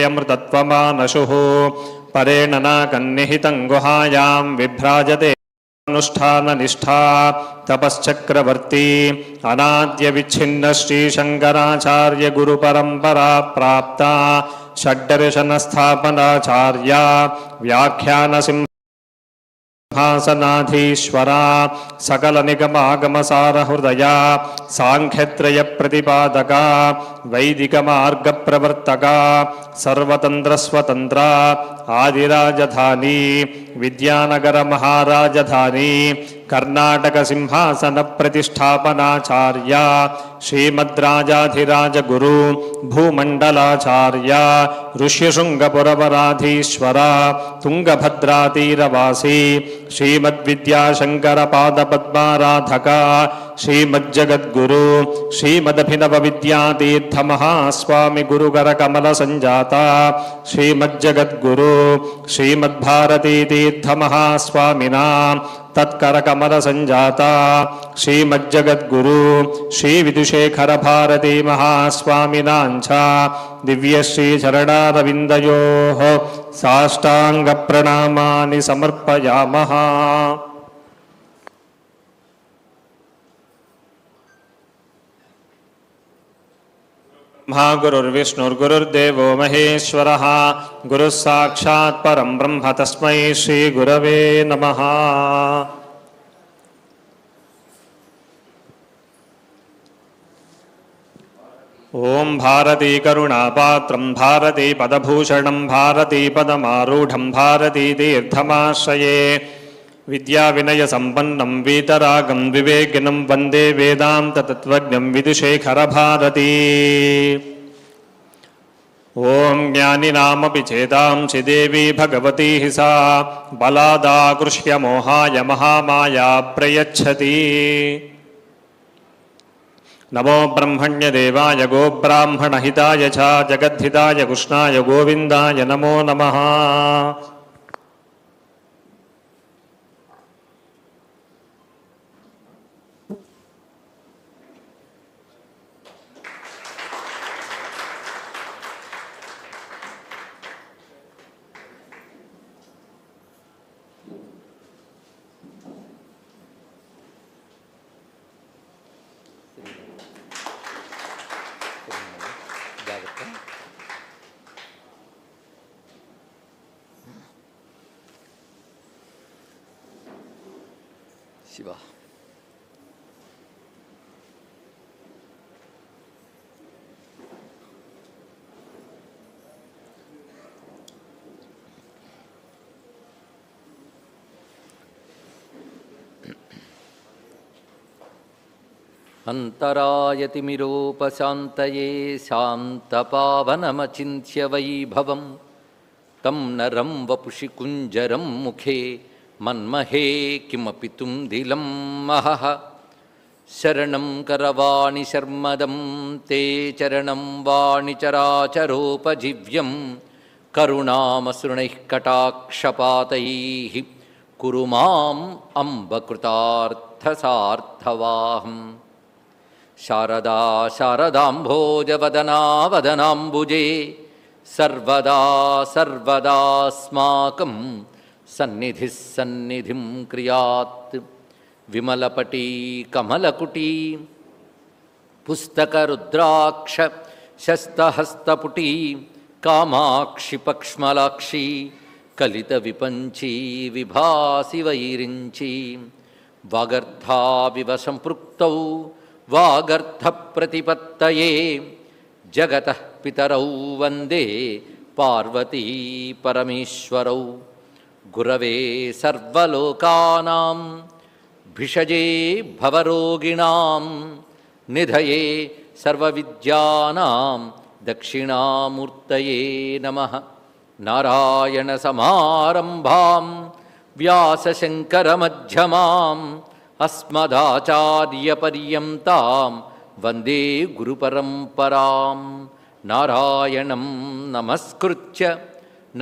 अमृतत्वमानशुः परेण नाकन्निहितं गुहायां विभ्राजते अनुष्ठाननिष्ठा तपश्चक्रवर्ती अनाद्यविच्छिन्न श्रीशङ्कराचार्यगुरुपरम्परा प्राप्ता षड्दर्शनस्थापनाचार्या व्याख्यानसिंह భాసనాధీశ్వరా సకల నిగమాగమసార హృదయ సాంఖ్యత్రయ ప్రతిపాదక వైదిక మార్గ ప్రవర్తక సర్వతంత్ర ఆదిరాజధాని విద్యానగర మహారాజధాని कर्णाटकसिंहासनप्रतिष्ठापनाचार्या श्रीमद्राजाधिराजगुरु भूमण्डलाचार्या ऋष्यशृङ्गपुरवराधीश्वरा तुङ्गभद्रातीरवासी श्रीमद्विद्याशङ्करपादपद्माराधका श्रीमज्जगद्गुरु श्रीमदभिनव विद्यातीर्थमहास्वामि गुरुगरकमलसञ्जाता श्रीमज्जगद्गुरु श्रीमद्भारतीतीर्थमहास्वामिना तत्करकमलसञ्जाता श्रीमज्जगद्गुरु श्रीविदुषेखरभारतीमहास्वामिनाञ्च साष्टांग साष्टाङ्गप्रणामानि समर्पयामः। ब्रह्मा गुरुर्विष्णुर्गुरुर्देवो महेश्वरः। गुरुः साक्षात् परं ब्रह्म तस्मै श्रीगुरवे नमः। ॐ भारती करुणापात्रं, भारती पदभूषणं, भारती पदमारूढं, भारती तीर्थमाश्रये। विद्याविनयसम्पन्नं वीतरागं विवेकिनं वंदे वेदान्ततत्त्वज्ञं विदुशेखरभारती। ॐ ज्ञानिनामपि चेतांसि देवी भगवती हि सा बलादाकृष्य मोहाय महामाया प्रयच्छति। नमो ब्रह्मण्य ब्रह्मण्यदेवाय गोब्राह्मणहिताय च जगद्धिताय कृष्णाय गोविन्दाय नमो नमः। अन्तरायतिमिरोपशान्तये शान्तपावनमचिन्त्य वैभवं तं नरं वपुषि कुञ्जरं मुखे मन्महे किमपि तुम्धिलं महः शरणं करवाणि शर्मदं ते चरणं वाणिचराचरोपजीव्यं करुणामसृणैः कटाक्षपातैः कुरु माम् अम्ब कृतार्थसार्थवाहम् शारदा शारदाम्भोजवदनावदनाम्बुजे सर्वदा सर्वदास्माकं सन्निधिः सन्निधिं क्रियात् विमलपटी कमलकुटी पुस्तकरुद्राक्ष शस्तहस्तपुटी कामाक्षिपक्ष्मलाक्षी कलितविपञ्ची विभासि वैरिञ्ची वागर्थाविव सम्पृक्तौ విభాసి వైరించి వాగర్థావివ సంపృక్తౌ వాగర్థ ప్రతిపత్తయే జగత పితరౌ వందే పార్వతీ పరమేశ్వరౌ. గురవే సర్వలోకానాం భిషజే భవరోగిణాం నిధయే अस्मदाचार्यपर्यन्तां वन्दे गुरुपरम्परां नारायणं नमस्कृत्य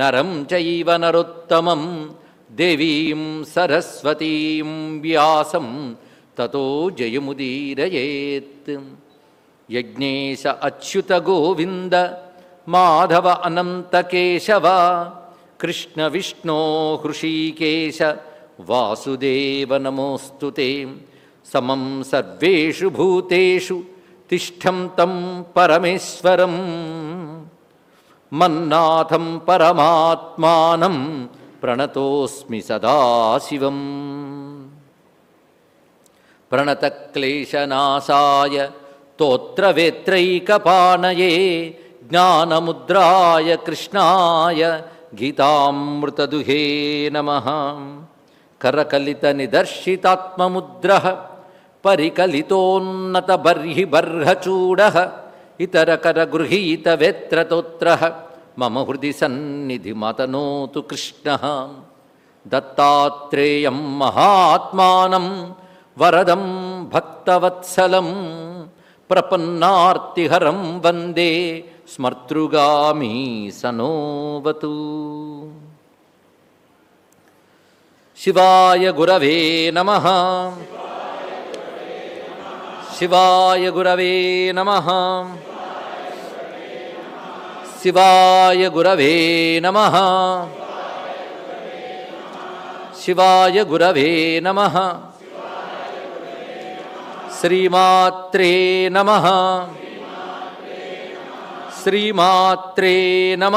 नरं चैव नरोत्तमं देवीं सरस्वतीं व्यासं ततो जयमुदीरयेत् यज्ञेश अच्युतगोविन्द माधव अनन्तकेशव कृष्णविष्णो हृषीकेश వాసుదేవ నమోస్తు సమం సర్వేషు భూతేషు తిష్టం తం పరమేశ్వరం. మన్నాథం పరమాత్మానం ప్రణతోస్మి సదాశివం. ప్రణతక్లేశనాశాయ తోత్రవేత్రైకపానయే జ్ఞానముద్రాయ కృష్ణాయ గీతామృతదుహే నమ. కరకలిత నిదర్శితాత్మముద్ర పరికలితోన్నత బర్హి బర్హచూడ ఇతరకర గృహీత వేత్రతోత్ర మమ హృది సన్నిధి మతనోతు కృష్ణ. దత్తాత్రేయం మహాత్మానం వరదం భక్తవత్సలం ప్రపన్నార్తిహరం వందే స్మర్తృగామీ సనోవతూ. శివాయ గురవే నమ. శివాయ గురవే నమ. శివాయ గురవే నమ. శివాయ గురవే నమ. శ్రీమాత్రే నమ. శ్రీమాత్రే నమ.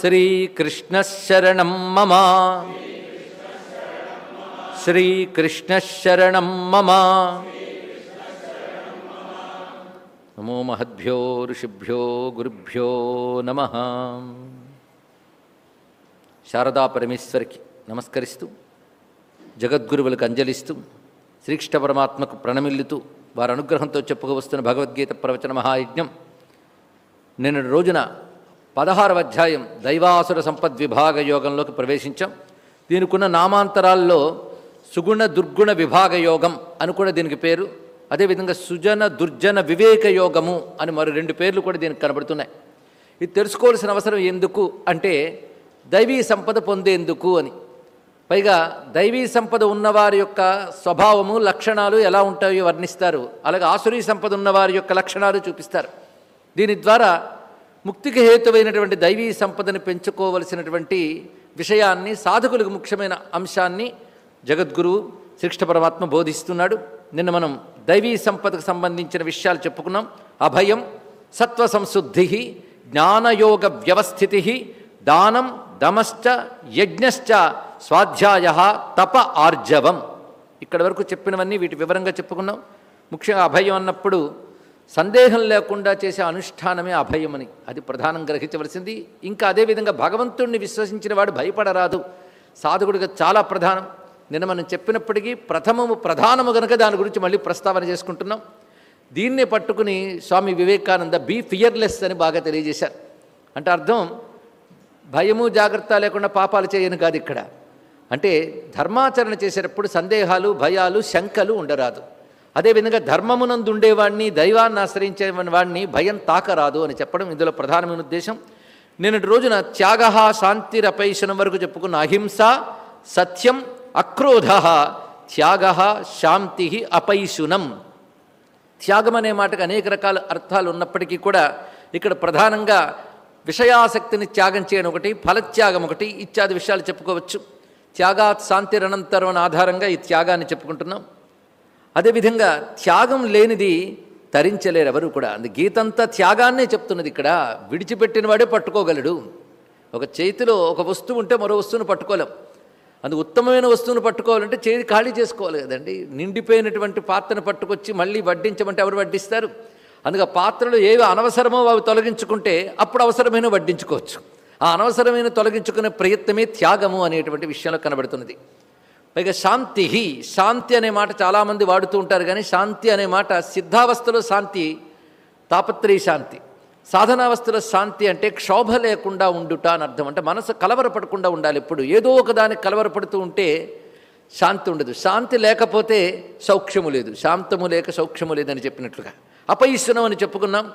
శ్రీకృష్ణశరణం మమ. శ్రీకృష్ణశరణం మమ. నమో మహద్భ్యో ఋషిభ్యో గురుభ్యో నమ. శారదా పరమేశ్వరికి నమస్కరిస్తూ జగద్గురువులకు అంజలిస్తూ శ్రీకృష్ణ పరమాత్మకు ప్రణమిల్లుతూ వారి అనుగ్రహంతో చెప్పుకు వస్తున్న భగవద్గీత ప్రవచన మహాయజ్ఞం నిన్న రోజున పదహారవ అధ్యాయం దైవాసుర సంపద్ విభాగ యోగంలోకి ప్రవేశించాం. దీనికున్న నామాంతరాల్లో సుగుణ దుర్గుణ విభాగ యోగం అని కూడా దీనికి పేరు. అదేవిధంగా సుజన దుర్జన వివేక యోగము అని మరో రెండు పేర్లు కూడా దీనికి కనబడుతున్నాయి. ఇది తెలుసుకోవాల్సిన అవసరం ఎందుకు అంటే దైవీ సంపద పొందేందుకు అని. పైగా దైవీ సంపద ఉన్నవారి యొక్క స్వభావము లక్షణాలు ఎలా ఉంటాయో వర్ణిస్తారు. అలాగే ఆసురీ సంపద ఉన్నవారి యొక్క లక్షణాలు చూపిస్తారు. దీని ద్వారా ముక్తికి హేతువైనటువంటి దైవీ సంపదని పెంచుకోవలసినటువంటి విషయాన్ని సాధకులకు ముఖ్యమైన అంశాన్ని జగద్గురువు శ్రీష్ట పరమాత్మ బోధిస్తున్నాడు. నిన్న మనం దైవీ సంపదకు సంబంధించిన విషయాలు చెప్పుకున్నాం. అభయం సత్వ సంశుద్ధి జ్ఞానయోగ వ్యవస్థితి దానం దమశ్చ యజ్ఞశ్చ స్వాధ్యాయ తప ఆర్జవం. ఇక్కడ వరకు చెప్పినవన్నీ వీటి వివరంగా చెప్పుకున్నాం. ముఖ్యంగా అభయం అన్నప్పుడు సందేహం లేకుండా చేసే అనుష్ఠానమే అభయమని. అది ప్రధానం గ్రహించవలసింది. ఇంకా అదేవిధంగా భగవంతుణ్ణి విశ్వసించిన వాడు భయపడరాదు. సాధకుడిగా చాలా ప్రధానం. నిన్న మనం చెప్పినప్పటికీ ప్రథమము ప్రధానము గనక దాని గురించి మళ్ళీ ప్రస్తావన చేసుకుంటున్నాం. దీన్ని పట్టుకుని స్వామి వివేకానంద బీ ఫియర్లెస్ అని బాగా తెలియజేశారు. అంటే అర్థం భయము జాగ్రత్త లేకుండా పాపాలు చేయను కాదు ఇక్కడ. అంటే ధర్మాచరణ చేసేటప్పుడు సందేహాలు భయాలు శంకలు ఉండరాదు. అదేవిధంగా ధర్మమునందు ఉండేవాడిని దైవాన్ని ఆశ్రయించే వాడిని భయం తాకరాదు అని చెప్పడం ఇందులో ప్రధానమైన ఉద్దేశం. నిన్నటి రోజున త్యాగ శాంతిరపైశనం వరకు చెప్పుకున్న అహింస సత్యం అక్రోధ త్యాగ శాంతి అపైశునం. త్యాగం అనే మాటకు అనేక రకాల అర్థాలు ఉన్నప్పటికీ కూడా ఇక్కడ ప్రధానంగా విషయాసక్తిని త్యాగం చేయడం ఒకటి ఫలత్యాగం ఒకటి ఇత్యాది విషయాలు చెప్పుకోవచ్చు. త్యాగాత్ శాంతిరనంతరం అనే ఆధారంగా ఈ త్యాగాన్ని చెప్పుకుంటున్నాం. అదేవిధంగా త్యాగం లేనిది తరించలేరు ఎవరు కూడా. అందు గీతంతా త్యాగాన్నే చెప్తున్నది ఇక్కడ. విడిచిపెట్టిన వాడే పట్టుకోగలడు. ఒక చేతిలో ఒక వస్తువు ఉంటే మరో వస్తువును పట్టుకోలేం. అందు ఉత్తమమైన వస్తువును పట్టుకోవాలంటే చేతి ఖాళీ చేసుకోవాలి కదండి. నిండిపోయినటువంటి పాత్రను పట్టుకొచ్చి మళ్ళీ వడ్డించమంటే ఎవరు వడ్డిస్తారు? అందుకే పాత్రలు ఏవి అనవసరమో అవి తొలగించుకుంటే అప్పుడు అవసరమైన వడ్డించుకోవచ్చు. ఆ అనవసరమైన తొలగించుకునే ప్రయత్నమే త్యాగము అనేటువంటి విషయంలో కనబడుతున్నది. పైగా శాంతి శాంతి అనే మాట చాలామంది వాడుతూ ఉంటారు కానీ శాంతి అనే మాట సిద్ధావస్థలో శాంతి తాపత్రయ శాంతి. సాధనావస్థలో శాంతి అంటే క్షోభ లేకుండా ఉండుట అని అర్థం. అంటే మనసు కలవరపడకుండా ఉండాలి ఎప్పుడు. ఏదో ఒకదానికి కలవరపడుతూ ఉంటే శాంతి ఉండదు. శాంతి లేకపోతే సౌఖ్యము లేదు. శాంతము లేక సౌఖ్యము లేదని చెప్పినట్లుగా. అపైసనం అని చెప్పుకున్నాం.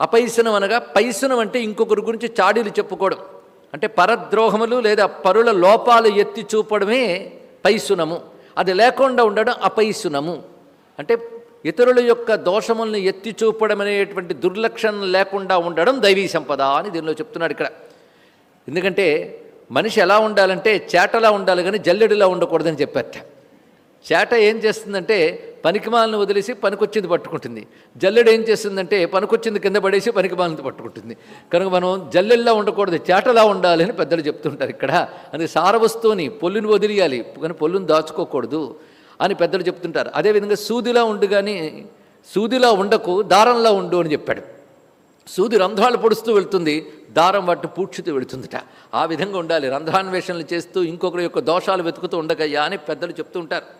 అపైశనం అనగా పైసనం అంటే ఇంకొకరి గురించి చాడీలు చెప్పుకోవడం. అంటే పరద్రోహములు లేదా పరుల లోపాలు ఎత్తి చూపడమే పైసునము. అది లేకుండా ఉండడం అపైసునము. అంటే ఇతరుల యొక్క దోషములను ఎత్తి చూపడం అనేటువంటి దుర్లక్షణం లేకుండా ఉండడం దైవీ సంపద అని దీనిలో చెప్తున్నాడు ఇక్కడ. ఎందుకంటే మనిషి ఎలా ఉండాలంటే చేటలా ఉండాలి కానీ జల్లెడిలా ఉండకూడదని చెప్పారట. చేట ఏం చేస్తుందంటే పనికిమాలను వదిలేసి పనికొచ్చింది పట్టుకుంటుంది. జల్లెడు ఏం చేస్తుందంటే పనికొచ్చింది కింద పడేసి పనికిమాలను పట్టుకుంటుంది. కనుక మనం జల్లెల్లా ఉండకూడదు చేటలా ఉండాలి అని పెద్దలు చెప్తుంటారు ఇక్కడ. అది సారవస్తువుని పొల్లుని వదిలేయాలి కానీ పొల్లుని దాచుకోకూడదు అని పెద్దలు చెప్తుంటారు. అదేవిధంగా సూదిలా ఉండు కానీ సూదిలా ఉండకు దారంలా ఉండు అని చెప్పాడు. సూది రంధ్రాలు పొడుస్తూ వెళ్తుంది దారం వాటి పూడ్చుతూ వెళుతుందిట. ఆ విధంగా ఉండాలి. రంధ్రాన్వేషణలు చేస్తూ ఇంకొకరి యొక్క దోషాలు వెతుకుతూ ఉండగయ్యా అని పెద్దలు చెప్తూ ఉంటారు.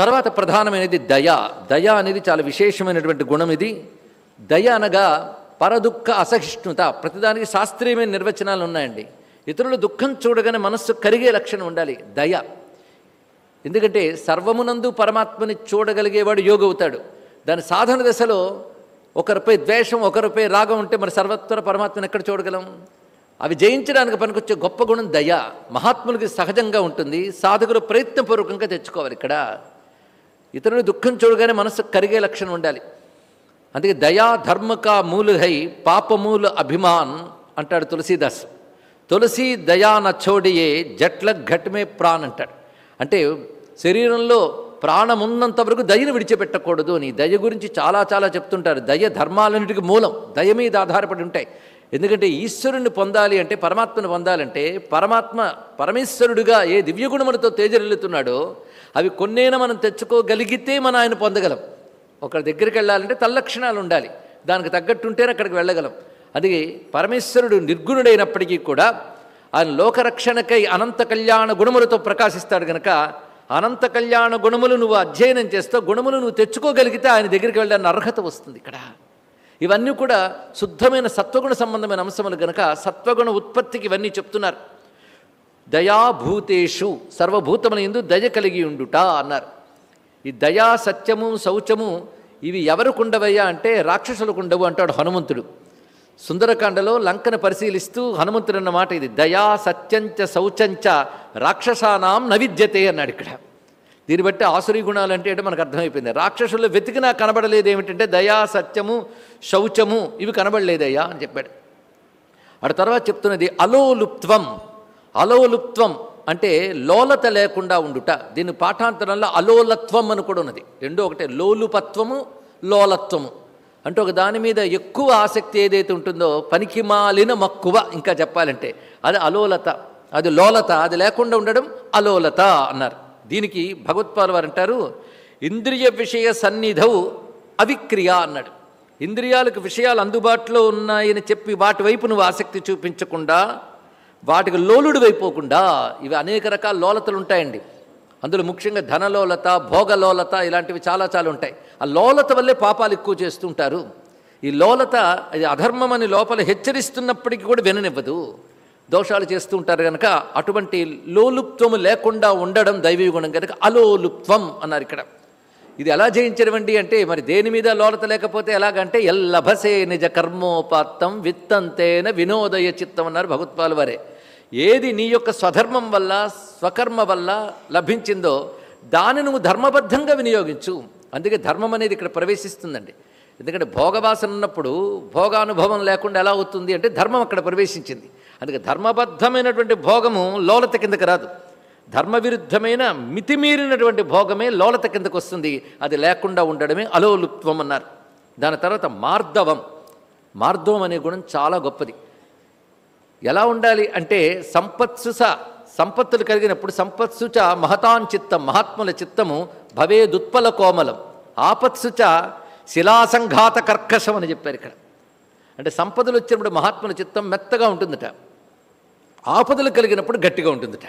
తర్వాత ప్రధానమైనది దయ. దయ అనేది చాలా విశేషమైనటువంటి గుణం ఇది. దయ అనగా పరదుఃఖ అసహిష్ణుత. ప్రతిదానికి శాస్త్రీయమైన నిర్వచనాలు ఉన్నాయండి. ఇతరుల దుఃఖం చూడగానే మనస్సు కరిగే లక్షణం ఉండాలి. దయ. ఎందుకంటే సర్వమునందు పరమాత్మని చూడగలిగేవాడు యోగి అవుతాడు. దాని సాధన దశలో ఒకరిపై ద్వేషం ఒకరిపై రాగం ఉంటే మరి సర్వత్వర పరమాత్మను ఎక్కడ చూడగలం? అవి జయించడానికి పనికొచ్చే గొప్ప గుణం దయ. మహాత్ములకి సహజంగా ఉంటుంది. సాధకులు ప్రయత్నపూర్వకంగా తెచ్చుకోవాలి ఇక్కడ. ఇతరుని దుఃఖం చూడగానే మనసు కరిగే లక్షణం ఉండాలి. అందుకే దయా ధర్మక మూలుహై పాపమూలు అభిమాన్ అంటాడు తులసీదాస్. తులసి దయా నచ్చోడియే జట్ల ఘటమే ప్రాణ్ అంటాడు. అంటే శరీరంలో ప్రాణం ఉన్నంత వరకు దయను విడిచిపెట్టకూడదు అని దయ గురించి చాలా చాలా చెప్తుంటారు. దయ ధర్మాలన్నిటికీ మూలం దయ మీద ఆధారపడి ఉంటాయి. ఎందుకంటే ఈశ్వరుణ్ణి పొందాలి అంటే పరమాత్మను పొందాలంటే పరమాత్మ పరమేశ్వరుడుగా ఏ దివ్యగుణములతో తేజరెల్లుతున్నాడో అవి కొన్నైనా మనం తెచ్చుకోగలిగితే మనం ఆయన పొందగలం. ఒకరి దగ్గరికి వెళ్ళాలంటే తల్లక్షణాలు ఉండాలి. దానికి తగ్గట్టుంటేనే అక్కడికి వెళ్ళగలం. అది పరమేశ్వరుడు నిర్గుణుడైనప్పటికీ కూడా ఆయన లోకరక్షణకై అనంత కళ్యాణ గుణములతో ప్రకాశిస్తాడు గనక అనంత కళ్యాణ గుణములు నువ్వు అధ్యయనం చేస్తావు గుణములు నువ్వు తెచ్చుకోగలిగితే ఆయన దగ్గరికి వెళ్ళడానికి అర్హత వస్తుంది ఇక్కడ. ఇవన్నీ కూడా శుద్ధమైన సత్వగుణ సంబంధమైన అంశములు గనక సత్వగుణ ఉత్పత్తికి ఇవన్నీ చెప్తున్నారు. దయాభూతేషు సర్వభూతముల ఎందు దయ కలిగి ఉండుట అన్నారు. ఈ దయా సత్యము శౌచము ఇవి ఎవరికి కుండవయ్యా అంటే రాక్షసులు కుండవు అంటాడు హనుమంతుడు. సుందరకాండలో లంకను పరిశీలిస్తూ హనుమంతుడు అన్నమాట ఇది దయా సత్యంచ శౌచంచ రాక్షసానాం నవిద్యతే అన్నాడు ఇక్కడ. దీన్ని బట్టి ఆసురీ గుణాలు అంటే ఏంటో మనకు అర్థమైపోయింది. రాక్షసులు వెతికినా కనబడలేదు ఏమిటంటే దయా సత్యము శౌచము ఇవి కనబడలేదయ్యా అని చెప్పాడు. అటు తర్వాత చెప్తున్నది అలోలుప్త్వం అలోలుప్త్వం అంటే లోలత లేకుండా ఉండుట. దీని పాఠాంతరంలో అలోలత్వం అని కూడా ఉన్నది. రెండో ఒకటే లోలుపత్వము లోలత్వము. అంటే ఒక దాని మీద ఎక్కువ ఆసక్తి ఏదైతే ఉంటుందో పనికి మాలిన మక్కువ ఇంకా చెప్పాలంటే అది అలోలత అది లోలత అది లేకుండా ఉండడం అలోలత అన్నారు. దీనికి భగవత్పాల్ వారు అంటారు ఇంద్రియ విషయ సన్నిధౌ అవిక్రియ అన్నాడు. ఇంద్రియాలకు విషయాలు అందుబాటులో ఉన్నాయని చెప్పి వాటి వైపు నువ్వు ఆసక్తి చూపించకుండా వాటికి లోలుడు అయిపోకుండా ఇవి అనేక రకాల లోలతలు ఉంటాయండి. అందులో ముఖ్యంగా ధనలోలత భోగలోలత ఇలాంటివి చాలా చాలా ఉంటాయి. ఆ లోలత వల్లే పాపాలు ఎక్కువ చేస్తుంటారు. ఈ లోలత అది అధర్మం అని లోపల హెచ్చరిస్తున్నప్పటికీ కూడా విననివ్వదు. దోషాలు చేస్తూ ఉంటారు కనుక అటువంటి లోలుప్త్వము లేకుండా ఉండడం దైవీ గుణం కనుక అలోలుప్త్వం అన్నారు ఇక్కడ. ఇది ఎలా జయించడమండి అంటే మరి దేని మీద లోలత లేకపోతే ఎలాగంటే ఎల్లభసే నిజ కర్మోపాత్తం విత్తంతేన వినోదయ చిత్తం అన్నారు భగవత్పాల్ వారే. ఏది నీ యొక్క స్వధర్మం వల్ల స్వకర్మ వల్ల లభించిందో దాన్ని నువ్వు ధర్మబద్ధంగా వినియోగించు. అందుకే ధర్మం అనేది ఇక్కడ ప్రవేశిస్తుందండి. ఎందుకంటే భోగవాసన ఉన్నప్పుడు భోగానుభవం లేకుండా ఎలా అవుతుంది అంటే ధర్మం అక్కడ ప్రవేశించింది. అందుకే ధర్మబద్ధమైనటువంటి భోగము లోలత కిందకి రాదు. ధర్మవిరుద్ధమైన మితిమీరినటువంటి భోగమే లోలత కిందకు వస్తుంది. అది లేకుండా ఉండడమే అలోలుప్త్వం అన్నారు దాని తర్వాత మార్దవం మార్దవం అనే గుణం చాలా గొప్పది. ఎలా ఉండాలి అంటే సంపత్సుస సంపత్తులు కలిగినప్పుడు సంపత్సుచ మహతాన్ చిత్తం మహాత్ముల చిత్తము భవేదుత్పల కోమలం. ఆపత్సుచ శిలాసంఘాత కర్కశం అని చెప్పారు ఇక్కడ. అంటే సంపదలు వచ్చినప్పుడు మహాత్ముల చిత్తం మెత్తగా ఉంటుందట. ఆపదలు కలిగినప్పుడు గట్టిగా ఉంటుందట.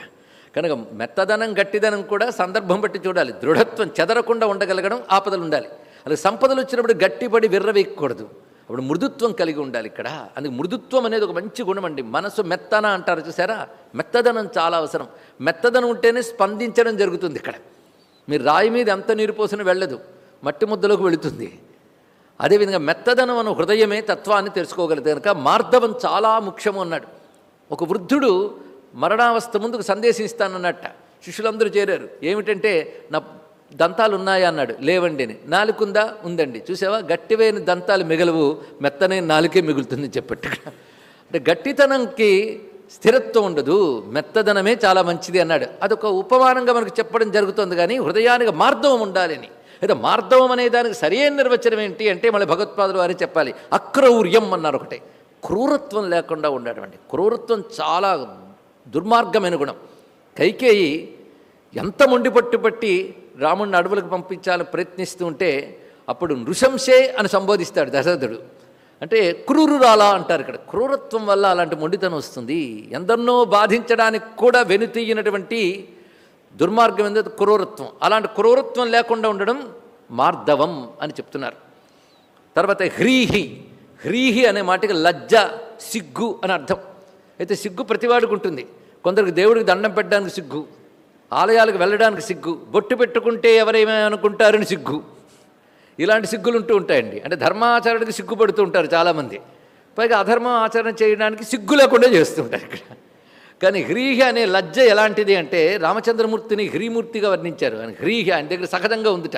కనుక మెత్తదనం గట్టిదనం కూడా సందర్భం బట్టి చూడాలి. దృఢత్వం చెదరకుండా ఉండగలగడం ఆపదలు ఉండాలి. అలాగే సంపదలు వచ్చినప్పుడు గట్టిపడి విర్రవేయకూడదు అప్పుడు మృదుత్వం కలిగి ఉండాలి ఇక్కడ. అందుకు మృదుత్వం అనేది ఒక మంచి గుణం అండి. మనసు మెత్తన అంటారు చూసారా? మెత్తదనం చాలా అవసరం. మెత్తదనం ఉంటేనే స్పందించడం జరుగుతుంది ఇక్కడ. మీరు రాయి మీద ఎంత నీరు పోసినా వెళ్ళదు. మట్టి ముద్దలోకి వెళుతుంది. అదేవిధంగా మెత్తదనం అన్న హృదయమే తత్వాన్ని తెలుసుకోగలదు. కనుక మార్ధవం చాలా ముఖ్యము అన్నాడు. ఒక వృద్ధుడు మరణావస్థ ముందుకు సందేశం ఇస్తానన్నట్ట. శిష్యులందరూ చేరారు. ఏమిటంటే నా దంతాలు ఉన్నాయా అన్నాడు. లేవండి అని నాలుకుందా? ఉందండి. చూసావా? గట్టివైన దంతాలు మిగలవు. మెత్తనైన నాలుకే మిగులుతుంది చెప్పట్టు అంటే గట్టితనంకి స్థిరత్వం ఉండదు. మెత్తదనమే చాలా మంచిది అన్నాడు. అదొక ఉపమానంగా మనకు చెప్పడం జరుగుతుంది కానీ హృదయానికి మార్ధవం ఉండాలని. అయితే మార్ధవం అనే దానికి సరైన నిర్వచనం ఏంటి అంటే మళ్ళీ భగవత్పాదులు అని చెప్పాలి. అక్రౌర్యం అన్నారు ఒకటే. క్రూరత్వం లేకుండా ఉండడం క్రూరత్వం చాలా దుర్మార్గమైన గుణం. కైకేయి ఎంత మొండి పట్టి రాముడిని అడవులకు పంపించాలని ప్రయత్నిస్తూ ఉంటే అప్పుడు నృశంసే అని సంబోధిస్తాడు దశరథుడు. అంటే క్రూరురాలా అంటారు ఇక్కడ. క్రూరత్వం వల్ల అలాంటి మొండితనం వస్తుంది. ఎందరినో బాధించడానికి కూడా వెనుతీయనటువంటి దుర్మార్గం ఏందో క్రూరత్వం. అలాంటి క్రూరత్వం లేకుండా ఉండడం మార్ధవం అని చెప్తున్నారు. తర్వాత హ్రీహి. హ్రీహి అనే మాటకి లజ్జ సిగ్గు అని అర్థం. అయితే సిగ్గు ప్రతివాడికి ఉంటుంది. కొందరికి దేవుడికి దండం పెట్టడానికి సిగ్గు. ఆలయాలకు వెళ్ళడానికి సిగ్గు బొట్టు పెట్టుకుంటే ఎవరేమనుకుంటారని సిగ్గు. ఇలాంటి సిగ్గులు ఉంటూ ఉంటాయండి. అంటే ధర్మాచరణకి సిగ్గుపడుతూ ఉంటారు చాలామంది. పైగా అధర్మం ఆచరణ చేయడానికి సిగ్గు లేకుండా చేస్తుంటారు ఇక్కడ. కానీ హ్రీహి అనే లజ్జ ఎలాంటిది అంటే రామచంద్రమూర్తిని హ్రీమూర్తిగా వర్ణించారు. అని హ్రీహి ఆయన దగ్గర సహజంగా ఉందిట.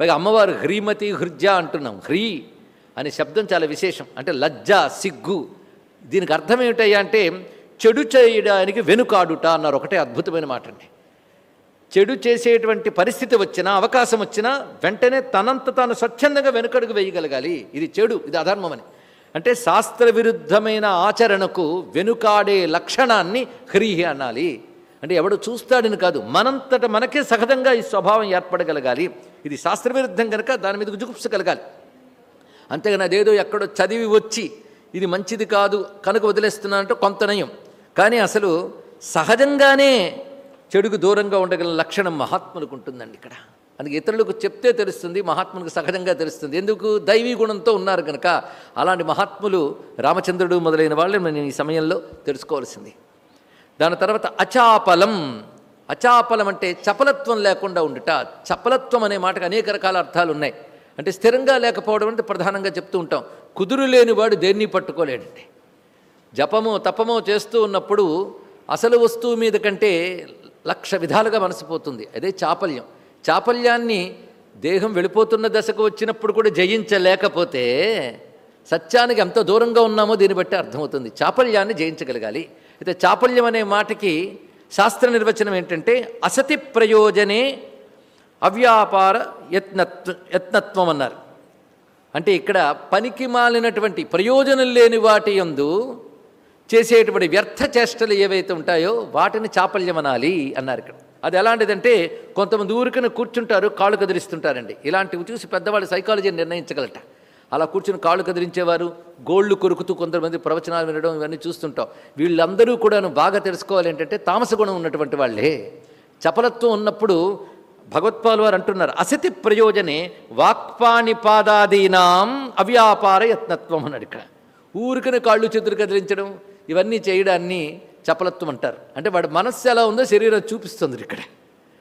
పైగా అమ్మవారు హ్రీమతి హృజ్జ అంటున్నాం. హ్రీ అనే శబ్దం చాలా విశేషం. అంటే లజ్జ సిగ్గు దీనికి అర్థం ఏమిటయ్యా అంటే చెడు చేయడానికి వెనుకాడుట అన్నారు. ఒకటే అద్భుతమైన మాట అండి చెడు చేసేటువంటి పరిస్థితి వచ్చినా అవకాశం వచ్చినా వెంటనే తనంత తాను స్వచ్ఛందంగా వెనుకడుగు వేయగలగాలి. ఇది చెడు ఇది అధర్మమని. అంటే శాస్త్ర విరుద్ధమైన ఆచరణకు వెనుకాడే లక్షణాన్ని హ్రీహి అనాలి. అంటే ఎవడు చూస్తాడని కాదు మనంతట మనకే సహజంగా ఈ స్వభావం ఏర్పడగలగాలి. ఇది శాస్త్ర విరుద్ధం కనుక దాని మీద జుగుప్సగలగాలి అంతేగాని అదేదో ఎక్కడో చదివి వచ్చి ఇది మంచిది కాదు కనుక వదిలేస్తున్నానంటే కొంత నయం. కానీ అసలు సహజంగానే చెడుకు దూరంగా ఉండగల లక్షణం మహాత్ములకు ఉంటుందండి ఇక్కడ. అందుకే ఇతరులకు చెప్తే తెలుస్తుంది మహాత్ములకు సహజంగా తెలుస్తుంది. ఎందుకు? దైవీ గుణంతో ఉన్నారు కనుక అలాంటి మహాత్ములు రామచంద్రుడు మొదలైన వాళ్ళని మనం ఈ సమయంలో తెలుసుకోవాల్సింది. దాని తర్వాత అచాపలం. అచాపలం అంటే చపలత్వం లేకుండా ఉండుట. చపలత్వం అనే మాటకు అనేక రకాల అర్థాలు ఉన్నాయి. అంటే స్థిరంగా లేకపోవడం అంటే ప్రధానంగా చెప్తూ ఉంటాం. కుదురు లేనివాడు దేన్ని పట్టుకోలేడండి. జపము తపము చేస్తూ ఉన్నప్పుడు అసలు వస్తువు మీద కంటే లక్ష విధాలుగా మనసిపోతుంది అదే చాపల్యం. చాపల్యాన్ని దేహం వెళ్ళిపోతున్న దశకు వచ్చినప్పుడు కూడా జయించలేకపోతే సత్యానికి ఎంత దూరంగా ఉన్నామో దీన్ని బట్టి అర్థమవుతుంది. చాపల్యాన్ని జయించగలగాలి. అయితే చాపల్యం అనే మాటకి శాస్త్ర నిర్వచనం ఏంటంటే అసతి ప్రయోజనే అవ్యాపార యత్నత్వ యత్నత్వం అన్నారు అంటే ఇక్కడ పనికి మాలినటువంటి ప్రయోజనం లేని వాటి యందు చేసేటువంటి వ్యర్థ చేష్టలు ఏవైతే ఉంటాయో వాటిని చాపల్యమనాలి అన్నారు ఇక్కడ. అది ఎలాంటిదంటే కొంతమంది ఊరికనే కూర్చుంటారు కాళ్ళు కదిలిస్తుంటారండి. ఇలాంటివి చూసి పెద్దవాళ్ళు సైకాలజీని నిర్ణయించగలట. అలా కూర్చుని కాళ్ళు కదిలించేవారు గోళ్ళు కొరుకుతూ కొంతమంది ప్రవచనాలు వినడం ఇవన్నీ చూస్తుంటాం. వీళ్ళందరూ కూడాను బాగా తెలుసుకోవాలి ఏంటంటే తామస గుణం ఉన్నటువంటి వాళ్ళే. చపలత్వం ఉన్నప్పుడు భగవత్పాల్ వారు అంటున్నారు అసతి ప్రయోజనే వాక్పాణిపాదాదీనాం అవ్యాపార యత్నత్వం అన్నాడు ఇక్కడ. ఊరికనే కాళ్ళు చేతులు కదిలించడం ఇవన్నీ చేయడాన్ని చపలత్వం అంటారు. అంటే వాడి మనస్సు ఎలా ఉందో శరీరం చూపిస్తుంది ఇక్కడ.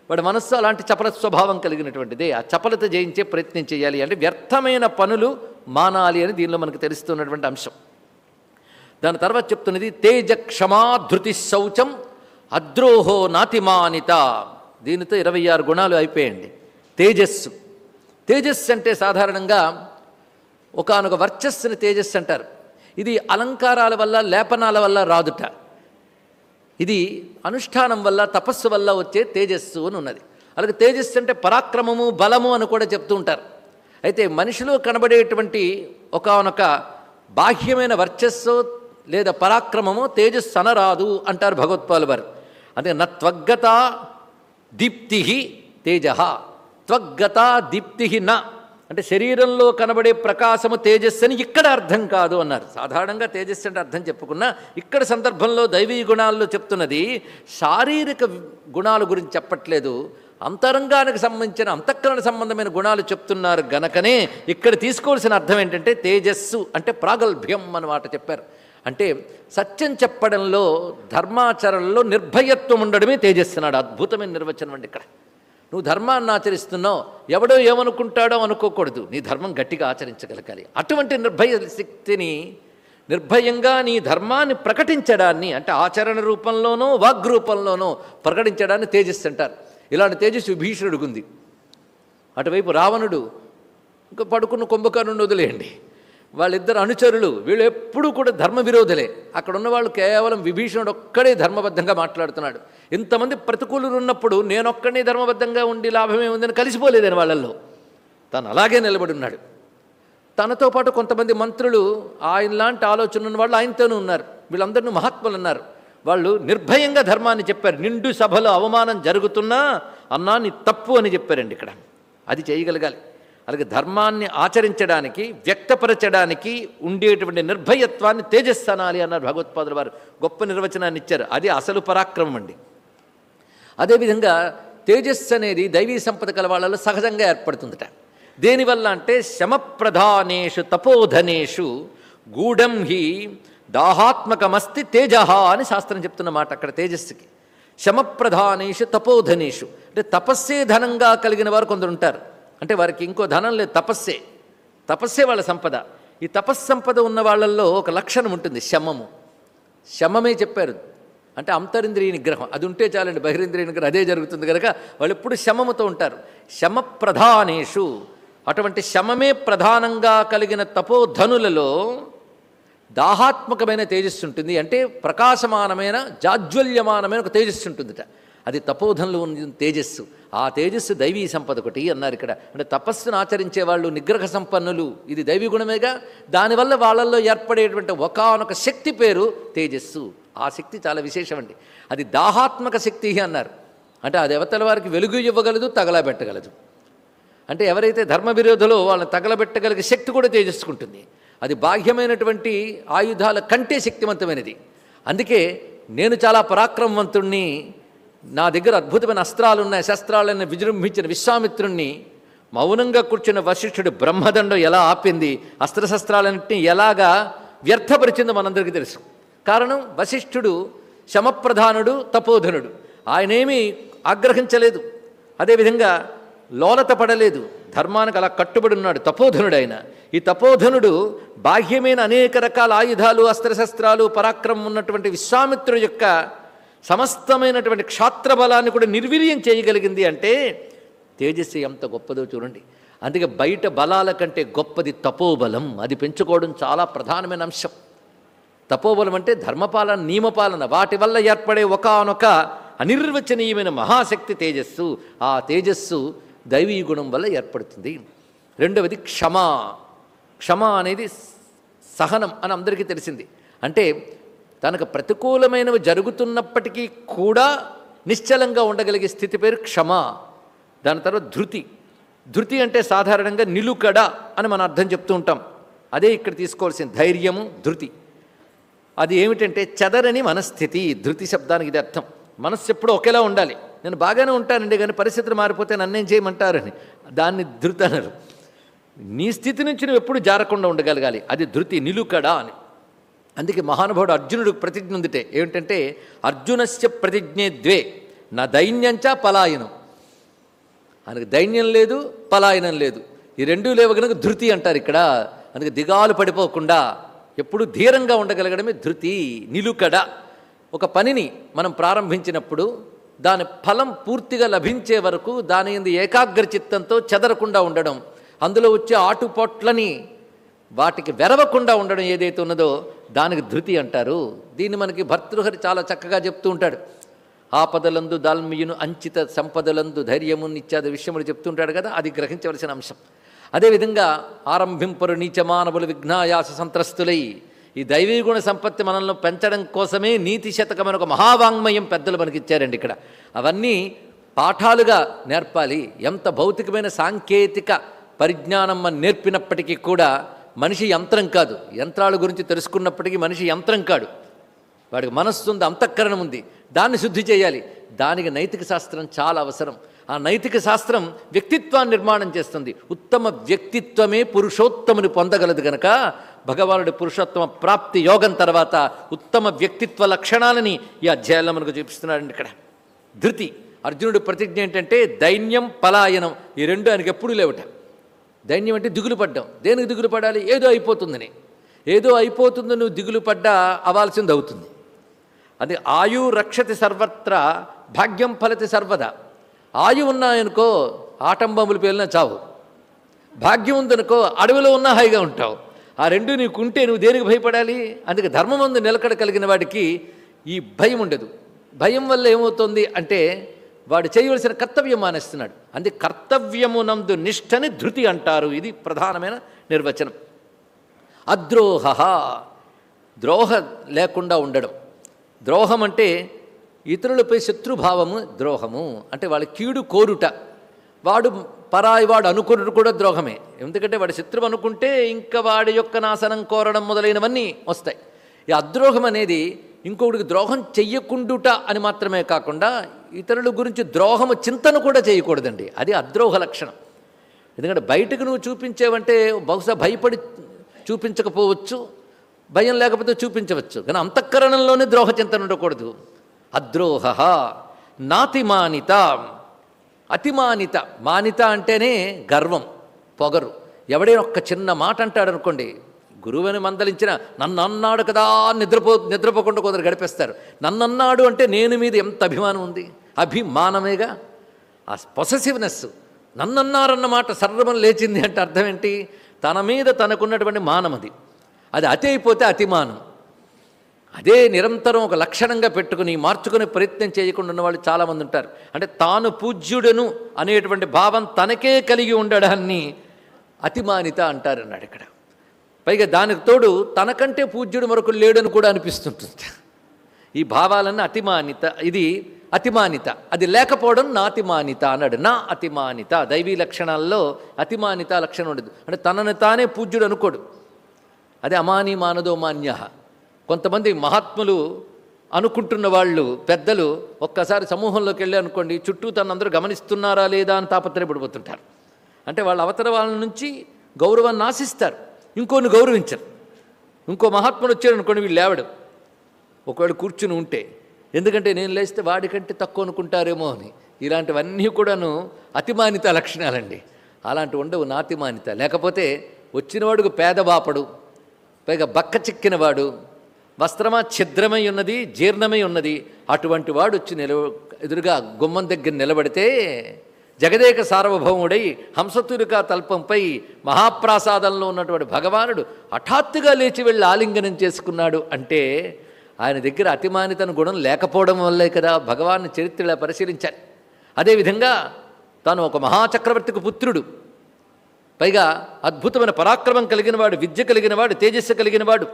వాడి మనస్సు అలాంటి చపల స్వభావం కలిగినటువంటిది. ఆ చపలత జయించే ప్రయత్నం చేయాలి అంటే వ్యర్థమైన పనులు మానాలి అని దీనిలో మనకు తెలుస్తున్నటువంటి అంశం. దాని తర్వాత చెప్తున్నది తేజ క్షమాధృతి శౌచం అద్రోహో నాతిమానిత. దీనితో ఇరవై ఆరు గుణాలు అయిపోయండి. తేజస్సు. తేజస్సు అంటే సాధారణంగా ఒకానొక వర్చస్సుని తేజస్సు అంటారు. ఇది అలంకారాల వల్ల లేపనాల వల్ల రాదుట. ఇది అనుష్ఠానం వల్ల తపస్సు వల్ల వచ్చే తేజస్సు అని ఉన్నది. అలాగే తేజస్సు అంటే పరాక్రమము బలము అని కూడా చెప్తూ ఉంటారు. అయితే మనిషిలో కనబడేటువంటి ఒకనొక బాహ్యమైన వర్చస్సు లేదా పరాక్రమము తేజస్సు అనరాదు అంటారు భగవత్పాలు వారు. అదే నత్వగ్గత దీప్తి తేజ. త్వగ్గత దీప్తి న. అంటే శరీరంలో కనబడే ప్రకాశము తేజస్సు అని ఇక్కడ అర్థం కాదు అన్నారు. సాధారణంగా తేజస్సు అంటే అర్థం చెప్పుకున్నా ఇక్కడ సందర్భంలో దైవీ గుణాల్లో చెప్తున్నది శారీరక గుణాల గురించి చెప్పట్లేదు. అంతరంగానికి సంబంధించిన అంతఃకరణ సంబంధమైన గుణాలు చెప్తున్నారు గనకనే ఇక్కడ తీసుకోవాల్సిన అర్థం ఏంటంటే తేజస్సు అంటే ప్రాగల్భ్యం అన్నమాట చెప్పారు. అంటే సత్యం చెప్పడంలో ధర్మాచరణలో నిర్భయత్వం ఉండడమే తేజస్సునాడు అద్భుతమైన నిర్వచనం అండి ఇక్కడ. నువ్వు ధర్మాన్ని ఆచరిస్తున్నావు. ఎవడో ఏమనుకుంటాడో అనుకోకూడదు. నీ ధర్మం గట్టిగా ఆచరించగలగాలి. అటువంటి నిర్భయ శక్తిని నిర్భయంగా నీ ధర్మాన్ని ప్రకటించడాన్ని అంటే ఆచరణ రూపంలోనో వాగ్రూపంలోనో ప్రకటించడాన్ని తేజస్సు అంటారు. ఇలాంటి తేజస్సు భీషణుడికి ఉంది. అటువైపు రావణుడు ఇంకా పడుకున్న కుంభకర్ణుని వదిలేయండి. వాళ్ళిద్దరు అనుచరులు వీళ్ళు ఎప్పుడూ కూడా ధర్మ విరోధులే అక్కడ ఉన్న వాళ్ళు కేవలం విభీషణుడు ఒక్కడే ధర్మబద్ధంగా మాట్లాడుతున్నాడు. ఇంతమంది ప్రతికూలులు ఉన్నప్పుడు నేనొక్కడే ధర్మబద్ధంగా ఉండి లాభమే ఉందని కలిసిపోలేదని వాళ్ళల్లో. తను అలాగే నిలబడి ఉన్నాడు. తనతో పాటు కొంతమంది మంత్రులు ఆయన లాంటి ఆలోచన ఉన్న వాళ్ళు ఆయనతోనూ ఉన్నారు. వీళ్ళందరినీ మహాత్ములు ఉన్నారు వాళ్ళు నిర్భయంగా ధర్మాన్ని చెప్పారు. నిండు సభలో అవమానం జరుగుతున్నా అన్నా నీ తప్పు అని చెప్పారండి ఇక్కడ. అది చేయగలగాలి. అలాగే ధర్మాన్ని ఆచరించడానికి వ్యక్తపరచడానికి ఉండేటువంటి నిర్భయత్వాన్ని తేజస్సనాలి అన్నారు భగవత్పాదుల వారు. గొప్ప నిర్వచనాన్ని ఇచ్చారు. అది అసలు పరాక్రమం అండి. అదేవిధంగా తేజస్సు అనేది దైవీ సంపద కల వాళ్ళలో సహజంగా ఏర్పడుతుందట. దేనివల్ల అంటే శమప్రధానేషు తపోధనేషు గూఢం హి దాహాత్మకమస్తి తేజ అని శాస్త్రం చెప్తున్న మాట అక్కడ తేజస్సుకి. శమప్రధానేషు తపోధనేషు. అంటే తపస్సే ధనంగా కలిగిన వారు కొందరు ఉంటారు అంటే వారికి ఇంకో ధనం లేదు తపస్సే. తపస్సే వాళ్ళ సంపద. ఈ తపస్సంపద ఉన్న వాళ్ళల్లో ఒక లక్షణం ఉంటుంది శమము. శమమే చెప్పారు. అంటే అంతరింద్రియ నిగ్రహం. అది ఉంటే చాలండి బహిరింద్రియ నిగ్రహం అదే జరుగుతుంది కనుక వాళ్ళు ఎప్పుడు శమముతో ఉంటారు. శమ ప్రధానేషు అటువంటి శమమే ప్రధానంగా కలిగిన తపోధనులలో దాహాత్మకమైన తేజస్సు ఉంటుంది. అంటే ప్రకాశమానమైన జాజ్వల్యమానమైన ఒక తేజస్సు ఉంటుందిట. అది తపోధనలో ఉన్న తేజస్సు. ఆ తేజస్సు దైవీ సంపద ఒకటి అన్నారు ఇక్కడ. అంటే తపస్సును ఆచరించే వాళ్ళు నిగ్రహ సంపన్నులు. ఇది దైవీ గుణమేగా? దానివల్ల వాళ్ళల్లో ఏర్పడేటువంటి ఒకానొక శక్తి పేరు తేజస్సు. ఆ శక్తి చాలా విశేషమండి. అది దాహాత్మక శక్తి అన్నారు. అంటే ఆ దేవతల వారికి వెలుగు ఇవ్వగలదు తగలబెట్టగలదు. అంటే ఎవరైతే ధర్మ విరోధులో వాళ్ళని తగలబెట్టగలిగే శక్తి కూడా తేజస్సుకుంటుంది. అది బాహ్యమైనటువంటి ఆయుధాల కంటే శక్తివంతమైనది. అందుకే నేను చాలా పరాక్రమవంతుణ్ణి నా దగ్గర అద్భుతమైన అస్త్రాలు ఉన్నాయి శస్త్రాలను విజృంభించిన విశ్వామిత్రుణ్ణి మౌనంగా కూర్చున్న వశిష్ఠుడు బ్రహ్మదండం ఎలా ఆపింది అస్త్రశస్త్రాలన్నింటినీ ఎలాగా వ్యర్థపరిచిందో మనందరికీ తెలుసు. కారణం వశిష్ఠుడు శమప్రధానుడు తపోధనుడు. ఆయనేమీ ఆగ్రహించలేదు. అదేవిధంగా లోలత పడలేదు. ధర్మానికి అలా కట్టుబడి ఉన్నాడు తపోధనుడు ఆయన. ఈ తపోధనుడు బాహ్యమైన అనేక రకాల ఆయుధాలు అస్త్రశస్త్రాలు పరాక్రమం ఉన్నటువంటి విశ్వామిత్రుడు యొక్క సమస్తమైనటువంటి క్షాత్ర బలాన్ని కూడా నిర్వీర్యం చేయగలిగింది అంటే తేజస్సు ఎంత గొప్పదో చూడండి. అందుకే బయట బలాల కంటే గొప్పది తపోబలం. అది పెంచుకోవడం చాలా ప్రధానమైన అంశం. తపోబలం అంటే ధర్మపాలన నియమపాలన వాటి వల్ల ఏర్పడే ఒకానొక అనిర్వచనీయమైన మహాశక్తి తేజస్సు. ఆ తేజస్సు దైవీ గుణం వల్ల ఏర్పడుతుంది. రెండవది క్షమ. క్షమ అనేది సహనం అని అందరికీ తెలిసింది. అంటే తనకు ప్రతికూలమైనవి జరుగుతున్నప్పటికీ కూడా నిశ్చలంగా ఉండగలిగే స్థితి పేరు క్షమ. దాని తర్వాత ధృతి. ధృతి అంటే సాధారణంగా నిలుకడ అని మనం అర్థం చెప్తూ ఉంటాం. అదే ఇక్కడ తీసుకోవాల్సిన ధైర్యము ధృతి. అది ఏమిటంటే చెదరని మనస్థితి. ధృతి శబ్దానికి ఇది అర్థం. మనస్సు ఎప్పుడూ ఒకేలా ఉండాలి. నేను బాగానే ఉంటానండి కానీ పరిస్థితులు మారిపోతే నన్నేం చేయమంటారని. దాన్ని ధృతి అనరు నీ స్థితి నుంచి నువ్వు ఎప్పుడు జారకుండా ఉండగలగాలి. అది ధృతి నిలుకడ అని. అందుకే మహానుభావుడు అర్జునుడు ప్రతిజ్ఞ ఉందిటే. ఏమిటంటే అర్జునస్య ప్రతిజ్ఞే ద్వే నా దైన్యంచ పలాయనం. ఆయనకు దైన్యం లేదు పలాయనం లేదు. ఈ రెండూ లేవు కనుక ధృతి అంటారు ఇక్కడ. అందుకే దిగాలు పడిపోకుండా ఎప్పుడు ధీరంగా ఉండగలగడమే ధృతి నిలుకడ. ఒక పనిని మనం ప్రారంభించినప్పుడు దాని ఫలం పూర్తిగా లభించే వరకు దాని మీద ఏకాగ్ర చిత్తంతో చెదరకుండా ఉండడం అందులో వచ్చే ఆటుపోట్లని వాటికి వెరవకుండా ఉండడం ఏదైతే ఉన్నదో దానికి ధృతి అంటారు. దీన్ని మనకి భర్తృహరి చాలా చక్కగా చెప్తూ ఉంటాడు. ఆపదలందు దాల్మియును అంచిత సంపదలందు ధైర్యము ఇత్యాది విషయములు చెప్తుంటాడు కదా అది గ్రహించవలసిన అంశం. అదేవిధంగా ఆరంభింపరు నీచమానవులు విఘ్నాయాస సంత్రస్తులై ఈ దైవీ గుణ సంపత్తి మనల్ని పెంచడం కోసమే నీతి శతకమైన ఒక మహావాంగ్మయం పెద్దలు మనకి ఇచ్చారండి ఇక్కడ. అవన్నీ పాఠాలుగా నేర్పాలి. ఎంత భౌతికమైన సాంకేతిక పరిజ్ఞానం మనం నేర్పినప్పటికీ కూడా మనిషి యంత్రం కాదు. యంత్రాల గురించి తెలుసుకున్నప్పటికీ మనిషి యంత్రం కాడు. వాడికి మనస్సు ఉంది అంతఃకరణం ఉంది. దాన్ని శుద్ధి చేయాలి. దానికి నైతిక శాస్త్రం చాలా అవసరం. ఆ నైతిక శాస్త్రం వ్యక్తిత్వాన్ని నిర్మాణం చేస్తుంది. ఉత్తమ వ్యక్తిత్వమే పురుషోత్తముని పొందగలదు గనక భగవానుడి పురుషోత్తమ ప్రాప్తి యోగం తర్వాత ఉత్తమ వ్యక్తిత్వ లక్షణాలని ఈ అధ్యాయంలో మనకు చూపిస్తున్నాడండి ఇక్కడ. ధృతి. అర్జునుడి ప్రతిజ్ఞ ఏంటంటే దైన్యం పలాయనం ఈ రెండు ఆయనకి ఎప్పుడూ లేవటం. దైన్యం అంటే దిగులు పడ్డాం. దేనికి దిగులు పడాలి? ఏదో అయిపోతుందని. ఏదో అయిపోతుంది నువ్వు దిగులు పడ్డా అవ్వాల్సింది అవుతుంది. అది ఆయు రక్షతి సర్వత్ర భాగ్యం ఫలతి సర్వదా. ఆయు ఉన్నాయనుకో ఆటంబములు పేలిన చావు. భాగ్యం ఉందనుకో అడవిలో ఉన్నా హాయిగా ఉంటావు. ఆ రెండు నీకుంటే నువ్వు దేనికి భయపడాలి? అందుకే ధర్మం ముందు నిలకడ కలిగిన వాడికి ఈ భయం ఉండదు. భయం వల్ల ఏమవుతుంది అంటే వాడు చేయవలసిన కర్తవ్యం మానేస్తున్నాడు. అందుకే కర్తవ్యమునందు నిష్టని ధృతి అంటారు. ఇది ప్రధానమైన నిర్వచనం. అద్రోహ ద్రోహ లేకుండా ఉండడం. ద్రోహం అంటే ఇతరులపై శత్రుభావము ద్రోహము. అంటే వాళ్ళ కీడు కోరుట. వాడు పరాయి వాడు అనుకున్నది కూడా ద్రోహమే. ఎందుకంటే వాడు శత్రువు అనుకుంటే ఇంకా వాడి యొక్క నాశనం కోరడం మొదలైనవన్నీ వస్తాయి. ఈ అద్రోహం అనేది ఇంకొకటికి ద్రోహం చెయ్యకుండుట అని మాత్రమే కాకుండా ఇతరుల గురించి ద్రోహము చింతన కూడా చేయకూడదండి. అది అద్రోహ లక్షణం. ఎందుకంటే బయటకు నువ్వు చూపించేవంటే బహుశా భయపడి చూపించకపోవచ్చు భయం లేకపోతే చూపించవచ్చు. కానీ అంతఃకరణంలోనే ద్రోహ చింతన ఉండకూడదు. అద్రోహ నాతిమానిత అతిమానిత మానిత. అంటేనే గర్వం పొగరు. ఎవడే ఒక్క చిన్న మాట అంటాడు అనుకోండి గురువుని మందలించిన నన్ను అన్నాడు కదా నిద్రపో నిద్రపోకుండా కొందరు గడిపేస్తారు. నన్ను అన్నాడు అంటే నేను మీద ఎంత అభిమానం ఉంది? అభిమానమేగా? ఆ పొసెసివ్నెస్ నన్నన్నారన్నమాట సర్వం లేచింది అంటే అర్థం ఏంటి? తన మీద తనకున్నటువంటి మానం అది. అది అతి అయిపోతే అతిమానం అదే నిరంతరం ఒక లక్షణంగా పెట్టుకుని మార్చుకునే ప్రయత్నం చేయకుండా ఉన్నవాళ్ళు చాలామంది ఉంటారు. అంటే తాను పూజ్యుడను అనేటువంటి భావం తనకే కలిగి ఉండడాన్ని అతిమానిత అంటారన్నాడు ఇక్కడ. పైగా దానికి తోడు తనకంటే పూజ్యుడు మరొకరు లేడని కూడా అనిపిస్తుంటుంది. ఈ భావాలన్నీ అతిమానిత ఇది అతిమానిత. అది లేకపోవడం నా అతిమానిత అన్నాడు. నా అతిమానిత. దైవీ లక్షణాల్లో అతిమానిత లక్షణం ఉండదు. అంటే తనని తానే పూజ్యుడు అనుకోడు. అదే అమాని మానదో మాన్య. కొంతమంది మహాత్ములు అనుకుంటున్న వాళ్ళు పెద్దలు ఒక్కసారి సమూహంలోకి వెళ్ళి అనుకోండి చుట్టూ తనందరూ గమనిస్తున్నారా లేదా అని తాపత్రయపడిపోతుంటారు. అంటే వాళ్ళ అవతర వాళ్ళ నుంచి గౌరవాన్ని ఆశిస్తారు. ఇంకోని గౌరవించరు. ఇంకో మహాత్ముడు వచ్చాడు అనుకోండి వీళ్ళు లేవడు. ఒకవేళ కూర్చుని ఉంటే ఎందుకంటే నేను లేస్తే వాడికంటే తక్కువ అనుకుంటారేమో అని. ఇలాంటివన్నీ కూడాను అతిమానిత లక్షణాలండి. అలాంటివి ఉండవు నాతిమానిత. లేకపోతే వచ్చినవాడుకు పేదబాపడు పైగా బక్క చిక్కినవాడు వస్త్రమా ఛిద్రమై ఉన్నది జీర్ణమై ఉన్నది అటువంటి వాడు వచ్చి నిలవ ఎదురుగా గుమ్మం దగ్గర నిలబడితే జగదేక సార్వభౌముడై హంసతురిక తల్పంపై మహాప్రాసాదంలో ఉన్నటువంటి భగవానుడు హఠాత్తుగా లేచి వెళ్ళి ఆలింగనం చేసుకున్నాడు అంటే ఆయన దగ్గర అతిమానితన గుణం లేకపోవడం వల్లే కదా భగవాన్ చరిత్ర ఇలా పరిశీలించాలి. అదేవిధంగా తాను ఒక మహాచక్రవర్తికి పుత్రుడు. పైగా అద్భుతమైన పరాక్రమం కలిగినవాడు విద్య కలిగినవాడు తేజస్సు కలిగినవాడు.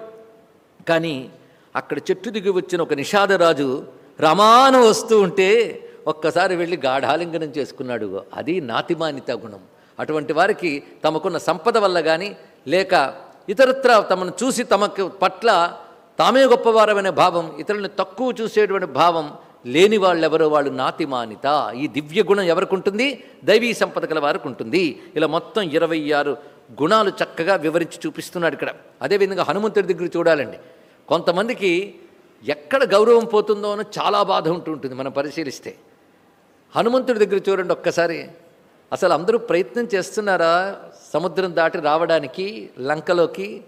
కానీ అక్కడ చెట్టు దిగి వచ్చిన ఒక నిషాదరాజు రమాను వస్తూ ఉంటే ఒక్కసారి వెళ్ళి గాఢాలింగనం చేసుకున్నాడు. అది నాతిమానిత గుణం. అటువంటి వారికి తమకున్న సంపద వల్ల కానీ లేక ఇతరత్ర తమను చూసి తమకు పట్ల తామే గొప్పవారమనే భావం ఇతరులను తక్కువ చూసేటువంటి భావం లేని వాళ్ళెవరో వాళ్ళు నాతిమానిత. ఈ దివ్య గుణం ఎవరికి ఉంటుంది దైవీ సంపద గల వారికి ఉంటుంది ఇలా మొత్తం ఇరవై ఆరు గుణాలు చక్కగా వివరించి చూపిస్తున్నాడు ఇక్కడ. అదేవిధంగా హనుమంతుడి దగ్గర చూడాలండి. కొంతమందికి ఎక్కడ గౌరవం పోతుందో అని చాలా బాధ ఉంటుంటుంది మనం పరిశీలిస్తే. హనుమంతుడి దగ్గర చూడండి ఒక్కసారి. అసలు అందరూ ప్రయత్నం చేస్తున్నారా సముద్రం దాటి రావడానికి లంకలోకి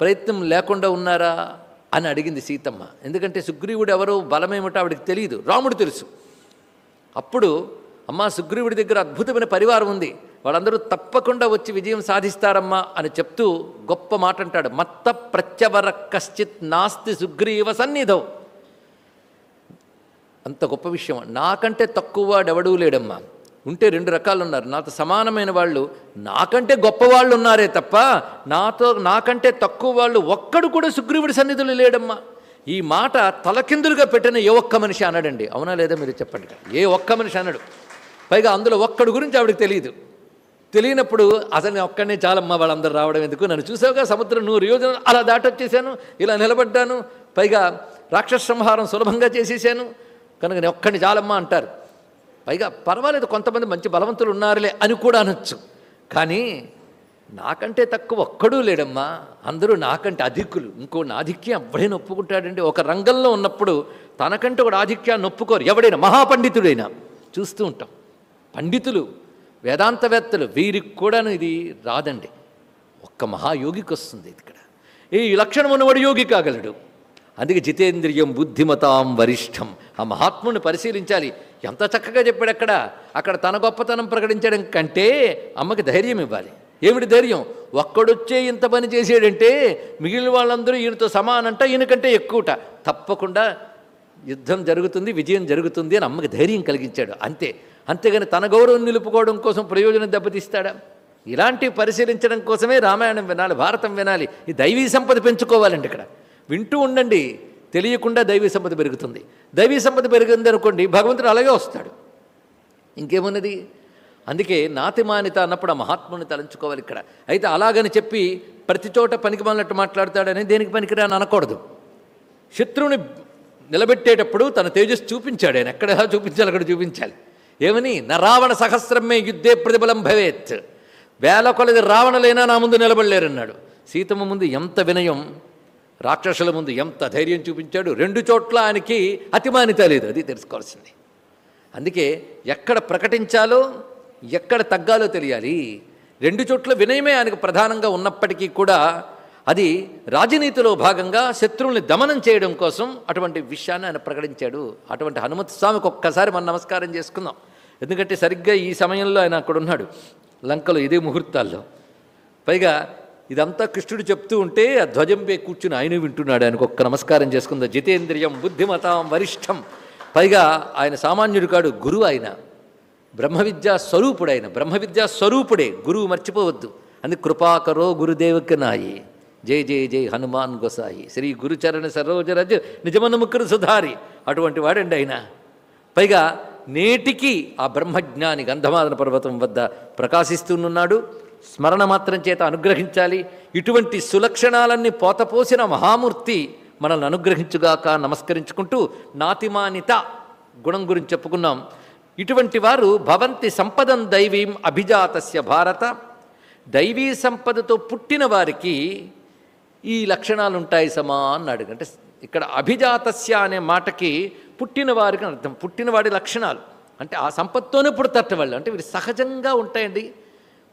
ప్రయత్నం లేకుండా ఉన్నారా అని అడిగింది సీతమ్మ. ఎందుకంటే సుగ్రీవుడు ఎవరో బలమేమిటో ఆవిడకి తెలియదు రాముడు తెలుసు. అప్పుడు అమ్మా సుగ్రీవుడి దగ్గర అద్భుతమైన పరివారం ఉంది. వాళ్ళందరూ తప్పకుండా వచ్చి విజయం సాధిస్తారమ్మా అని చెప్తూ గొప్ప మాట అంటాడు మత్త ప్రత్యవర కశ్చిత్ నాస్తి సుగ్రీవ సన్నిధౌ. అంత గొప్ప విషయం. నాకంటే తక్కువ వాడెవడూ లేడమ్మా. ఉంటే రెండు రకాలు ఉన్నారు నాతో సమానమైన వాళ్ళు నాకంటే గొప్ప వాళ్ళు ఉన్నారే తప్ప నాతో నాకంటే తక్కువ వాళ్ళు ఒక్కడు కూడా సుగ్రీవుడి సన్నిధులు లేడమ్మా. ఈ మాట తలకిందులుగా పెట్టిన ఏ ఒక్క మనిషి అన్నాడండి అవునా లేదా మీరు చెప్పండి. ఏ ఒక్క మనిషి అన్నాడు పైగా అందులో ఒక్కడు గురించి ఆవిడకి తెలియదు. తెలియనప్పుడు అసలు నేను ఒక్కడనే చాలమ్మా వాళ్ళందరూ రావడం ఎందుకు? నన్ను చూసావుగా సముద్రం నూరు యోజన అలా దాటొచ్చేసాను ఇలా నిలబడ్డాను పైగా రాక్షస సంహారం సులభంగా చేసేసాను కనుక నేను ఒక్కడిని చాలమ్మా అంటారు. పైగా పర్వాలేదు కొంతమంది మంచి బలవంతులు ఉన్నారులే అని కూడా అనొచ్చు. కానీ నాకంటే తక్కువ ఒక్కడూ లేడమ్మా. అందరూ నాకంటే అధికులు. ఇంకో ఆధిక్యం ఎవడైనా ఒప్పుకుంటాడంటే ఒక రంగంలో ఉన్నప్పుడు తనకంటే ఒక ఆధిక్యాన్ని ఒప్పుకోరు ఎవడైనా మహాపండితుడైనా చూస్తూ ఉంటాం. పండితులు వేదాంతవేత్తలు వీరికి కూడాను ఇది రాదండి. ఒక్క మహాయోగికి వస్తుంది ఇక్కడ. ఈ లక్షణం ఉన్నవాడు యోగి కాగలడు. అందుకే జితేంద్రియం బుద్ధిమతాం వరిష్టం. ఆ మహాత్ముని పరిశీలించాలి. ఎంత చక్కగా చెప్పాడు అక్కడ. అక్కడ తన గొప్పతనం ప్రకటించడం కంటే అమ్మకి ధైర్యం ఇవ్వాలి. ఏమిటి ధైర్యం? ఒక్కడొచ్చే ఇంత పని చేసాడంటే మిగిలిన వాళ్ళందరూ ఈయనతో సమానంట ఈయనకంటే ఎక్కువట. తప్పకుండా యుద్ధం జరుగుతుంది విజయం జరుగుతుంది అని అమ్మకి ధైర్యం కలిగించాడు. అంతే. అంతేగాని తన గౌరవం నిలుపుకోవడం కోసం ప్రయోజనం దెబ్బతీస్తాడా? ఇలాంటివి పరిశీలించడం కోసమే రామాయణం వినాలి భారతం వినాలి. ఈ దైవీ సంపద పెంచుకోవాలండి ఇక్కడ. వింటూ ఉండండి. తెలియకుండా దైవీ సంపద పెరుగుతుంది. దైవీ సంపద పెరిగింది అనుకోండి భగవంతుడు అలాగే వస్తాడు. ఇంకేమున్నది? అందుకే నాతిమానిత అన్నప్పుడు ఆ మహాత్ముని తలంచుకోవాలి ఇక్కడ. అయితే అలాగని చెప్పి ప్రతి చోట పనికి మాలినట్టు మాట్లాడతాడని దేనికి పనికిరా అని అనకూడదు. శత్రువుని నిలబెట్టేటప్పుడు తన తేజస్సు చూపించాడు. ఆయన ఎక్కడ చూపించాలి అక్కడ చూపించాలి. ఏమని? నా రావణ సహస్రమే యుద్ధే ప్రతిఫలం భవేత్. వేల కొలది రావణలైనా నా ముందు నిలబడలేరన్నాడు. సీతమ్మ ముందు ఎంత వినయం రాక్షసుల ముందు ఎంత ధైర్యం చూపించాడు? రెండు చోట్ల ఆయనకి అతిమానిత లేదు అది తెలుసుకోవాల్సింది. అందుకే ఎక్కడ ప్రకటించాలో ఎక్కడ తగ్గాలో తెలియాలి. రెండు చోట్ల వినయమే ఆయనకు ప్రధానంగా ఉన్నప్పటికీ కూడా అది రాజనీతిలో భాగంగా శత్రువుల్ని దమనం చేయడం కోసం అటువంటి విషయాన్ని ఆయన ప్రకటించాడు. అటువంటి హనుమత్ స్వామికి ఒక్కసారి మనం నమస్కారం చేసుకుందాం. ఎందుకంటే సరిగ్గా ఈ సమయంలో ఆయన అక్కడ ఉన్నాడు లంకలో ఇదే ముహూర్తాల్లో. పైగా ఇదంతా కృష్ణుడు చెప్తూ ఉంటే ఆ ధ్వజంపై కూర్చుని ఆయన వింటున్నాడు. ఆయనకు ఒక్క నమస్కారం చేసుకుందా? జితేంద్రియం బుద్ధిమతాం వరిష్టం. పైగా ఆయన సామాన్యుడు కాడు గురువు ఆయన. బ్రహ్మ విద్యా స్వరూపుడు ఆయన బ్రహ్మ విద్యా స్వరూపుడే. గురువు మర్చిపోవద్దు. అని కృపాకరో గురుదేవకి నాయి. జై జై జై హనుమాన్ గోసాయి. శ్రీ గురుచరణ సరోజరజ్ నిజమనుముఖరు సుధారి. అటువంటి వాడండి ఆయన. పైగా నేటికి ఆ బ్రహ్మజ్ఞాని గంధమాదన పర్వతం వద్ద ప్రకాశిస్తూనున్నాడు. స్మరణ మాత్రం చేత అనుగ్రహించాలి. ఇటువంటి సులక్షణాలన్నీ పోతపోసిన మహామూర్తి మనల్ని అనుగ్రహించుగాక నమస్కరించుకుంటూ నాతిమానిత గుణం గురించి చెప్పుకున్నాం. ఇటువంటి వారు భవంతి సంపదం దైవీం అభిజాతస్య భారత. దైవీ సంపదతో పుట్టిన వారికి ఈ లక్షణాలు ఉంటాయి సమా అన్నాడు. అంటే ఇక్కడ అభిజాతస్య అనే మాటకి పుట్టిన వారికి అర్థం. పుట్టినవాడి లక్షణాలు. అంటే ఆ సంపత్తోనే పుడతట్ట వాళ్ళు. అంటే వీరు సహజంగా ఉంటాయండి.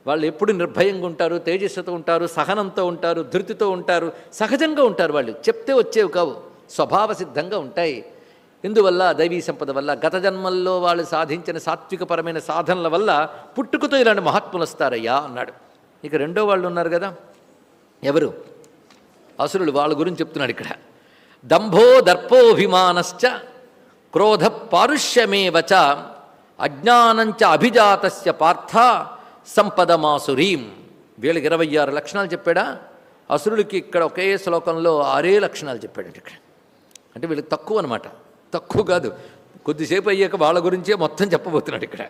వాళ్ళు ఎప్పుడు నిర్భయంగా ఉంటారు తేజస్సుతో ఉంటారు సహనంతో ఉంటారు ధృతితో ఉంటారు సహజంగా ఉంటారు వాళ్ళు. చెప్తే వచ్చేవి కావు స్వభావ సిద్ధంగా ఉంటాయి. ఇందువల్ల దైవీ సంపద వల్ల గత జన్మల్లో వాళ్ళు సాధించిన సాత్వికపరమైన సాధనల వల్ల పుట్టుకతో ఇలాంటి మహాత్ములు వస్తారయ్యా అన్నాడు. ఇక రెండో వాళ్ళు ఉన్నారు కదా ఎవరు? అసురులు వాళ్ళ గురించి చెప్తున్నాడు ఇక్కడ. దంభో దర్పోభిమానశ్చ క్రోధ పారుష్యమేవచ అజ్ఞానంచ అభిజాతస్య పార్థ సంపద మాసురీం. వీళ్ళకి ఇరవై ఆరు లక్షణాలు చెప్పాడా? అసురులకి ఇక్కడ ఒకే శ్లోకంలో ఆరే లక్షణాలు చెప్పాడు ఇక్కడ. అంటే వీళ్ళకి తక్కువ అనమాట తక్కువ కాదు. కొద్దిసేపు అయ్యాక వాళ్ళ గురించే మొత్తం చెప్పబోతున్నాడు ఇక్కడ.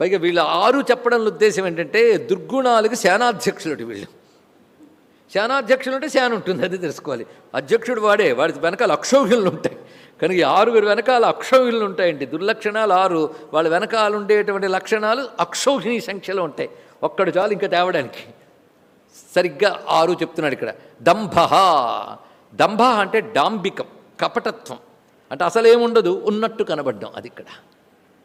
పైగా వీళ్ళు ఆరు చెప్పడంలో ఉద్దేశం ఏంటంటే దుర్గుణాలకు సేనాధ్యక్షులు వీళ్ళు. సేనాధ్యక్షులు అంటే సేన ఉంటుంది అది తెలుసుకోవాలి. అధ్యక్షుడు వాడే వాడి వెనకాల అక్షౌహిణులు ఉంటాయి. కనుక ఈ ఆరుగురు వెనకాల అక్షౌహిణులు ఉంటాయండి. దుర్లక్షణాలు ఆరు. వాళ్ళ వెనకాల ఉండేటువంటి లక్షణాలు అక్షౌహిణి సంఖ్యలో ఉంటాయి. ఒక్కడు చాలు ఇంకా తేవడానికి. సరిగ్గా ఆరు చెప్తున్నాడు ఇక్కడ. దంభ దంభ అంటే డాంబికం కపటత్వం. అంటే అసలేముండదు ఉన్నట్టు కనబడ్డం అది ఇక్కడ.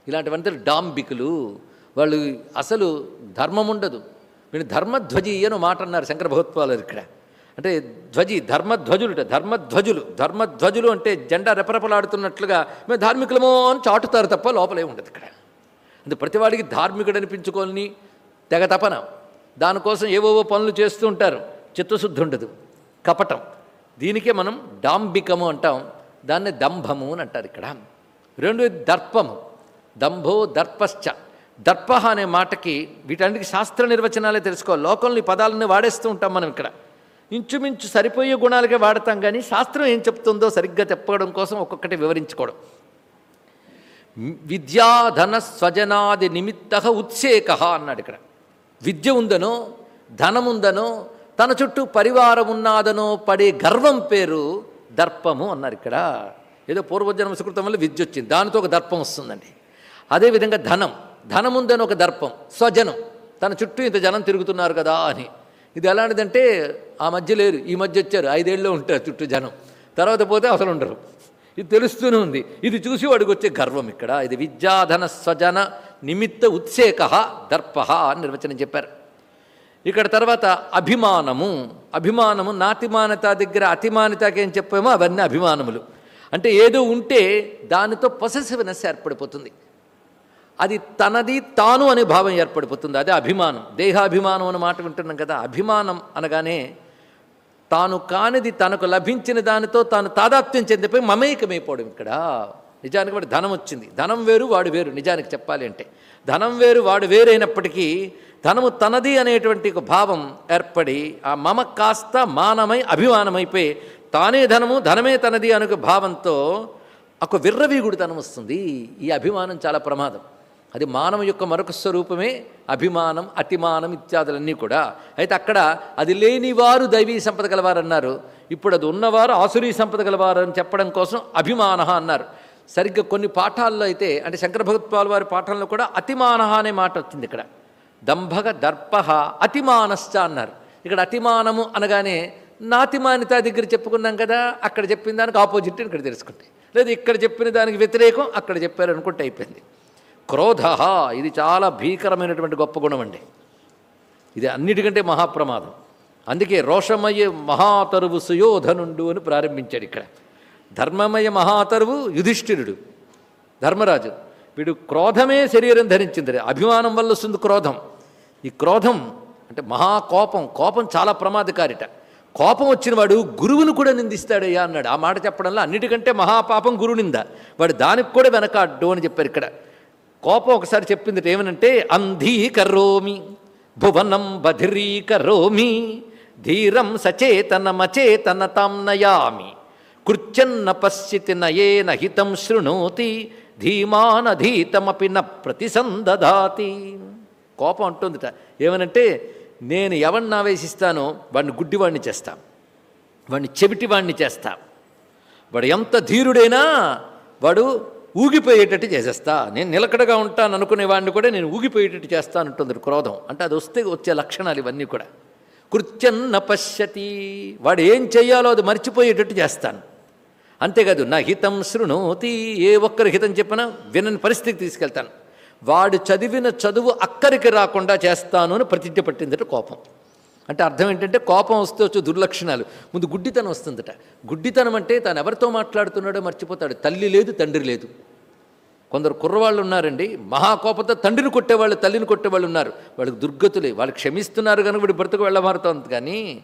ఇలాంటివంతా డాంబికులు. వాళ్ళు అసలు ధర్మం ఉండదు. వీళ్ళు ధర్మధ్వజీ అని మాట అన్నారు శంకర భగవత్పాలు ఇక్కడ. అంటే ధ్వజి ధర్మధ్వజులుట ధర్మధ్వజులు ధర్మధ్వజులు అంటే జెండా రెపరెపలాడుతున్నట్లుగా మేము ధార్మికులమో అని చాటుతారు తప్ప లోపలే ఉండదు ఇక్కడ. అంటే ప్రతివాడికి ధార్మికుడు అనిపించుకోని తెగ తపన. దానికోసం ఏవేవో పనులు చేస్తూ ఉంటారు. చిత్తశుద్ధి ఉండదు. కపటం. దీనికే మనం డాంబికము అంటాం. దాన్ని దంభము అని అంటారు ఇక్కడ. రెండు దర్పము. దంభో దర్పశ్చ. దర్ప అనే మాటకి వీటన్నిటికి శాస్త్ర నిర్వచనాలే తెలుసుకోవాలి. లోకంలో ఈ పదాలని వాడేస్తూ ఉంటాం మనం ఇక్కడ. ఇంచుమించు సరిపోయే గుణాలకే వాడతాం కానీ శాస్త్రం ఏం చెప్తుందో సరిగ్గా చెప్పడం కోసం ఒక్కొక్కటి వివరించుకోవడం. విద్యాధన స్వజనాది నిమిత్త ఉత్సేక అన్నాడు ఇక్కడ. విద్య ఉందనో ధనం ఉందనో తన చుట్టూ పరివారం ఉన్నాదనో పడే గర్వం పేరు దర్పము అన్నారు ఇక్కడ. ఏదో పూర్వజన్మ సుకృతం వల్ల విద్య వచ్చింది. దానితో ఒక దర్పం వస్తుందండి. అదేవిధంగా ధనం. ధనం ఒక దర్పం. స్వజనం. తన చుట్టూ ఇంత జనం తిరుగుతున్నారు కదా అని. ఇది ఎలాంటిదంటే ఆ మధ్య లేరు ఈ మధ్య వచ్చారు ఐదేళ్ళలో ఉంటారు చుట్టూ జనం. తర్వాత పోతే అసలు ఉండరు. ఇది తెలుస్తూనే ఉంది. ఇది చూసి వాడికి వచ్చే గర్వం ఇక్కడ. ఇది విద్యాధన స్వజన నిమిత్త ఉత్సేక దర్ప అని నిర్వచనం చెప్పారు. ఇక్కడ తర్వాత అభిమానము. అభిమానము నాతిమానత దగ్గర అతిమానతకేం చెప్పామో అవన్నీ అభిమానములు. అంటే ఏదో ఉంటే దానితో పొసెసివ్నెస్ ఏర్పడిపోతుంది. అది తనది తాను అనే భావం ఏర్పడిపోతుంది. అదే అభిమానం. దేహాభిమానం అన్న మాట వింటున్నాం కదా. అభిమానం అనగానే తాను కానిది తనకు లభించిన దానితో తాను తాదాత్మ్యం చెందిపోయి మమేకమైపోవడం ఇక్కడ. నిజానికి వాడు ధనం వచ్చింది. ధనం వేరు వాడు వేరు. నిజానికి చెప్పాలి అంటే. ధనం వేరు వాడు వేరైనప్పటికీ ధనము తనది అనేటువంటి ఒక భావం ఏర్పడి ఆ మమ కాస్త మానమై అభిమానమైపోయి తానే ధనము ధనమే తనది అనే భావంతో ఒక విర్రవీగుడితనం వస్తుంది ఈ అభిమానం చాలా ప్రమాదం. అది మానవ యొక్క మరొక స్వరూపమే అభిమానం అతిమానం ఇత్యాదులన్నీ కూడా. అయితే అక్కడ అది లేనివారు దైవీ సంపద గలవారు అన్నారు ఇప్పుడు అది ఉన్నవారు ఆసురీ సంపద గలవారని చెప్పడం కోసం అభిమాన అన్నారు. సరిగ్గా కొన్ని పాఠాల్లో అయితే అంటే శంకర వారి పాఠంలో కూడా అతిమాన అనే మాట వచ్చింది ఇక్కడ. దంభగ దర్పహ అతిమానశ్చ అన్నారు. ఇక్కడ అతిమానము అనగానే నాతిమానిత దగ్గర చెప్పుకున్నాం కదా అక్కడ చెప్పిన దానికి ఆపోజిట్ ఇక్కడ తెలుసుకుంటే. లేదు ఇక్కడ చెప్పిన దానికి వ్యతిరేకం అక్కడ చెప్పారు అనుకుంటే అయిపోయింది. క్రోధ. ఇది చాలా భీకరమైనటువంటి గొప్ప గుణం అండి. ఇది అన్నిటికంటే మహాప్రమాదం. అందుకే రోషమయ మహాతరువు సుయోధనుండు అని ప్రారంభించాడు ఇక్కడ. ధర్మమయ మహాతరువు యుధిష్ఠిరుడు ధర్మరాజు. వీడు క్రోధమే శరీరం ధరించింది. అభిమానం వల్ల వస్తుంది క్రోధం. ఈ క్రోధం అంటే మహాకోపం. కోపం చాలా ప్రమాదకారిట. కోపం వచ్చినవాడు గురువును కూడా నిందిస్తాడయ్యా అన్నాడు. ఆ మాట చెప్పడంలో అన్నిటికంటే మహాపాపం గురువు నింద. వాడు దానికి కూడా వెనకాడ్డు అని చెప్పారు ఇక్కడ. కోపం ఒకసారి చెప్పింది ఏమనంటే అంధీకరోమి భువనం బధిరీకరోమి ధీరం సచేతనమచేతన తాం నయామి కృత్యన్న పశ్చితి నయేన హితం శృణోతి ధీమానధీతమపి న ప్రతిసందదాతి. కోపం అంటుందిట. ఏమనంటే నేను ఎవరిని ఆవేశిస్తానో వాడిని గుడ్డివాడిని చేస్తా వాడిని చెవిటివాడిని చేస్తా. వాడు ఎంత ధీరుడైనా వాడు ఊగిపోయేటట్టు చేసేస్తా. నేను నిలకడగా ఉంటాను అనుకునేవాడిని కూడా నేను ఊగిపోయేటట్టు చేస్తాను అంటుంది క్రోధం. అంటే అది వస్తే వచ్చే లక్షణాలు ఇవన్నీ కూడా. కృత్యన్న పశ్యతి. వాడు ఏం చెయ్యాలో అది మర్చిపోయేటట్టు చేస్తాను. అంతేకాదు నా హితం శృణోతి. ఏ ఒక్కరి హితం చెప్పినా వినని పరిస్థితికి తీసుకెళ్తాను. వాడు చదివిన చదువు అక్కరికి రాకుండా చేస్తాను అని ప్రతిజ్ఞ పట్టిందట కోపం. అంటే అర్థం ఏంటంటే కోపం వస్తే వచ్చే దుర్లక్షణాలు. ముందు గుడ్డితనం వస్తుందట. గుడ్డితనం అంటే తాను ఎవరితో మాట్లాడుతున్నాడో మర్చిపోతాడు. తల్లి లేదు తండ్రి లేదు. కొందరు కుర్రవాళ్ళు ఉన్నారండి మహాకోపంతో తండ్రిని కొట్టేవాళ్ళు తల్లిని కొట్టేవాళ్ళు ఉన్నారు. వాళ్ళకి దుర్గతులే వాళ్ళు క్షమిస్తున్నారు కనుక వీడి బ్రతుకు వెళ్ళమారుతోంది కానీ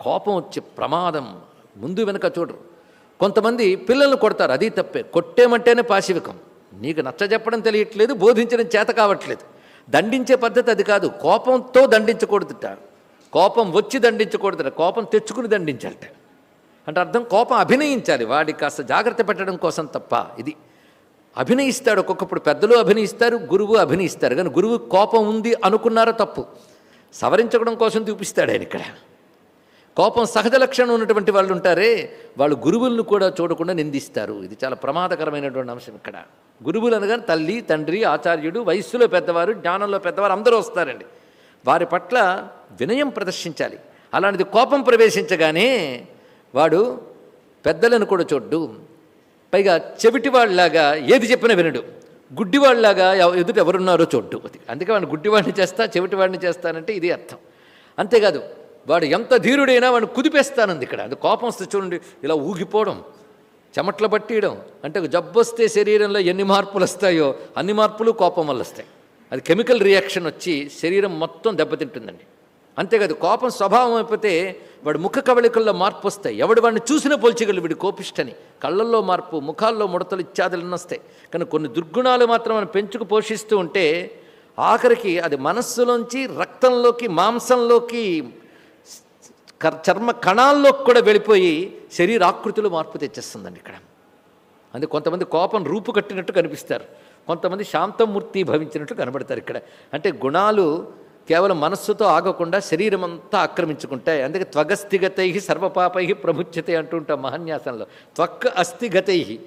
కోపం వచ్చే ప్రమాదం ముందు వెనుక చూడరు. కొంతమంది పిల్లల్ని కొడతారు అది తప్పే. కొట్టేమంటేనే పాశవికం. నీకు నచ్చజెప్పడం తెలియట్లేదు బోధించడం చేత కావట్లేదు. దండించే పద్ధతి అది కాదు. కోపంతో దండించకూడదుట. కోపం వచ్చి దండించకూడదుట. కోపం తెచ్చుకుని దండించాలట. అంటే అర్థం కోపం అభినయించాలి. వాడికి కాస్త జాగ్రత్త పెట్టడం కోసం తప్ప ఇది అభినయిస్తాడు. ఒక్కొక్కప్పుడు పెద్దలు అభినయిస్తారు గురువు అభినయిస్తారు. కానీ గురువు కోపం ఉంది అనుకున్నారో? తప్పు. సవరించడం కోసం చూపిస్తాడు ఆయన ఇక్కడ. కోపం సహజ లక్షణం ఉన్నటువంటి వాళ్ళు ఉంటారే వాళ్ళు గురువులను కూడా చూడకుండా నిందిస్తారు. ఇది చాలా ప్రమాదకరమైనటువంటి అంశం ఇక్కడ. గురువులు అనగానే తల్లి తండ్రి ఆచార్యుడు వయస్సులో పెద్దవారు జ్ఞానంలో పెద్దవారు అందరూ వస్తారండి. వారి పట్ల వినయం ప్రదర్శించాలి. అలాంటిది కోపం ప్రవేశించగానే వాడు పెద్దలను కూడా చూడ్డు. పైగా చెవిటివాళ్ళలాగా ఏది చెప్పినా వినడు. గుడ్డివాళ్ళలాగా ఎవ- ఎదుట ఎవరున్నారో చూడ్డు అది. అందుకే వాడిని గుడ్డివాడిని చేస్తా చెవిటివాడిని చేస్తానంటే ఇది అర్థం. అంతేకాదు వాడు ఎంత ధీరుడైనా వాడిని కుదిపేస్తానంది ఇక్కడ. అది కోపం వస్తే చూడండి ఇలా ఊగిపోవడం చెమట్లు పట్టియడం అంటే ఒక జబ్బు వస్తే శరీరంలో ఎన్ని మార్పులు వస్తాయో అన్ని మార్పులు కోపం వల్ల వస్తాయి. అది కెమికల్ రియాక్షన్ వచ్చి శరీరం మొత్తం దెబ్బతింటుందండి. అంతేకాదు కోపం స్వభావం అయిపోతే వాడు ముఖ కవళికల్లో మార్పు వస్తాయి. ఎవడు వాడిని చూసిన పోల్చగలడు వీడి కోపిష్టని. కళ్ళల్లో మార్పు ముఖాల్లో ముడతలు ఇత్యాదులు వస్తాయి. కానీ కొన్ని దుర్గుణాలు మాత్రం మనం పెంచుకు పోషిస్తూ ఉంటే ఆఖరికి అది మనస్సులోంచి రక్తంలోకి మాంసంలోకి చర్మ కణాల్లోకి కూడా వెళ్ళిపోయి శరీర ఆకృతిలో మార్పు తెచ్చేస్తుందండి ఇక్కడ. అందుకే కొంతమంది కోపం రూపు కట్టినట్టు కనిపిస్తారు. కొంతమంది శాంతమూర్తి భవించినట్టు కనబడతారు ఇక్కడ. అంటే గుణాలు కేవలం మనస్సుతో ఆగకుండా శరీరం అంతా ఆక్రమించుకుంటాయి అందుకే త్వగస్థిగతై సర్వపాపై ప్రముచ్యతే అంటూ ఉంటాం మహన్యాసంలో. త్వక్ అస్థిగతై.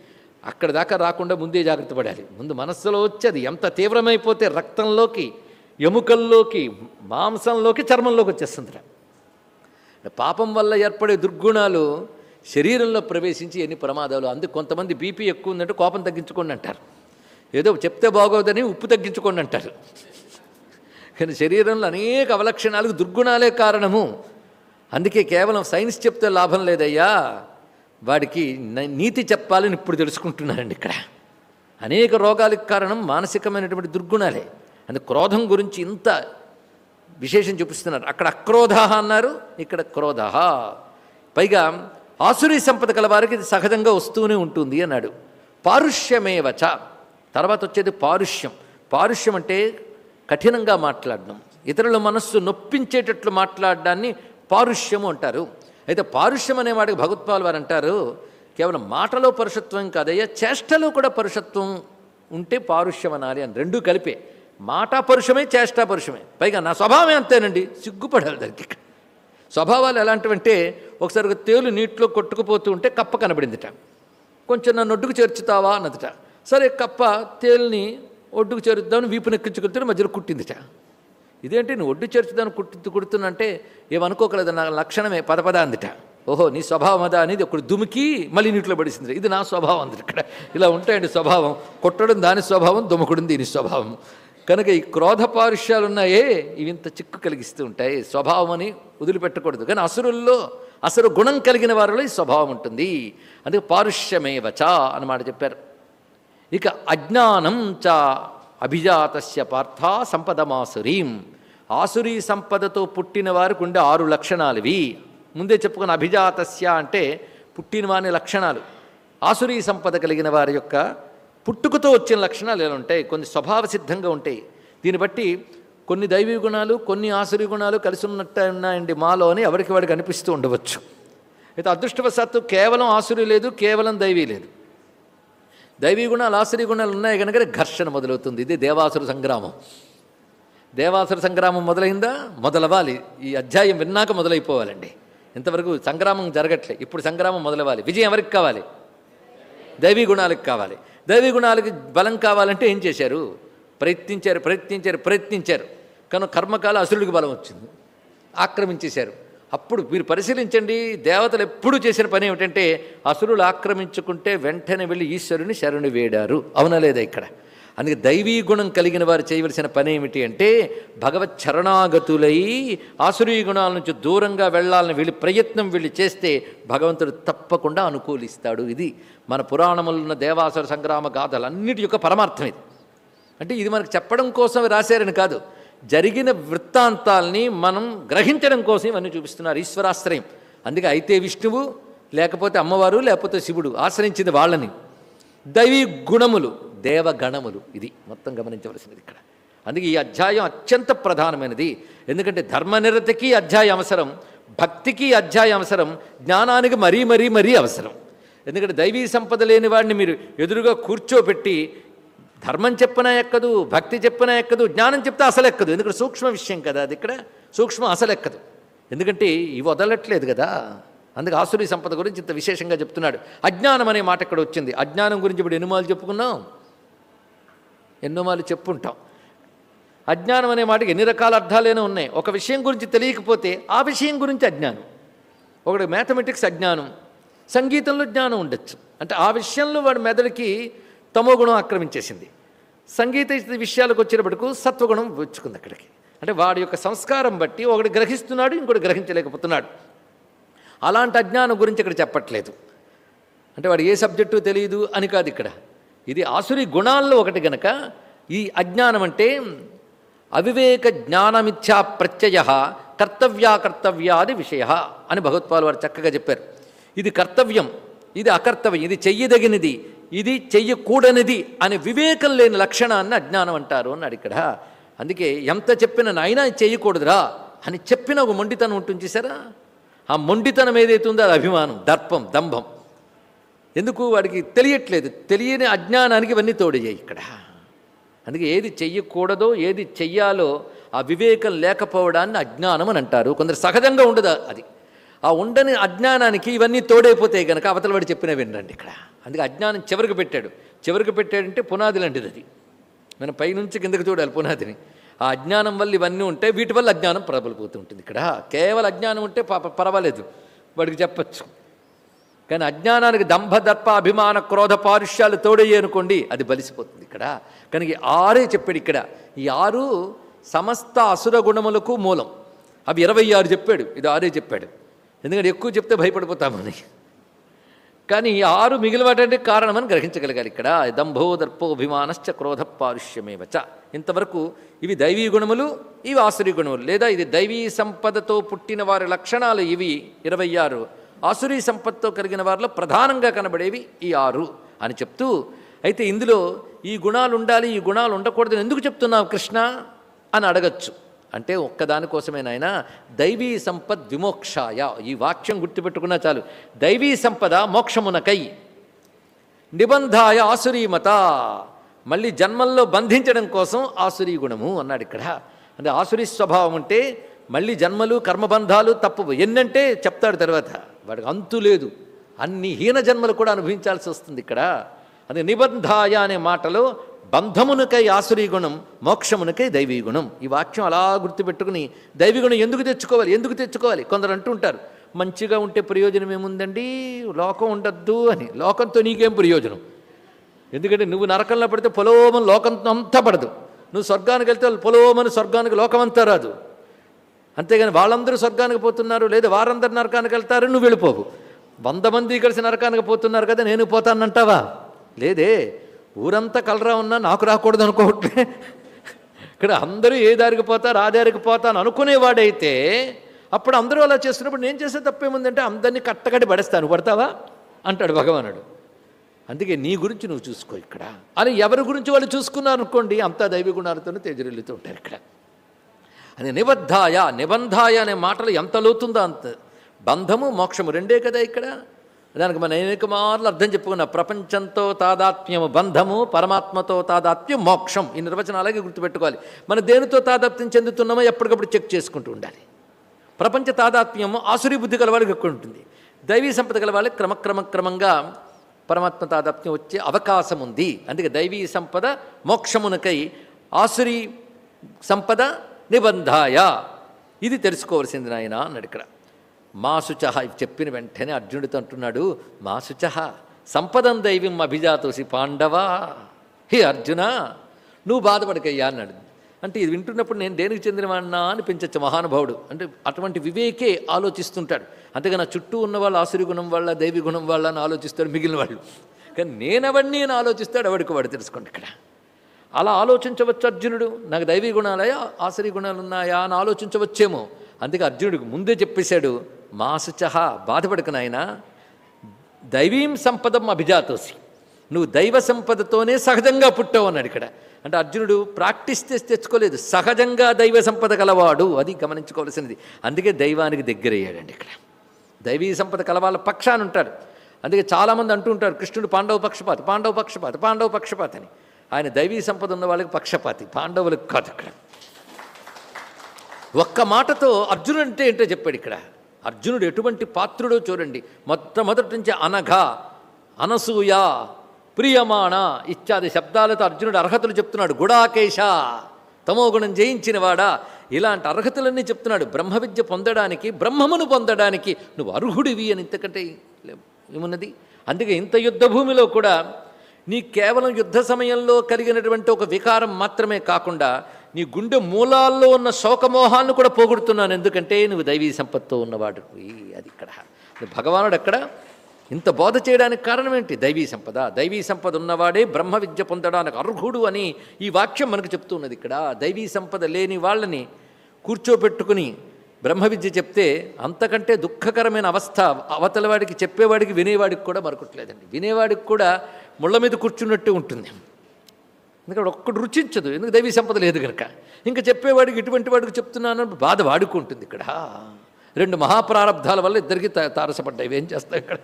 అక్కడ దాకా రాకుండా ముందే జాగ్రత్త పడాలి. ముందు మనస్సులో వచ్చేది ఎంత తీవ్రమైపోతే రక్తంలోకి ఎముకల్లోకి మాంసంలోకి చర్మంలోకి వచ్చేస్తుందిరా. పాపం వల్ల ఏర్పడే దుర్గుణాలు శరీరంలో ప్రవేశించి ఎన్ని ప్రమాదాలు అందుకు కొంతమంది బీపీ ఎక్కువ ఉందంటే కోపం తగ్గించుకోండి అంటారు. ఏదో చెప్తే బాగోదని ఉప్పు తగ్గించుకోండి అంటారు. కానీ శరీరంలో అనేక అవలక్షణాలకు దుర్గుణాలే కారణము. అందుకే కేవలం సైన్స్ చెప్తే లాభం లేదయ్యా. వాడికి నీతి చెప్పాలని ఇప్పుడు తెలుసుకుంటున్నారండి ఇక్కడ. అనేక రోగాలకు కారణం మానసికమైనటువంటి దుర్గుణాలే. అందుకే క్రోధం గురించి ఇంత విశేషం చూపిస్తున్నారు. అక్కడ అక్రోధ అన్నారు ఇక్కడ క్రోధ పైగా ఆసురీ సంపద కలవారికి ఇది సహజంగా వస్తూనే ఉంటుంది అన్నాడు. పారుష్యమేవచ తర్వాత వచ్చేది పారుష్యం. పారుష్యం అంటే కఠినంగా మాట్లాడడం. ఇతరుల మనస్సు నొప్పించేటట్లు మాట్లాడడాన్ని పారుష్యము అంటారు. అయితే పారుష్యం అనే వాడికి భగవత్పాల్ వారు అంటారు కేవలం మాటలో పరుషత్వం కాదయ్యా చేష్టలో కూడా పరుషత్వం ఉంటే పారుష్యం అనాలి అని రెండూ కలిపే. మాట పరుషమే చేష్టా పరుషమే. పైగా నా స్వభావమే అంతేనండి సిగ్గుపడాలి దానికి. స్వభావాలు ఎలాంటివంటే ఒకసారి ఒక తేలు నీటిలో కొట్టుకుపోతూ ఉంటే కప్ప కనబడిందిట. కొంచెం నన్ను ఒడ్డుకు చేర్చుతావా అన్నదిట. సరే కప్ప తేలిని ఒడ్డుకు చేరుద్దామని వీపు నెక్కించుకుంటే మధ్యలో కుట్టిందిట. ఇదేంటి నువ్వు ఒడ్డు చేర్చుదాన్ని కుట్టి కుడుతున్నంటే ఏమనుకోకలేదు నా లక్షణమే పదపద అందిట ఓహో నీ స్వభావం అదా అనేది ఒకడు దుమికి మళ్ళీ నీటిలో పడిసింది. ఇది నా స్వభావం అంది ఇక్కడ. ఇలా ఉంటాయండి స్వభావం. కొట్టడం దాని స్వభావం దుమకుడం దీని స్వభావం. కనుక ఈ క్రోధ పారుష్యాలు ఉన్నాయే ఇవి ఇంత చిక్కు కలిగిస్తూ ఉంటాయి. స్వభావం అని వదిలిపెట్టకూడదు. కానీ అసురుల్లో అసలు గుణం కలిగిన వారిలో ఈ స్వభావం ఉంటుంది. అందుకే పారుష్యమే వచ అన్నమాట చెప్పారు. ఇక అజ్ఞానం చ అభిజాతస్య పార్థ సంపదమాసురీం. ఆసురీ సంపదతో పుట్టిన వారికి ఉండే ఆరు లక్షణాలు ఇవి ముందే చెప్పుకున్న అభిజాతస్య అంటే పుట్టిన వాని లక్షణాలు. ఆసురీ సంపద కలిగిన వారి యొక్క పుట్టుకతో వచ్చిన లక్షణాలు ఎలా ఉంటాయి? కొన్ని స్వభావ సిద్ధంగా ఉంటాయి. దీన్ని బట్టి కొన్ని దైవీ గుణాలు కొన్ని ఆసురీ గుణాలు కలిసి ఉన్నట్టు ఉన్నాయండి మాలో అని ఎవరికి వాడికి అనిపిస్తూ ఉండవచ్చు. అయితే అదృష్టవశాత్తు కేవలం ఆసురీ లేదు కేవలం దైవీ లేదు. దైవీ గుణాలు ఆశ్రయ గుణాలు ఉన్నాయి కనుక ఘర్షణ మొదలవుతుంది. ఇది దేవాసుర సంగ్రామం. దేవాసుర సంగ్రామం మొదలైందా? మొదలవ్వాలి ఈ అధ్యాయం విన్నాక మొదలైపోవాలండి. ఇంతవరకు సంగ్రామం జరగట్లే. ఇప్పుడు సంగ్రామం మొదలవ్వాలి విజయం ఎవరికి కావాలి? దైవీ గుణాలకు కావాలి. దైవీ గుణాలకి బలం కావాలంటే ఏం చేశారు? ప్రయత్నించారు ప్రయత్నించారు ప్రయత్నించారు. కానీ కర్మకాల అసురుడికి బలం వచ్చింది. ఆక్రమించేశారు. అప్పుడు మీరు పరిశీలించండి. దేవతలు ఎప్పుడు చేసిన పని ఏమిటంటే అసురులు ఆక్రమించుకుంటే వెంటనే వెళ్ళి ఈశ్వరుని శరణు వేడారు. అవునా లేదా ఇక్కడ? అందుకే దైవీ గుణం కలిగిన వారు చేయవలసిన పని ఏమిటి అంటే భగవత్ చరణాగతులై ఆసురీ గుణాల నుంచి దూరంగా వెళ్ళాలని వీళ్ళు ప్రయత్నం వీళ్ళు చేస్తే భగవంతుడు తప్పకుండా అనుకూలిస్తాడు. ఇది మన పురాణములు ఉన్న దేవాసుర సంగ్రామ గాథలన్నిటి యొక్క పరమార్థం ఇది. అంటే ఇది మనకు చెప్పడం కోసం రాశారని కాదు. జరిగిన వృత్తాంతాల్ని మనం గ్రహించడం కోసం ఇవన్నీ చూపిస్తున్నారు ఈశ్వరాశ్రయం. అందుకే అయితే విష్ణువు లేకపోతే అమ్మవారు లేకపోతే శివుడు ఆశ్రయించింది వాళ్ళని. దైవీ గుణములు దేవగణములు ఇది మొత్తం గమనించవలసినది ఇక్కడ. అందుకే ఈ అధ్యాయం అత్యంత ప్రధానమైనది. ఎందుకంటే ధర్మనిరతికి అధ్యాయం అవసరం భక్తికి అధ్యాయం అవసరం జ్ఞానానికి మరీ మరీ మరీ అవసరం. ఎందుకంటే దైవీ సంపద లేని వాడిని మీరు ఎదురుగా కూర్చోబెట్టి ధర్మం చెప్పినా ఎక్కదు భక్తి చెప్పినా ఎక్కదు జ్ఞానం చెప్తే అసలు ఎక్కదు. ఎందుకంటే సూక్ష్మ విషయం కదా అది ఇక్కడ. సూక్ష్మం అసలు ఎక్కదు. ఎందుకంటే ఇవి వదలట్లేదు కదా. అందుకే ఆసురీ సంపద గురించి ఇంత విశేషంగా చెప్తున్నాడు. అజ్ఞానం అనే మాట ఇక్కడ వచ్చింది. అజ్ఞానం గురించి ఇప్పుడు ఎన్నుమాలు చెప్పుకున్నాం? ఎన్నోమాలు చెప్పుంటాం. అజ్ఞానం అనే మాటకి ఎన్ని రకాల అర్థాలైనా ఉన్నాయి. ఒక విషయం గురించి తెలియకపోతే ఆ విషయం గురించి అజ్ఞానం. ఒకటి మ్యాథమెటిక్స్ అజ్ఞానం. సంగీతంలో జ్ఞానం ఉండొచ్చు. అంటే ఆ విషయంలో వాడి మెదడుకి తమో గుణం ఆక్రమించేసింది. సంగీత విషయాలకు వచ్చేటప్పటికు సత్వగుణం వచ్చుకుంది అక్కడికి. అంటే వాడి యొక్క సంస్కారం బట్టి ఒకటి గ్రహిస్తున్నాడు ఇంకోటి గ్రహించలేకపోతున్నాడు. అలాంటి అజ్ఞానం గురించి ఇక్కడ చెప్పట్లేదు. అంటే వాడు ఏ సబ్జెక్టు తెలియదు అని కాదు ఇక్కడ. ఇది ఆసురి గుణాల్లో ఒకటి గనక ఈ అజ్ఞానం అంటే అవివేక జ్ఞానమిథ్యా ప్రత్యయ కర్తవ్యాకర్తవ్యాది విషయ అని భగవత్పాల్ వారు చక్కగా చెప్పారు. ఇది కర్తవ్యం ఇది అకర్తవ్యం ఇది చెయ్యదగినది ఇది చెయ్యకూడనిది అనే వివేకం లేని లక్షణాన్ని అజ్ఞానం అంటారు అన్నాడు ఇక్కడ. అందుకే ఎంత చెప్పిన నాయనా చేయకూడదురా చెయ్యకూడదురా అని చెప్పిన ఒక మొండితనం ఉంటుంది చూసారా? ఆ మొండితనం ఏదైతే ఉందో అది అభిమానం దర్పం దంభం. ఎందుకు? వాడికి తెలియట్లేదు. తెలియని అజ్ఞానానికి ఇవన్నీ తోడయ్యాయి ఇక్కడ. అందుకే ఏది చెయ్యకూడదో ఏది చెయ్యాలో ఆ వివేకం లేకపోవడాన్ని అజ్ఞానం అని అంటారు. కొందరు సహజంగా ఉండదు అది. ఆ ఉండని అజ్ఞానానికి ఇవన్నీ తోడైపోతాయి కనుక అవతల వాడు చెప్పిన వినండి ఇక్కడ. అందుకే అజ్ఞానం చివరికి పెట్టాడు. చివరికి పెట్టాడంటే పునాది లాంటిది అది. మనం పైనుంచి కిందకి చూడాలి పునాదిని. ఆ అజ్ఞానం వల్ల ఇవన్నీ ఉంటే వీటి వల్ల అజ్ఞానం ప్రబలిపోతూ ఉంటుంది ఇక్కడ. కేవలం అజ్ఞానం ఉంటే పర్వాలేదు. వాడికి చెప్పచ్చు. కానీ అజ్ఞానానికి దంభ దర్ప అభిమాన క్రోధ పారుష్యాలు తోడయ్యే అనుకోండి అది బలిసిపోతుంది ఇక్కడ. కనుక ఆరే చెప్పాడు ఇక్కడ. ఈ ఆరు సమస్త అసుర గుణములకు మూలం. అవి ఇరవై ఆరు చెప్పాడు. ఇది ఆరే చెప్పాడు. ఎందుకంటే ఎక్కువ చెప్తే భయపడిపోతామని కానీ ఈ ఆరు మిగిలినటువంటి కారణమని గ్రహించగలగాలి ఇక్కడ. దంభో దర్పోభిమానశ్చ క్రోధ పారుష్యమేవచ ఇంతవరకు ఇవి దైవీ గుణములు ఇవి ఆసురీ గుణములు. లేదా ఇది దైవీ సంపదతో పుట్టిన వారి లక్షణాలు ఇవి. ఇరవై ఆరు ఆసురీ సంపదతో కలిగిన వారిలో ప్రధానంగా కనబడేవి ఈ ఆరు అని చెప్తూ అయితే ఇందులో ఈ గుణాలు ఉండాలి ఈ గుణాలు ఉండకూడదని ఎందుకు చెప్తున్నావు కృష్ణ? అని అడగచ్చు. అంటే ఒక్కదానికోసమేనాయన దైవీ సంపద్ విమోక్షాయ. ఈ వాక్యం గుర్తుపెట్టుకున్నా చాలు. దైవీ సంపద మోక్షమునకై. నిబంధాయ ఆసురీమత. మళ్ళీ జన్మల్లో బంధించడం కోసం ఆసురీ గుణము అన్నాడు ఇక్కడ. అంటే ఆసురీ స్వభావం అంటే మళ్ళీ జన్మలు కర్మబంధాలు తప్పు ఎన్నంటే చెప్తాడు తర్వాత. వాడికి అంతు లేదు. అన్ని హీన జన్మలు కూడా అనుభవించాల్సి వస్తుంది ఇక్కడ. అది నిబంధాయ అనే మాటలో బంధమునకై ఆసురీ గుణం మోక్షమునకై దైవీ గుణం ఈ వాక్యం అలా గుర్తుపెట్టుకుని దైవీగుణం ఎందుకు తెచ్చుకోవాలి ఎందుకు తెచ్చుకోవాలి? కొందరు అంటుంటారు మంచిగా ఉంటే ప్రయోజనం ఏముందండి? లోకం ఉండద్దు అని. లోకంతో నీకేం ప్రయోజనం? ఎందుకంటే నువ్వు నరకంలో పడితే పొలోమని లోకంతో అంతా పడదు. నువ్వు స్వర్గానికి వెళ్తే పొలోమని స్వర్గానికి లోకం అంతా రాదు. అంతేగాని వాళ్ళందరూ స్వర్గానికి పోతున్నారు లేదా వారందరూ నరకానికి వెళ్తారు నువ్వు వెళ్ళిపోవు. వంద మంది కలిసి నరకానికి పోతున్నారు కదా నేను పోతానంటావా? లేదే. ఊరంతా కలరా ఉన్నా నాకు రాకూడదు అనుకోవట్లే. ఇక్కడ అందరూ ఏ దారికి పోతారు ఆ దారికి పోతాను అనుకునేవాడైతే అప్పుడు అందరూ అలా చేస్తున్నప్పుడు నేను చేసే తప్పేముందంటే అందరినీ కట్టకట్టి పడేస్తాను. పడతావా? అంటాడు భగవానుడు. అందుకే నీ గురించి నువ్వు చూసుకో ఇక్కడ. అని ఎవరి గురించి వాళ్ళు చూసుకున్నారు అనుకోండి అంతా దైవ గుణాలతోనే తేజరిల్లుతూ ఉంటారు ఇక్కడ. అని నిబద్ధాయ నిబంధాయ అనే మాటలు ఎంత లోతుందో అంత. బంధము మోక్షము రెండే కదా ఇక్కడ? దానికి మనం అనేక మార్లు అర్థం చెప్పుకున్న ప్రపంచంతో తాదాత్మ్యము బంధము పరమాత్మతో తాదాత్మ్యం మోక్షం. ఈ నిర్వచనం అలాగే గుర్తుపెట్టుకోవాలి. మన దేనితో తాదాత్మ్యం చెందుతున్నామో ఎప్పటికప్పుడు చెక్ చేసుకుంటూ ఉండాలి. ప్రపంచ తాదాత్మ్యము ఆసురీ బుద్ధి గలవాళ్ళకి ఎక్కువ ఉంటుంది. దైవీ సంపద గల వాళ్ళకి క్రమంగా పరమాత్మ తాదాత్మ్యం వచ్చే అవకాశం ఉంది. అందుకే దైవీ సంపద మోక్షమునకై ఆసురీ సంపద నిబంధాయ. ఇది తెలుసుకోవలసింది నాయన అన్నాడు ఇక్కడ. మాసుచహ ఇవి చెప్పిన వెంటనే అర్జునుడితో అంటున్నాడు మాసుచహ సంపదం దైవం అభిజాతోసి పాండవా? హే అర్జున నువ్వు బాధపడకయ్యా అన్నాడు. అంటే ఇది వింటున్నప్పుడు నేను దేనికి చెందినవాడినా అనిపించచ్చు మహానుభావుడు. అంటే అటువంటి వివేకే ఆలోచిస్తుంటాడు. అంతేగా నా చుట్టూ ఉన్న వాళ్ళు ఆసురి గుణం వల్ల దైవి గుణం వల్ల అని ఆలోచిస్తాడు మిగిలిన వాళ్ళు. కానీ నేనవన్నీ అని ఆలోచిస్తాడు ఎవడికి వాడు తెలుసుకోండి ఇక్కడ. అలా ఆలోచించవచ్చు అర్జునుడు. నాకు దైవీ గుణాలయా ఆసరి గుణాలు ఉన్నాయా అని ఆలోచించవచ్చేమో. అందుకే అర్జునుడికి ముందే చెప్పేశాడు మాసుచహ బాధపడకు నాయన. దైవీం సంపదం అభిజాతోసి. నువ్వు దైవ సంపదతోనే సహజంగా పుట్టావు అన్నాడు ఇక్కడ. అంటే అర్జునుడు ప్రాక్టీస్ చేసి తెచ్చుకోలేదు. సహజంగా దైవ సంపద కలవాడు. అది గమనించుకోవాల్సినది. అందుకే దైవానికి దగ్గరయ్యాడండి ఇక్కడ. దైవీ సంపద కలవాళ్ళ పక్షాన్ని ఉంటాడు. అందుకే చాలామంది అంటూ ఉంటారు కృష్ణుడు పాండవ పక్షపాతి పాండవ పక్షపాతి పాండవ పక్షపాతి అని. ఆయన దైవీ సంపద ఉన్న వాళ్ళకి పక్షపాతి పాండవులకు కాదు ఇక్కడ. ఒక్క మాటతో అర్జునుడు అంటే ఏంటో చెప్పాడు ఇక్కడ. అర్జునుడు ఎటువంటి పాత్రుడో చూడండి. మొట్టమొదటి నుంచి అనఘ అనసూయ ప్రియమాణ ఇత్యాది శబ్దాలతో అర్జునుడు అర్హతలు చెప్తున్నాడు. గుడాకేశ తమోగుణం జయించినవాడా ఇలాంటి అర్హతలన్నీ చెప్తున్నాడు. బ్రహ్మ విద్య పొందడానికి బ్రహ్మమును పొందడానికి నువ్వు అర్హుడివి అని ఇంతకంటే ఏమున్నది? అందుకే ఇంత యుద్ధ భూమిలో కూడా నీ కేవలం యుద్ధ సమయంలో కలిగినటువంటి ఒక వికారం మాత్రమే కాకుండా నీ గుండె మూలాల్లో ఉన్న శోకమోహాలను కూడా పోగొడుతున్నాను. ఎందుకంటే నువ్వు దైవీ సంపత్తో ఉన్నవాడు. అది ఇక్కడ. భగవానుడు అక్కడ ఇంత బోధ చేయడానికి కారణం ఏంటి? దైవీ సంపద. దైవీ సంపద ఉన్నవాడే బ్రహ్మ విద్య పొందడానికి అర్హుడు అని ఈ వాక్యం మనకు చెప్తున్నది ఇక్కడ. దైవీ సంపద లేని వాళ్ళని కూర్చోపెట్టుకుని బ్రహ్మ విద్య చెప్తే అంతకంటే దుఃఖకరమైన అవస్థ అవతల వాడికి చెప్పేవాడికి వినేవాడికి కూడా మరొకట్లేదండి వినేవాడికి కూడా ముళ్ళ మీద కూర్చున్నట్టు ఉంటుంది. ఎందుకంటే ఒక్కడు రుచించదు. ఎందుకు దైవీ సంపద లేదు కనుక ఇంకా చెప్పేవాడికి ఇటువంటి వాడికి చెప్తున్నాను బాధ వాడుకుంటుంది ఇక్కడ. రెండు మహాప్రారంధాల వల్ల ఇద్దరికి తారసపడ్డాయి. ఏం చేస్తాయి ఇక్కడ?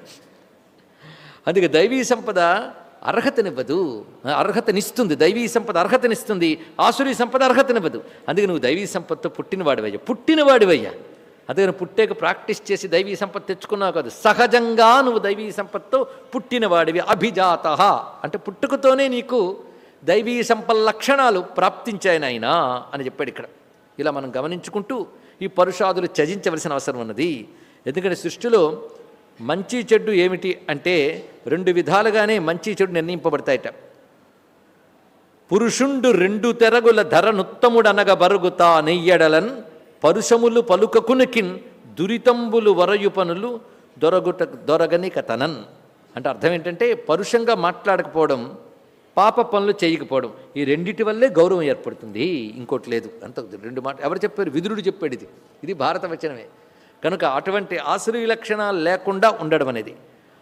అందుకే దైవీ సంపద అర్హతనివ్వదు. అర్హతనిస్తుంది. దైవీ సంపద అర్హతనిస్తుంది. ఆసురీ సంపద అర్హతనివ్వదు. అందుకే నువ్వు దైవీ సంపదతో పుట్టినవాడివయ్యా. పుట్టినవాడివయ్యా. అందుకని పుట్టేక ప్రాక్టీస్ చేసి దైవీ సంపత్తి తెచ్చుకున్నావు కాదు. సహజంగా నువ్వు దైవీ సంపత్తో పుట్టినవాడివి. అభిజాత. అంటే పుట్టుకతోనే నీకు దైవీ సంపల్ లక్షణాలు ప్రాప్తించాయి నాయనా అని చెప్పాడు ఇక్కడ. ఇలా మనం గమనించుకుంటూ ఈ పరుషాదులు త్యజించవలసిన అవసరం ఉన్నది. ఎందుకంటే సృష్టిలో మంచి చెడ్డు ఏమిటి అంటే రెండు విధాలుగానే మంచి చెడు నిర్ణయింపబడతాయట. పురుషుండు రెండు తెరగుల ధరనుత్తముడనగ బరుగుతా నెయ్యడలన్ పరుషములు పలుకకునికిన్ దురితంబులు వరయు పనులు దొరగుట దొరగని కథనన్ అంటే అర్థం ఏంటంటే పరుషంగా మాట్లాడకపోవడం పాప పనులు చేయకపోవడం. ఈ రెండిటి వల్లే గౌరవం ఏర్పడుతుంది. ఇంకోటి లేదు. అంత రెండు మాట ఎవరు చెప్పారు? విదురుడు చెప్పాడు ఇది. ఇది భారత వచనమే. కనుక అటువంటి ఆశ్రయ లక్షణాలు లేకుండా ఉండడం అనేది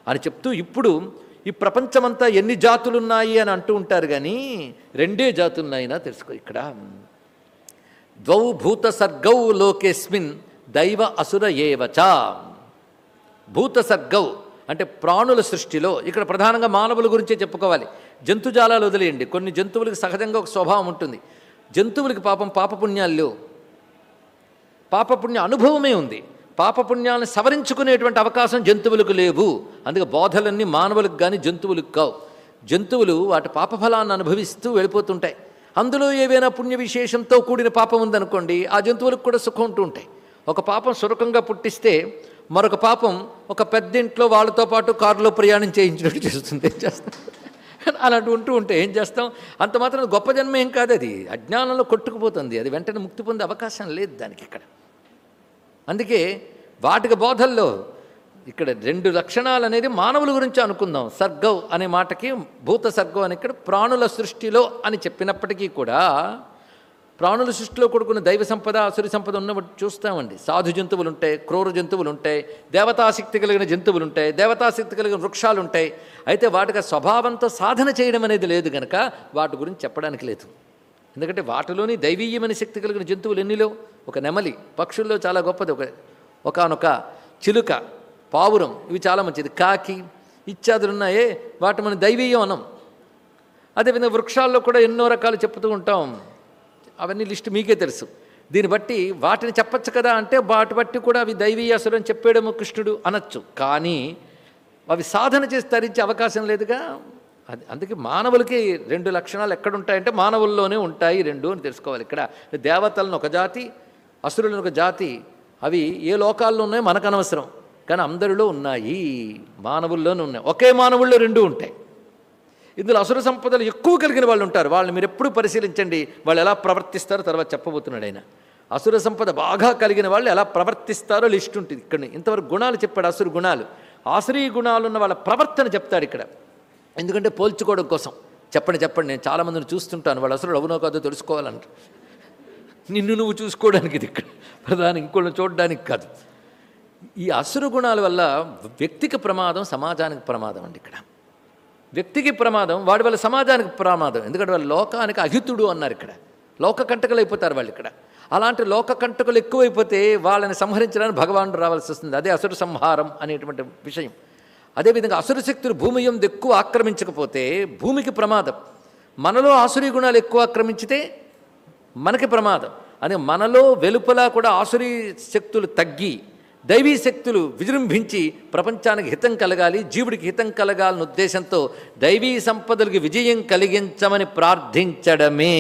అని చెప్తూ ఇప్పుడు ఈ ప్రపంచమంతా ఎన్ని జాతులు ఉన్నాయి అని అంటూ ఉంటారు కానీ రెండే జాతులున్నాయినా తెలుసుకో ఇక్కడ. ద్వౌ భూత సర్గౌ లోకేస్మిన్ దైవ అసుర ఏవచ. భూత సర్గౌ అంటే ప్రాణుల సృష్టిలో ఇక్కడ ప్రధానంగా మానవుల గురించే చెప్పుకోవాలి. జంతుజాలాలు వదిలేయండి. కొన్ని జంతువులకు సహజంగా ఒక స్వభావం ఉంటుంది. జంతువులకి పాపం పాపపుణ్యాలు లేవు. పాపపుణ్య అనుభవమే ఉంది. పాపపుణ్యాలను సవరించుకునేటువంటి అవకాశం జంతువులకు లేవు. అందుకే బోధలన్నీ మానవులకు కానీ జంతువులకు కావు. జంతువులు వాటి పాపఫలాన్ని అనుభవిస్తూ వెళ్ళిపోతుంటాయి. అందులో ఏవైనా పుణ్య విశేషంతో కూడిన పాపం ఉందనుకోండి ఆ జంతువులకు కూడా సుఖం ఉంటూ ఉంటాయి. ఒక పాపం సురకంగా పుట్టిస్తే మరొక పాపం ఒక పెద్దింట్లో వాళ్ళతో పాటు కారులో ప్రయాణం చేయించినట్టు చేస్తుంది. ఏం అలాంటి ఉంటూ ఉంటే ఏం చేస్తాం? అంత మాత్రం గొప్ప జన్మ ఏం కాదు అది. అజ్ఞానంలో కొట్టుకుపోతుంది. అది వెంటనే ముక్తి పొందే అవకాశం లేదు దానికి ఇక్కడ. అందుకే వాటికి బోధల్లో ఇక్కడ రెండు లక్షణాలు అనేది మానవుల గురించి అనుకుందాం. సర్గవ్ అనే మాటకి భూత సర్గవ్ అని ఇక్కడ ప్రాణుల సృష్టిలో అని చెప్పినప్పటికీ కూడా ప్రాణుల సృష్టిలో కొడుకున్న దైవ సంపద అసురి సంపద ఉన్నప్పుడు చూస్తామండి. సాధు జంతువులు ఉంటాయి క్రూర జంతువులు ఉంటాయి దేవతాశక్తి కలిగిన జంతువులు ఉంటాయి దేవతాశక్తి కలిగిన వృక్షాలు ఉంటాయి అయితే వాటికి స్వభావంతో సాధన చేయడం అనేది లేదు కనుక వాటి గురించి చెప్పడానికి లేదు. ఎందుకంటే వాటిలోని దైవీయమైన శక్తి కలిగిన జంతువులు ఎన్నిలో ఒక నెమలి పక్షుల్లో చాలా గొప్పది. ఒక ఒకనొక చిలుక పావురం ఇవి చాలా మంచిది. కాకి ఇత్యాదులు ఉన్నాయే వాటి మనం దైవీయం అనం అదేవిధంగా వృక్షాల్లో కూడా ఎన్నో రకాలు చెప్తూ ఉంటాం. అవన్నీ లిస్ట్ మీకే తెలుసు. దీన్ని బట్టి వాటిని చెప్పచ్చు కదా అంటే వాటి బట్టి కూడా అవి దైవీయాసులు అని చెప్పేయడము కృష్ణుడు అనొచ్చు. కానీ అవి సాధన చేసి తరించే అవకాశం లేదుగా. అది అందుకే మానవులకి రెండు లక్షణాలు ఎక్కడుంటాయంటే మానవుల్లోనే ఉంటాయి రెండు అని తెలుసుకోవాలి. ఇక్కడ దేవతలను ఒక జాతి అసురులను ఒక జాతి. అవి ఏ లోకాల్లో ఉన్నాయో మనకు అనవసరం. కానీ అందరిలో ఉన్నాయి. మానవుల్లోనే ఉన్నాయి. ఒకే మానవుల్లో రెండు ఉంటాయి. ఇందులో అసుర సంపదలు ఎక్కువ కలిగిన వాళ్ళు ఉంటారు. వాళ్ళని మీరు ఎప్పుడు పరిశీలించండి. వాళ్ళు ఎలా ప్రవర్తిస్తారో తర్వాత చెప్పబోతున్నాడు ఆయన. అసుర సంపద బాగా కలిగిన వాళ్ళు ఎలా ప్రవర్తిస్తారో లిస్ట్ ఉంటుంది ఇక్కడ. ఇంతవరకు గుణాలు చెప్పాడు అసురు గుణాలు. ఆసురీ గుణాలు ఉన్న వాళ్ళ ప్రవర్తన చెప్తాడు ఇక్కడ. ఎందుకంటే పోల్చుకోవడం కోసం. చెప్పండి చెప్పండి నేను చాలామందిని చూస్తుంటాను. వాళ్ళు అసలు అవునో కాదో తెలుసుకోవాలంట నిన్ను నువ్వు చూసుకోవడానికి ఇది ఇక్కడ. ప్రధాని ఇంకోళ్ళని చూడడానికి కాదు. ఈ అసురు గుణాల వల్ల వ్యక్తికి ప్రమాదం సమాజానికి ప్రమాదం అండి ఇక్కడ. వ్యక్తికి ప్రమాదం వాడి వల్ల సమాజానికి ప్రమాదం. ఎందుకంటే వాళ్ళు లోకానికి అహితుడు అన్నారు ఇక్కడ. లోక కంటకలు అయిపోతారు వాళ్ళు ఇక్కడ. అలాంటి లోక కంటకులు ఎక్కువైపోతే వాళ్ళని సంహరించడానికి భగవానుడు రావాల్సి వస్తుంది. అదే అసురు సంహారం అనేటువంటి విషయం. అదేవిధంగా అసురు శక్తులు భూమి ఎందు ఎక్కువ ఆక్రమించకపోతే భూమికి ప్రమాదం. మనలో ఆసురీ గుణాలు ఎక్కువ ఆక్రమించితే మనకి ప్రమాదం. అని మనలో వెలుపల కూడా ఆసురీ శక్తులు తగ్గి దైవీ శక్తులు విజృంభించి ప్రపంచానికి హితం కలగాలి జీవుడికి హితం కలగాలన్న ఉద్దేశంతో దైవీ సంపదలకు విజయం కలిగించమని ప్రార్థించడమే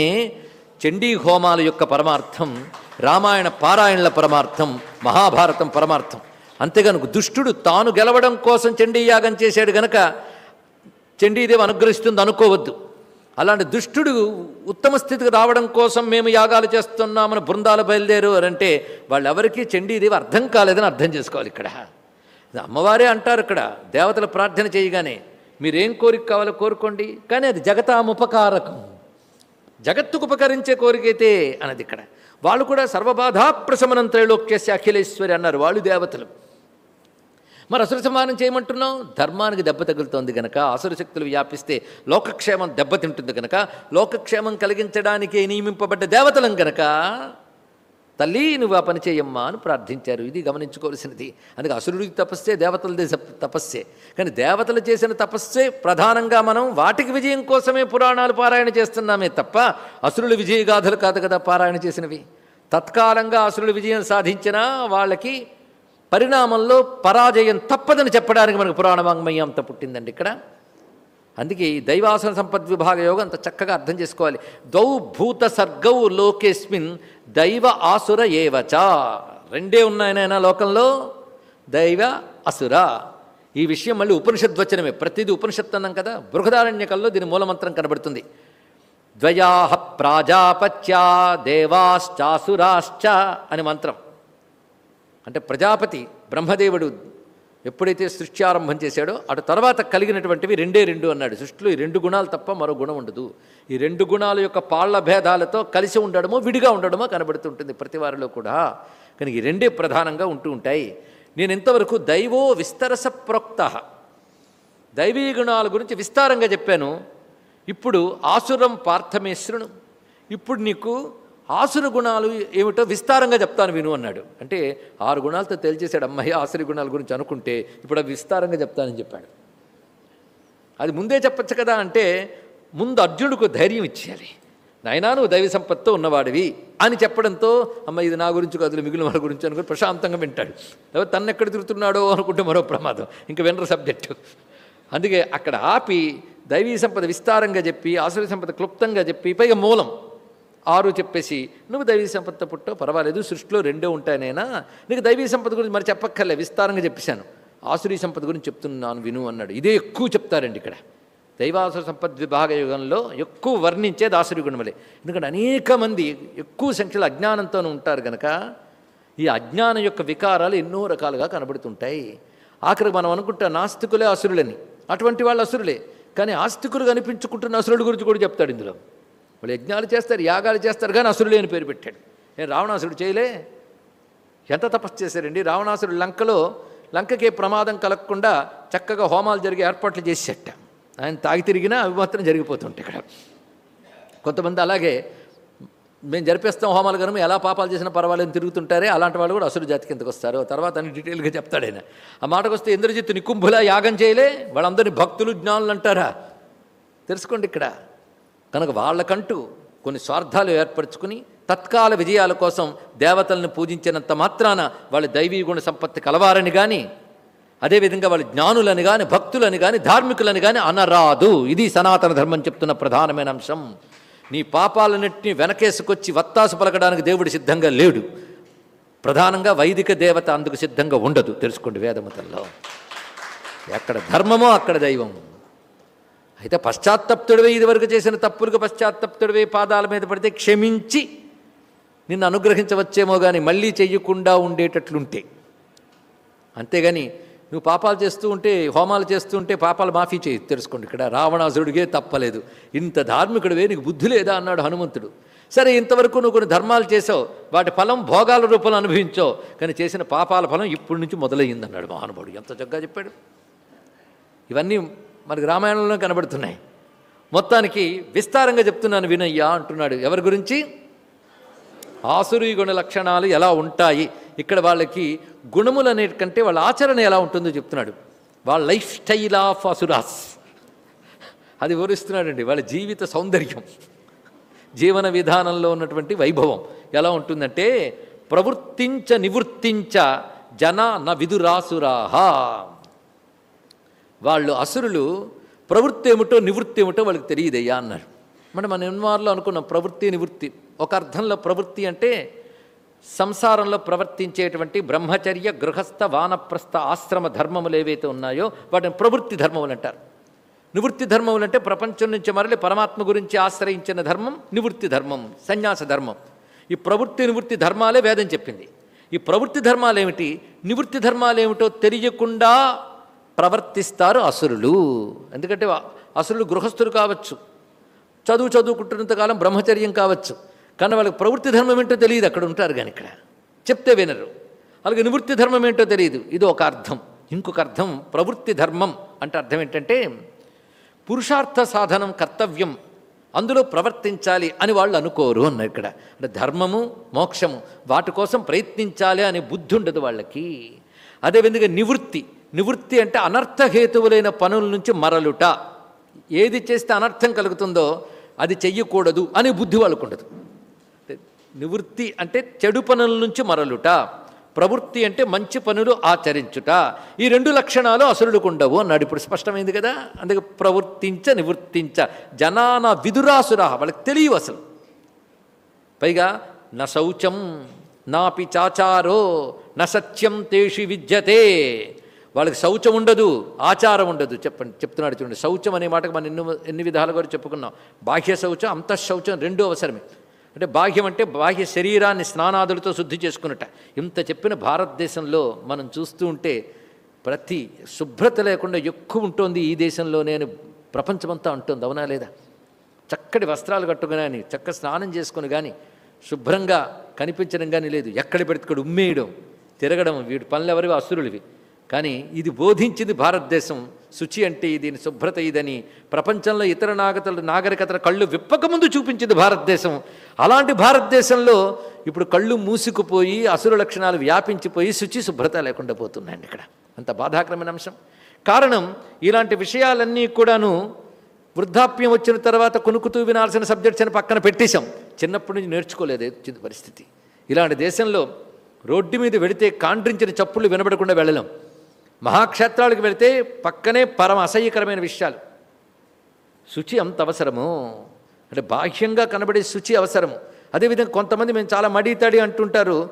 చండీ హోమాల యొక్క పరమార్థం రామాయణ పారాయణల పరమార్థం మహాభారతం పరమార్థం. అంతేగాను దుష్టుడు తాను గెలవడం కోసం చండీయాగం చేశాడు గనక చండీదేవి అనుగ్రహిస్తుంది అనుకోవద్దు అలాంటి దుష్టుడు ఉత్తమ స్థితికి రావడం కోసం మేము యాగాలు చేస్తున్నామని బృందాలు బయలుదేరు అని అంటే వాళ్ళెవరికీ చండీదేవి అర్థం కాలేదని అర్థం చేసుకోవాలి ఇక్కడ. అమ్మవారే అంటారు ఇక్కడ. దేవతల ప్రార్థన చేయగానే మీరేం కోరిక కావాలో కోరుకోండి. కానీ అది జగతాముపకారకం. జగత్తుకు ఉపకరించే కోరికైతే అన్నది ఇక్కడ. వాళ్ళు కూడా సర్వబాధా ప్రశమనం త్రైలోక్యస్య అఖిలేశ్వరి అన్నారు వాళ్ళు దేవతలు. మరి అసుర సంహారం చేయమంటున్నాం ధర్మానికి దెబ్బ తగులుతోంది కనుక అసుర శక్తులు వ్యాపిస్తే లోకక్షేమం దెబ్బతింటుంది కనుక లోకక్షేమం కలిగించడానికే నియమింపబడ్డ దేవతలం గనక తల్లి నువ్వు ఆ పని చేయమ్మా అని ప్రార్థించారు. ఇది గమనించుకోవాల్సినది. అందుకే అసురుడికి తపస్సే దేవతలదే తపస్సే. కానీ దేవతలు చేసిన తపస్సే ప్రధానంగా మనం వాటికి విజయం కోసమే పురాణాలు పారాయణ చేస్తున్నామే తప్ప అసురుల విజయగాథలు కాదు కదా పారాయణ చేసినవి. తత్కాలంగా అసురులు విజయం సాధించినా వాళ్ళకి పరిణామంలో పరాజయం తప్పదని చెప్పడానికి మనకు పురాణ వాంగ్మయం అంత పుట్టిందండి ఇక్కడ. అందుకే ఈ దైవాసన సంపద్ విభాగ యోగం అంత చక్కగా అర్థం చేసుకోవాలి. దౌ భూత సర్గౌ లోకేస్మిన్ దైవ ఆసుర ఏవచ. రెండే ఉన్నాయనైనా లోకంలో? దైవ అసుర ఈ విషయం మళ్ళీ ఉపనిషద్వచనమే ప్రతిదీ ఉపనిషత్తు అన్నాం కదా. బృహదారణ్యకల్లో దీని మూలమంత్రం కనబడుతుంది. ద్వయాహ ప్రాజాపత్యా దేవాశ్చాసురాశ్చ అని మంత్రం. అంటే ప్రజాపతి బ్రహ్మదేవుడు ఎప్పుడైతే సృష్టి ఆరంభం చేశాడో అటు తర్వాత కలిగినటువంటివి రెండే రెండు అన్నాడు. సృష్టిలో ఈ రెండు గుణాలు తప్ప మరో గుణం ఉండదు. ఈ రెండు గుణాల యొక్క పాళ్ళ భేదాలతో కలిసి ఉండడమో విడిగా ఉండడమో కనబడుతుంటుంది ప్రతి వారిలో కూడా. కానీ ఈ రెండే ప్రధానంగా ఉంటూ ఉంటాయి. నేను ఇంతవరకు దైవో విస్తరస ప్రోక్త. దైవీ గుణాల గురించి విస్తారంగా చెప్పాను. ఇప్పుడు ఆసురం పార్థమేశ్వరును ఇప్పుడు నీకు ఆసుర గుణాలు ఏమిటో విస్తారంగా చెప్తాను విను అన్నాడు. అంటే ఆరు గుణాలతో తేల్చేశాడు అమ్మాయి ఆసుర గుణాల గురించి అనుకుంటే ఇప్పుడు అవి విస్తారంగా చెప్తానని చెప్పాడు. అది ముందే చెప్పచ్చు కదా అంటే ముందు అర్జునుడికి ధైర్యం ఇచ్చేయాలి. నాయనా నువ్వు దైవ సంపత్తో ఉన్నవాడివి అని చెప్పడంతో అమ్మ ఇది నా గురించి కదులు మిగిలిన వాళ్ళ గురించి అనుకుని ప్రశాంతంగా వింటాడు. లేకపోతే తను ఎక్కడ తిరుగుతున్నాడో అనుకుంటే మరో ప్రమాదం. ఇంకా వినరు సబ్జెక్టు. అందుకే అక్కడ ఆపి దైవీ సంపద విస్తారంగా చెప్పి ఆసురి సంపద క్లుప్తంగా చెప్పి పైగా మూలం. ఆరు చెప్పేసి నువ్వు దైవీ సంపద పుట్టో పర్వాలేదు సృష్టిలో రెండో ఉంటాయనైనా నీకు దైవీ సంపద గురించి మరి చెప్పక్కర్లే విస్తారంగా చెప్పేశాను. ఆసురీ సంపద గురించి చెప్తున్నాను విను అన్నాడు. ఇదే ఎక్కువ చెప్తారండి ఇక్కడ. దైవాసుర సంపద్ విభాగ యుగంలో ఎక్కువ వర్ణించేది ఆసురి గుణములే ఎందుకంటే అనేక మంది ఎక్కువ సంఖ్యలో అజ్ఞానంతోనే ఉంటారు కనుక ఈ అజ్ఞానం యొక్క వికారాలు ఎన్నో రకాలుగా కనబడుతుంటాయి. ఆఖరికి మనం అనుకుంటా నాస్తికులే అసురులని అటువంటి వాళ్ళు అసురులే కానీ ఆస్తికులు కనిపించుకుంటున్న అసురుల గురించి కూడా చెప్తాడు ఇందులో. వాళ్ళు యజ్ఞాలు చేస్తారు యాగాలు చేస్తారు కానీ అసురులే అని పేరు పెట్టాడు. నేను రావణాసురుడు చేయలే? ఎంత తపస్సు చేశారండి? రావణాసురుడు లంకలో లంకకే ప్రమాదం కలగకుండా చక్కగా హోమాలు జరిగే ఏర్పాట్లు చేసేట. ఆయన తాగి తిరిగినా అవి మాత్రం జరిగిపోతుంటాయి ఇక్కడ. కొంతమంది అలాగే మేము జరిపేస్తాం హోమాలు కనుక ఎలా పాపాలు చేసినా పర్వాలేదు తిరుగుతుంటారే. అలాంటి వాళ్ళు కూడా అసురు జాతి కిందకు వస్తారు? తర్వాత అన్ని డీటెయిల్గా చెప్తాడు ఆయన. ఆ మాటకు వస్తే ఇంద్రజిత్తు నికుంభులా యాగం చేయలే? వాళ్ళందరినీ భక్తులు జ్ఞానులు అంటారా? తెలుసుకోండి ఇక్కడ. కనుక వాళ్ళకంటూ కొన్ని స్వార్థాలు ఏర్పరచుకుని తత్కాల విజయాల కోసం దేవతలను పూజించినంత మాత్రాన వాళ్ళ దైవీ గుణ సంపత్తి కలవారని కానీ అదేవిధంగా వాళ్ళు జ్ఞానులని కానీ భక్తులని కానీ ధార్మికులని కానీ అనరాదు. ఇది సనాతన ధర్మం చెప్తున్న ప్రధానమైన అంశం. నీ పాపాలన్నింటినీ వెనకేసుకొచ్చి వత్తాసు పలకడానికి దేవుడు సిద్ధంగా లేడు. ప్రధానంగా వైదిక దేవత అందుకు సిద్ధంగా ఉండదు. తెలుసుకోండి వేదమతల్లో ఎక్కడ ధర్మమో అక్కడ దైవం అయితే పశ్చాత్తప్తుడివే ఇదివరకు చేసిన తప్పులకు పశ్చాత్తప్తుడివే పాదాల మీద పడితే క్షమించి నిన్ను అనుగ్రహించవచ్చేమో కానీ మళ్ళీ చెయ్యకుండా ఉండేటట్లుంటే. అంతేగాని నువ్వు పాపాలు చేస్తూ ఉంటే హోమాలు చేస్తూ ఉంటే పాపాలు మాఫీ చేయి. తెలుసుకోండి ఇక్కడ రావణాసుడిగే తప్పలేదు. ఇంత ధార్మికుడివే నీకు బుద్ధి లేదా అన్నాడు హనుమంతుడు. సరే ఇంతవరకు నువ్వు కొన్ని ధర్మాలు చేసావు వాటి ఫలం భోగాల రూపంలో అనుభవించావు. కానీ చేసిన పాపాల ఫలం ఇప్పటి నుంచి మొదలయ్యిందన్నాడు మహానుభావుడు. ఎంత చక్కగా చెప్పాడు. ఇవన్నీ మనకి రామాయణంలో కనబడుతున్నాయి. మొత్తానికి విస్తారంగా చెప్తున్నాను వినయ్యా అంటున్నాడు. ఎవరి గురించి? ఆసురీ గుణ లక్షణాలు ఎలా ఉంటాయి? ఇక్కడ వాళ్ళకి గుణములు అనేటికంటే వాళ్ళ ఆచరణ ఎలా ఉంటుందో చెప్తున్నాడు. వాళ్ళ లైఫ్ స్టైల్ ఆఫ్ అసురాస్. అది వివరిస్తున్నాడండి. వాళ్ళ జీవిత సౌందర్యం. జీవన విధానంలో ఉన్నటువంటి వైభవం ఎలా ఉంటుందంటే ప్రవృత్తించ నివృత్తించ జన న విదురాసురాహ. వాళ్ళు అసురులు ప్రవృత్తి ఏమిటో నివృత్తి ఏమిటో వాళ్ళకి తెలియదయ్యా అన్నారు. మన మన ఎన్వార్లో అనుకున్న ప్రవృత్తి నివృత్తి. ఒక అర్థంలో ప్రవృత్తి అంటే సంసారంలో ప్రవర్తించేటువంటి బ్రహ్మచర్య గృహస్థ వానప్రస్థ ఆశ్రమ ధర్మములు ఏవైతే ఉన్నాయో వాటిని ప్రవృత్తి ధర్మములు అంటారు. నివృత్తి ధర్మములు అంటే ప్రపంచం నుంచి మరలి పరమాత్మ గురించి ఆశ్రయించిన ధర్మం నివృత్తి ధర్మం సన్యాస ధర్మం. ఈ ప్రవృత్తి నివృత్తి ధర్మాలే వేదం చెప్పింది. ఈ ప్రవృత్తి ధర్మాలు ఏమిటి నివృత్తి ధర్మాలు ఏమిటో తెలియకుండా ప్రవర్తిస్తారు అసురులు. ఎందుకంటే అసురులు గృహస్థులు కావచ్చు. చదువు చదువుకుంటున్నంతకాలం బ్రహ్మచర్యం కావచ్చు. కానీ వాళ్ళకి ప్రవృత్తి ధర్మం ఏంటో తెలియదు అక్కడ ఉంటారు కానీ ఇక్కడ. చెప్తే వినరు. అలాగే నివృత్తి ధర్మం ఏంటో తెలియదు. ఇది ఒక అర్థం. ఇంకొక అర్థం ప్రవృత్తి ధర్మం అంటే అర్థం ఏంటంటే పురుషార్థ సాధనం కర్తవ్యం. అందులో ప్రవర్తించాలి అని వాళ్ళు అనుకోరు అన్నారు ఇక్కడ. అంటే ధర్మము మోక్షము వాటి కోసం ప్రయత్నించాలి అనే బుద్ధి ఉండదు వాళ్ళకి. అదేవిధంగా నివృత్తి. నివృత్తి అంటే అనర్థహేతువులైన పనుల నుంచి మరలుట. ఏది చేస్తే అనర్థం కలుగుతుందో అది చెయ్యకూడదు అనే బుద్ధి వాళ్ళకు ఉండదు నివృత్తి అంటే చెడు పనుల నుంచి మరలుట. ప్రవృత్తి అంటే మంచి పనులు ఆచరించుట. ఈ రెండు లక్షణాలు అసురుడికి ఉండవు అన్నాడు. ఇప్పుడు స్పష్టమైంది కదా? అందుకే ప్రవర్తించ నివృత్తించ. జనాన విదురాసురా వాళ్ళకి తెలియవు అసలు. పైగా న శౌచం నాపి చాచారో న సత్యం తేషి విద్యతే. వాళ్ళకి శౌచం ఉండదు ఆచారం ఉండదు. చెప్పండి చెప్తున్నాడు చూడండి. శౌచం అనే మాటకు మనం ఎన్ని ఎన్ని విధాలుగా కూడా చెప్పుకున్నాం. బాహ్య శౌచం అంతఃశౌచం రెండూ అవసరమే. అంటే బాహ్యం అంటే బాహ్య శరీరాన్ని స్నానాదులతో శుద్ధి చేసుకున్నట్ట ఇంత చెప్పిన భారతదేశంలో మనం చూస్తూ ఉంటే ప్రతి శుభ్రత లేకుండా ఎక్కువ ఉంటుంది ఈ దేశంలోనే అని ప్రపంచమంతా ఉంటుంది అవునా లేదా? చక్కటి వస్త్రాలు కట్టుకుని కానీ చక్క స్నానం చేసుకుని కానీ శుభ్రంగా కనిపించడం కానీ లేదు. ఎక్కడ పెడితే ఉమ్మేయడం తిరగడం వీడి పనులు ఎవరివి? అసురులివి. కానీ ఇది బోధించింది భారతదేశం. శుచి అంటే దీని శుభ్రత ఇదని. ప్రపంచంలో ఇతర నాగతలు నాగరికతల కళ్ళు విప్పకముందు చూపించింది భారతదేశం. అలాంటి భారతదేశంలో ఇప్పుడు కళ్ళు మూసుకుపోయి అసుర లక్షణాలు వ్యాపించిపోయి శుచి శుభ్రత లేకుండా పోతున్నాయండి ఇక్కడ. అంత బాధాకరమైన అంశం. కారణం ఇలాంటి విషయాలన్నీ కూడాను వృద్ధాప్యం వచ్చిన తర్వాత కొనుక్కుతూ వినాల్సిన సబ్జెక్ట్స్ అని పక్కన పెట్టేశాం. చిన్నప్పటి నుంచి నేర్చుకోలేదు వచ్చింది పరిస్థితి. ఇలాంటి దేశంలో రోడ్డు మీద వెడితే కాండ్రించిన చప్పులు వినబడకుండా వెళ్ళలేం. మహాక్షేత్రాలకు వెళితే పక్కనే పరమ అసహ్యకరమైన విషయాలు. శుచి అంత అవసరము. అంటే బాహ్యంగా కనబడే శుచి అవసరము. అదేవిధంగా కొంతమంది మేము చాలా మడి తడి అంటుంటారు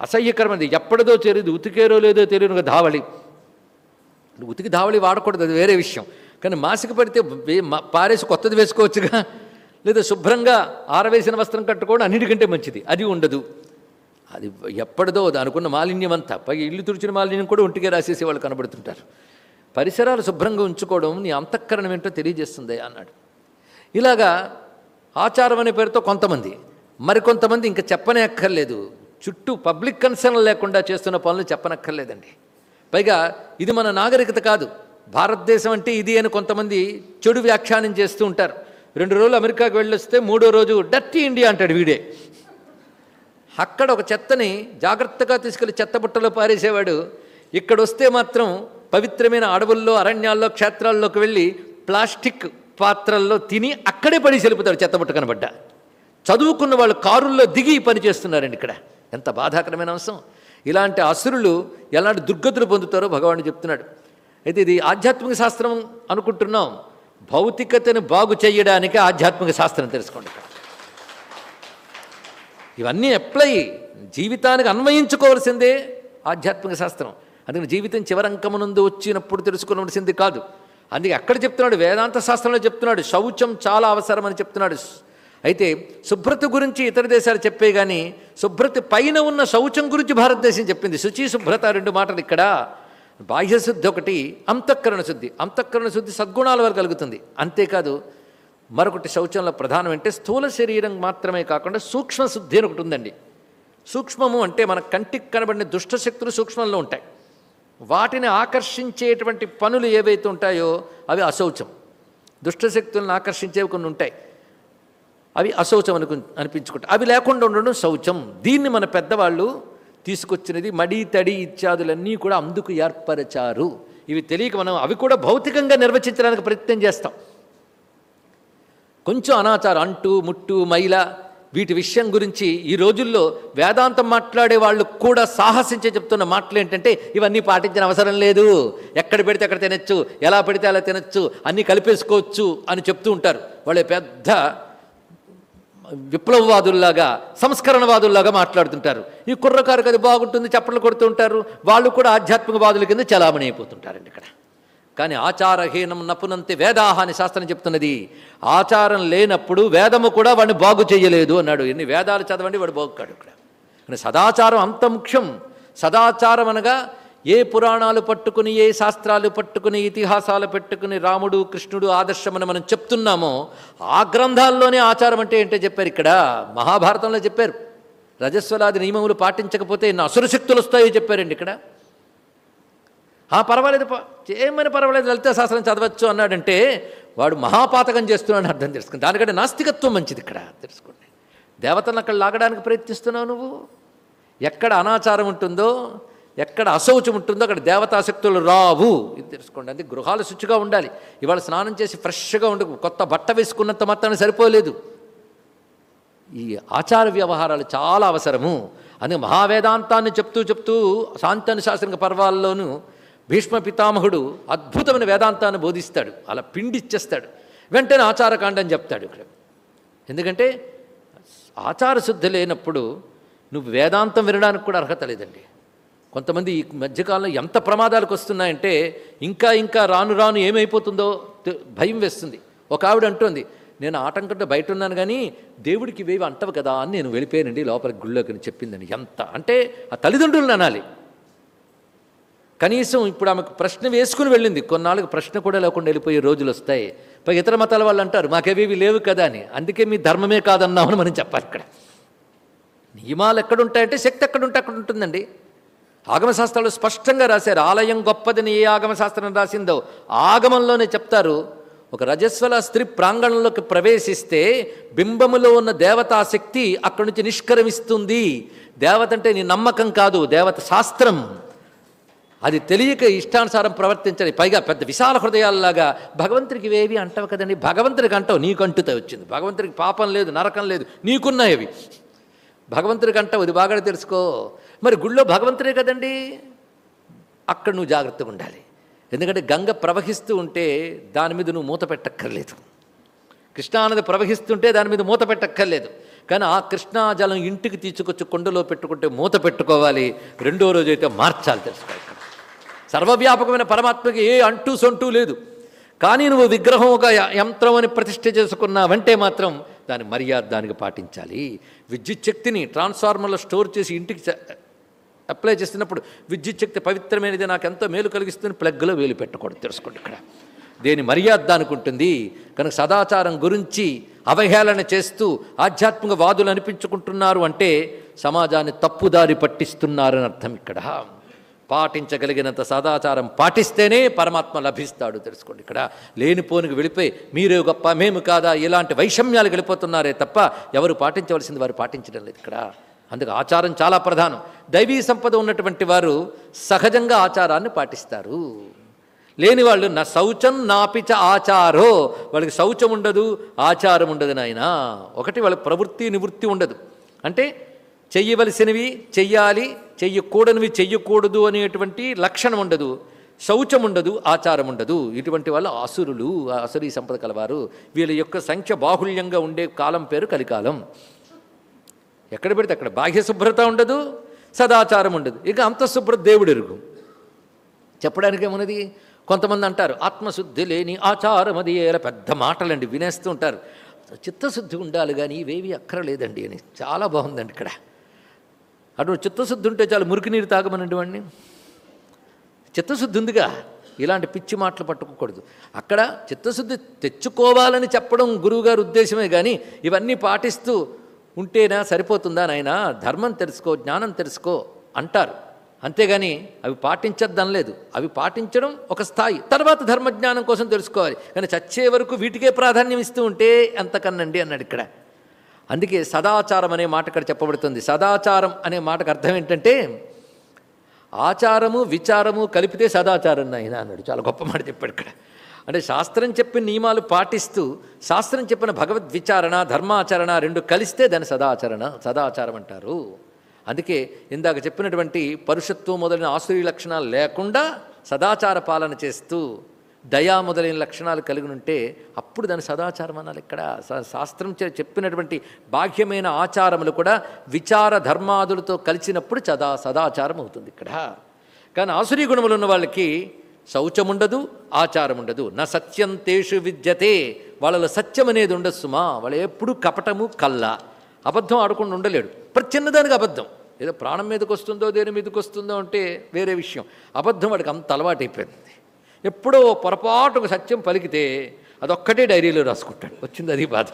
అసహ్యకరమైనది. ఎప్పటిదో తెలియదు ఉతికేరో లేదో తెలియని ఒక ధావళి. ఉతికి ధావళి వాడకూడదు అది వేరే విషయం. కానీ మాసిక పడితే పారేసి కొత్తది వేసుకోవచ్చుగా. లేదా శుభ్రంగా ఆరవేసిన వస్త్రం కట్టుకోవడం అన్నిటికంటే మంచిది. అది ఉండదు. అది ఎప్పటిదో అనుకున్న మాలిన్యం అంతా. పైగా ఇల్లు తుడిచిన మాలిన్యం కూడా ఒంటికే రాసేసి వాళ్ళు కనబడుతుంటారు. పరిసరాలు శుభ్రంగా ఉంచుకోవడం నీ అంతఃకరణం ఏంటో తెలియజేస్తుంది అన్నాడు. ఇలాగా ఆచారం అనే పేరుతో కొంతమంది మరికొంతమంది ఇంకా చెప్పనే అక్కర్లేదు చుట్టూ పబ్లిక్ కన్సర్న్ లేకుండా చేస్తున్న పనులు చెప్పనక్కర్లేదండి. పైగా ఇది మన నాగరికత కాదు. భారతదేశం అంటే ఇది అని కొంతమంది చెడు వ్యాఖ్యానం చేస్తూ ఉంటారు. రెండు రోజులు అమెరికాకు వెళ్ళొస్తే మూడో రోజు డర్టీ ఇండియా అంటాడు వీడే. అక్కడ ఒక చెత్తని జాగ్రత్తగా తీసుకెళ్ళి చెత్తబుట్టలో పారేసేవాడు. ఇక్కడ వస్తే మాత్రం పవిత్రమైన అడవుల్లో అరణ్యాల్లో క్షేత్రాల్లోకి వెళ్ళి ప్లాస్టిక్ పాత్రల్లో తిని అక్కడే పడి సెలుపుతాడు చెత్తబుట్ట కనబడ్డ. చదువుకున్న వాళ్ళు కారుల్లో దిగి పనిచేస్తున్నారండి పని చేస్తున్నారండి ఇక్కడ. ఎంత బాధాకరమైన అంశం. ఇలాంటి అసురులు ఎలాంటి దుర్గతులు పొందుతారో భగవానుడు చెప్తున్నాడు. అయితే ఇది ఆధ్యాత్మిక శాస్త్రం అనుకుంటున్నాం. భౌతికతను బాగు చేయడానికి ఆధ్యాత్మిక శాస్త్రం తెలుసుకోండి ఇక్కడ. ఇవన్నీ అప్లై జీవితానికి అన్వయించుకోవాల్సిందే ఆధ్యాత్మిక శాస్త్రం. అందుకని జీవితం చివరంకమునందు వచ్చినప్పుడు తెలుసుకోవలసింది కాదు. అందుకే అక్కడ చెప్తున్నాడు వేదాంత శాస్త్రంలో చెప్తున్నాడు శౌచం చాలా అవసరం అని చెప్తున్నాడు. అయితే శుభ్రత గురించి ఇతర దేశాలు చెప్పే కానీ శుభ్రత పైన ఉన్న శౌచం గురించి భారతదేశం చెప్పింది. శుచి శుభ్రత రెండు మాటలు ఇక్కడ. బాహ్యశుద్ధి ఒకటి అంతఃకరణ శుద్ధి. అంతఃకరణ శుద్ధి సద్గుణాల వల్ల కలుగుతుంది. అంతేకాదు మరొకటి శౌచంలో ప్రధానం అంటే స్థూల శరీరం మాత్రమే కాకుండా సూక్ష్మ శుద్ధి అని ఒకటి ఉందండి. సూక్ష్మము అంటే మన కంటికి కనబడిన దుష్టశక్తులు సూక్ష్మంలో ఉంటాయి. వాటిని ఆకర్షించేటువంటి పనులు ఏవైతే ఉంటాయో అవి అశౌచం. దుష్టశక్తులను ఆకర్షించేవి కొన్ని ఉంటాయి. అవి అశౌచం అనుకు అనిపించుకుంటాయి అవి లేకుండా ఉండడం శౌచం. దీన్ని మన పెద్దవాళ్ళు తీసుకొచ్చినది మడి తడి ఇత్యాదులన్నీ కూడా అందుకు ఏర్పరచారు. ఇవి తెలియక మనం అవి కూడా భౌతికంగా నిర్వచించడానికి ప్రయత్నం చేస్తాం. కొంచెం అనాచారం అంటు ముట్టు మైల వీటి విషయం గురించి ఈ రోజుల్లో వేదాంతం మాట్లాడే వాళ్ళు కూడా సాహసించే చెప్తున్న మాటలు ఏంటంటే ఇవన్నీ పాటించిన అవసరం లేదు. ఎక్కడ పెడితే అక్కడ తినచ్చు ఎలా పెడితే అలా తినచ్చు అన్నీ కలిపేసుకోవచ్చు అని చెప్తూ ఉంటారు. వాళ్ళే పెద్ద విప్లవవాదుల్లాగా సంస్కరణవాదుల్లాగా మాట్లాడుతుంటారు. ఈ కుర్రకారుకి అది బాగుంటుంది చప్పట్లు కొడుతూ ఉంటారు. వాళ్ళు కూడా ఆధ్యాత్మికవాదుల కింద చలామణి అయిపోతుంటారండి ఇక్కడ. కానీ ఆచారహీనం నపునంతే వేదాహ అని శాస్త్రం చెప్తున్నది. ఆచారం లేనప్పుడు వేదము కూడా వాడిని బాగు చేయలేదు అన్నాడు. ఎన్ని వేదాలు చదవండి వాడు బాగుకాడు ఇక్కడ. కానీ సదాచారం అంత ముఖ్యం. సదాచారం అనగా ఏ పురాణాలు పట్టుకుని ఏ శాస్త్రాలు పట్టుకుని ఇతిహాసాలు పెట్టుకుని రాముడు కృష్ణుడు ఆదర్శమని మనం చెప్తున్నామో ఆ గ్రంథాల్లోనే ఆచారం అంటే ఏంటో చెప్పారు ఇక్కడ. మహాభారతంలో చెప్పారు. రజస్వలాది నియమములు పాటించకపోతే ఎన్ని అసురశక్తులు వస్తాయో చెప్పారండి ఇక్కడ. ఆ పర్వాలేదు చేయమని పర్వాలేదు లలిత శాస్త్రం చదవచ్చు అన్నాడంటే వాడు మహాపాతకం చేస్తున్నాడని అర్థం తెలుసుకుని దానికంటే నాస్తికత్వం మంచిది ఇక్కడ తెలుసుకోండి. దేవతలను అక్కడ లాగడానికి ప్రయత్నిస్తున్నావు నువ్వు? ఎక్కడ అనాచారం ఉంటుందో ఎక్కడ అశౌచం ఉంటుందో అక్కడ దేవతాశక్తులు రావు. ఇది తెలుసుకోండి. అంటే గృహాలు శుచిగా ఉండాలి. ఇవాళ స్నానం చేసి ఫ్రెష్గా ఉండకు కొత్త బట్ట వేసుకున్నంత మాత్రాన్ని సరిపోలేదు. ఈ ఆచార వ్యవహారాలు చాలా అవసరము. అని మహావేదాంతాన్ని చెప్తూ చెప్తూ శాంతానుశాసనిక పర్వాల్లోనూ భీష్మ పితామహుడు అద్భుతమైన వేదాంతాన్ని బోధిస్తాడు. అలా పిండిచ్చేస్తాడు. వెంటనే ఆచారకాండం చెప్తాడు ఇక్కడ. ఎందుకంటే ఆచార శుద్ధి లేనప్పుడు నువ్వు వేదాంతం వినడానికి కూడా అర్హత లేదండి. కొంతమంది ఈ మధ్యకాలంలో ఎంత ప్రమాదాలకు వస్తున్నాయంటే ఇంకా ఇంకా రాను రాను ఏమైపోతుందో భయం వేస్తుంది. ఒక ఆవిడ అంటుంది నేను ఆటంకంటే బయట ఉన్నాను కానీ దేవుడికి ఇవేవి అంటవు కదా అని నేను వెళ్ళిపోయానండి లోపలికి గుళ్ళోకి అని చెప్పిందని. ఎంత? అంటే ఆ తల్లిదండ్రులను అనాలి. కనీసం ఇప్పుడు ఆమెకు ప్రశ్న వేసుకుని వెళ్ళింది. కొన్నాళ్ళకి ప్రశ్న కూడా లేకుండా వెళ్ళిపోయే రోజులు వస్తాయి. పై ఇతర మతాల వాళ్ళు అంటారు మాకేవేవి లేవు కదా అని. అందుకే మీ ధర్మమే కాదన్నామని మనం చెప్పాలి ఇక్కడ. నియమాలు ఎక్కడుంటాయంటే శక్తి ఎక్కడుంటే అక్కడ ఉంటుందండి. ఆగమశాస్త్రాలు స్పష్టంగా రాశారు ఆలయం గొప్పదని ఏ ఆగమశాస్త్రం రాసిందో. ఆగమంలోనే చెప్తారు ఒక రజస్వల స్త్రీ ప్రాంగణంలోకి ప్రవేశిస్తే బింబములో ఉన్న దేవతా శక్తి అక్కడి నుంచి నిష్క్రమిస్తుంది. దేవత అంటే నీ నమ్మకం కాదు దేవత శాస్త్రం. అది తెలియక ఇష్టానుసారం ప్రవర్తించని పైగా పెద్ద విశాల హృదయాల్లాగా భగవంతుడికి ఇవేవి అంటావు కదండి. భగవంతుడికి అంటావు నీకు వచ్చింది. భగవంతుడికి పాపం లేదు నరకం లేదు నీకున్నాయి అవి. భగవంతుడికి అంటావు ఇది బాగా తెలుసుకో. మరి గుళ్ళో భగవంతుడే కదండి. అక్కడ నువ్వు జాగ్రత్తగా ఉండాలి. ఎందుకంటే గంగ ప్రవహిస్తూ ఉంటే దాని మీద నువ్వు మూత పెట్టక్కర్లేదు. కృష్ణానది ప్రవహిస్తుంటే దాని మీద మూత పెట్టక్కర్లేదు. కానీ ఆ కృష్ణా జలం ఇంటికి తీసుకొచ్చి కొండలో పెట్టుకుంటే మూత పెట్టుకోవాలి. రెండో రోజు అయితే మార్చాలి తెలుసుకోవాలి. సర్వవ్యాపకమైన పరమాత్మకి ఏ అంటూ సొంటూ లేదు. కానీ నువ్వు విగ్రహం ఒక యంత్రం అని ప్రతిష్ఠ చేసుకున్నావంటే మాత్రం దాని మర్యాద దానికి పాటించాలి. విద్యుత్ శక్తిని ట్రాన్స్ఫార్మర్లో స్టోర్ చేసి ఇంటికి అప్లై చేస్తున్నప్పుడు విద్యుత్ శక్తి పవిత్రమైనది నాకు ఎంతో మేలు కలిగిస్తుంది. ప్లగ్లో వేలు పెట్టకూడదు. తెలుసుకోండి ఇక్కడ. దేని మర్యాద దానికి ఉంటుంది? కనుక సదాచారం గురించి అవహేళన చేస్తూ ఆధ్యాత్మిక వాదులు అనిపించుకుంటున్నారు అంటే సమాజాన్ని తప్పుదారి పట్టిస్తున్నారని అర్థం ఇక్కడ. పాటించగలిగినంత సదాచారం పాటిస్తేనే పరమాత్మ లభిస్తాడు. తెలుసుకోండి ఇక్కడ. లేనిపోనికి వెళ్ళిపోయి మీరే గొప్ప మేము కాదా ఇలాంటి వైషమ్యాలు వెళ్ళిపోతున్నారే తప్ప ఎవరు పాటించవలసింది వారు పాటించడం లేదు ఇక్కడ. అందుకు ఆచారం చాలా ప్రధానం. దైవీ సంపద ఉన్నటువంటి వారు సహజంగా ఆచారాన్ని పాటిస్తారు. లేని వాళ్ళు నా శౌచం నాపిచ ఆచారో. వాళ్ళకి శౌచం ఉండదు ఆచారం ఉండదు నాయన. ఒకటి వాళ్ళకి ప్రవృత్తి నివృత్తి ఉండదు. అంటే చెయ్యవలసినవి చెయ్యాలి చెయ్యకూడనివి చెయ్యకూడదు అనేటువంటి లక్షణం ఉండదు శౌచం ఉండదు ఆచారం ఉండదు. ఇటువంటి వాళ్ళు అసురులు అసురీ సంపద కలవారు. వీళ్ళ యొక్క సంఖ్య బాహుళ్యంగా ఉండే కాలం పేరు కలికాలం. ఎక్కడ పెడితే అక్కడ బాహ్య శుభ్రత ఉండదు సదాచారం ఉండదు. ఇక అంతఃశుభ్రత దేవుడు ఎరుగు. చెప్పడానికి ఏమున్నది? కొంతమంది అంటారు ఆత్మశుద్ధి లేని ఆచారం అది ఏల పెద్ద మాటలండి వినేస్తూ ఉంటారు. చిత్తశుద్ధి ఉండాలి కానీ ఇవేవి అక్కరలేదండి అని. చాలా బాగుందండి ఇక్కడ. అటువంటి చిత్తశుద్ధి ఉంటే చాలు మురికి నీరు తాగమనండి వాడిని చిత్తశుద్ధి ఉందిగా ఇలాంటి పిచ్చి మాటలు పట్టుకోకూడదు. అక్కడ చిత్తశుద్ధి తెచ్చుకోవాలని చెప్పడం గురువుగారి ఉద్దేశమే కానీ ఇవన్నీ పాటిస్తూ ఉంటేనా సరిపోతుందా నాయన? ధర్మం తెలుసుకో జ్ఞానం తెలుసుకో అంటారు. అంతేగాని అవి పాటించద్దనలేదు. అవి పాటించడం ఒక స్థాయి. తర్వాత ధర్మజ్ఞానం కోసం తెలుసుకోవాలి. కానీ చచ్చే వరకు వీటికే ప్రాధాన్యం ఇస్తూ ఉంటే ఎంతకన్నండి అన్నాడు ఇక్కడ. అందుకే సదాచారం అనే మాట ఇక్కడ చెప్పబడుతుంది. సదాచారం అనే మాటకు అర్థం ఏంటంటే ఆచారము విచారము కలిపితే సదాచారం నాయన అన్నాడు. చాలా గొప్ప మాట చెప్పాడు ఇక్కడ. అంటే శాస్త్రం చెప్పిన నియమాలు పాటిస్తూ శాస్త్రం చెప్పిన భగవద్విచారణ ధర్మాచరణ రెండు కలిస్తే దాని సదాచరణ సదాచారం అంటారు. అందుకే ఇందాక చెప్పినటువంటి పరుషత్వం మొదలైన ఆసురీ లక్షణాలు లేకుండా సదాచార పాలన చేస్తూ దయా మొదలైన లక్షణాలు కలిగి ఉంటే అప్పుడు దాని సదాచారం అనాలి. ఇక్కడ శాస్త్రం చే- చెప్పినటువంటి బాహ్యమైన ఆచారములు కూడా విచార ధర్మాదులతో కలిసినప్పుడు సదా సదాచారం అవుతుంది ఇక్కడ. కానీ ఆసురీ గుణములు ఉన్న వాళ్ళకి శౌచం ఉండదు ఆచారం ఉండదు నా సత్యం తేషు విద్యతే. వాళ్ళలో సత్యం అనేది ఉండదు సుమా వాళ్ళు ఎప్పుడు కపటము కళ్ళ అబద్ధం ఆడకుండా ఉండలేడు. ప్రతి చిన్నదానికి అబద్ధం. ఏదో ప్రాణం మీదకి వస్తుందో దేని మీదకి వస్తుందో అంటే వేరే విషయం. అబద్ధం వాడికి అంత అలవాటైపోయింది. ఎప్పుడో పొరపాటుకు సత్యం పలికితే అదొక్కటే డైరీలో రాసుకుంటాడు. వచ్చింది అది బాధ.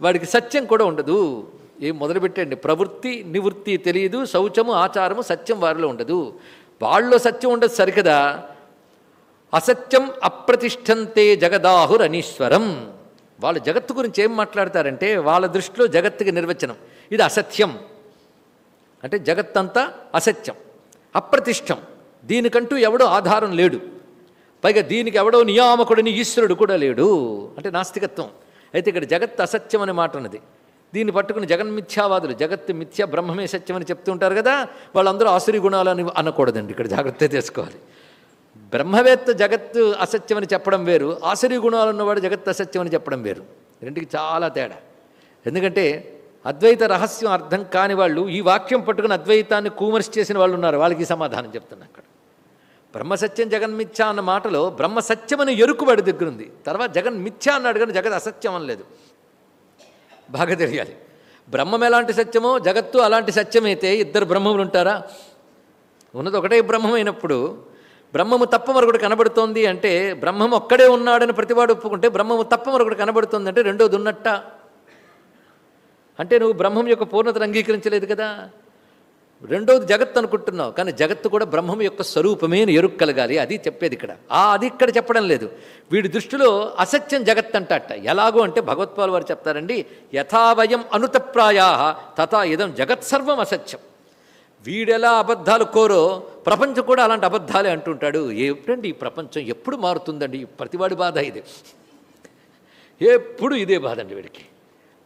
వాడికి సత్యం కూడా ఉండదు. ఏం మొదలుపెట్టండి. ప్రవృత్తి నివృత్తి తెలియదు శౌచము ఆచారము సత్యం వారిలో ఉండదు. వాళ్ళలో సత్యం ఉండదు సరికదా? అసత్యం అప్రతిష్టంతే జగదాహుర్ అనీశ్వరం. వాళ్ళు జగత్తు గురించి ఏం మాట్లాడతారంటే వాళ్ళ దృష్టిలో జగత్తుకి నిర్వచనం. ఇది అసత్యం. అంటే జగత్తంతా అసత్యం. అప్రతిష్టం. దీనికంటూ ఎవడో ఆధారం లేడు. పైగా దీనికి ఎవడో నియామకుడిని ఈశ్వరుడు కూడా లేడు. అంటే నాస్తికత్వం. అయితే ఇక్కడ జగత్ అసత్యం అనే మాట ఉన్నది దీన్ని పట్టుకుని జగన్మిథ్యావాదులు జగత్తు మిథ్య బ్రహ్మమే సత్యం అని చెప్తూ ఉంటారు కదా వాళ్ళందరూ ఆసురి గుణాలని అనకూడదండి. ఇక్కడ జాగ్రత్త తీసుకోవాలి. బ్రహ్మవేత్త జగత్తు అసత్యం అని చెప్పడం వేరు ఆసురి గుణాలు ఉన్నవాడు జగత్తు అసత్యం అని చెప్పడం వేరు. రెండుకి చాలా తేడా. ఎందుకంటే అద్వైత రహస్యం అర్థం కాని వాళ్ళు ఈ వాక్యం పట్టుకుని అద్వైతాన్ని కూమర్స్ చేసిన వాళ్ళు ఉన్నారు. వాళ్ళకి సమాధానం చెప్తున్నా అక్కడ. బ్రహ్మసత్యం జగన్మిథ్య అన్న మాటలో బ్రహ్మసత్యం అని ఎరుకుబడి దగ్గర ఉంది తర్వాత జగన్ మిథ్య అన్నాడు కానీ జగత్ అసత్యం అనలేదు బాగా తెలియాలి. బ్రహ్మం ఎలాంటి సత్యమో జగత్తు అలాంటి సత్యమైతే ఇద్దరు బ్రహ్మములు ఉంటారా? ఉన్నది ఒకటే బ్రహ్మం అయినప్పుడు బ్రహ్మము తప్ప మరొకటి కనబడుతోంది అంటే బ్రహ్మం ఒక్కడే ఉన్నాడని ప్రతివాడు ఒప్పుకుంటే బ్రహ్మము తప్ప మరొకటి కనబడుతోంది అంటే రెండోది ఉన్నట్ట? అంటే నువ్వు బ్రహ్మం యొక్క పూర్ణతను అంగీకరించలేదు కదా? రెండోది జగత్ అనుకుంటున్నావు కానీ జగత్తు కూడా బ్రహ్మం యొక్క స్వరూపమే ఎరుక్ కలగాలి అది చెప్పేది ఇక్కడ. ఆ అది ఇక్కడ చెప్పడం లేదు. వీడి దృష్టిలో అసత్యం జగత్ అంటట ఎలాగో అంటే భగవత్పాల్ వారు చెప్తారండి యథావయం అనుతప్రాయా తథా ఇదం జగత్ సర్వం అసత్యం. వీడెలా అబద్ధాలు కోరో ప్రపంచం కూడా అలాంటి అబద్ధాలే అంటుంటాడు. ఏమిటండి ఈ ప్రపంచం? ఎప్పుడు మారుతుందండి? ప్రతివాడి బాధ ఇది. ఎప్పుడు ఇదే బాధ అండి వీడికి.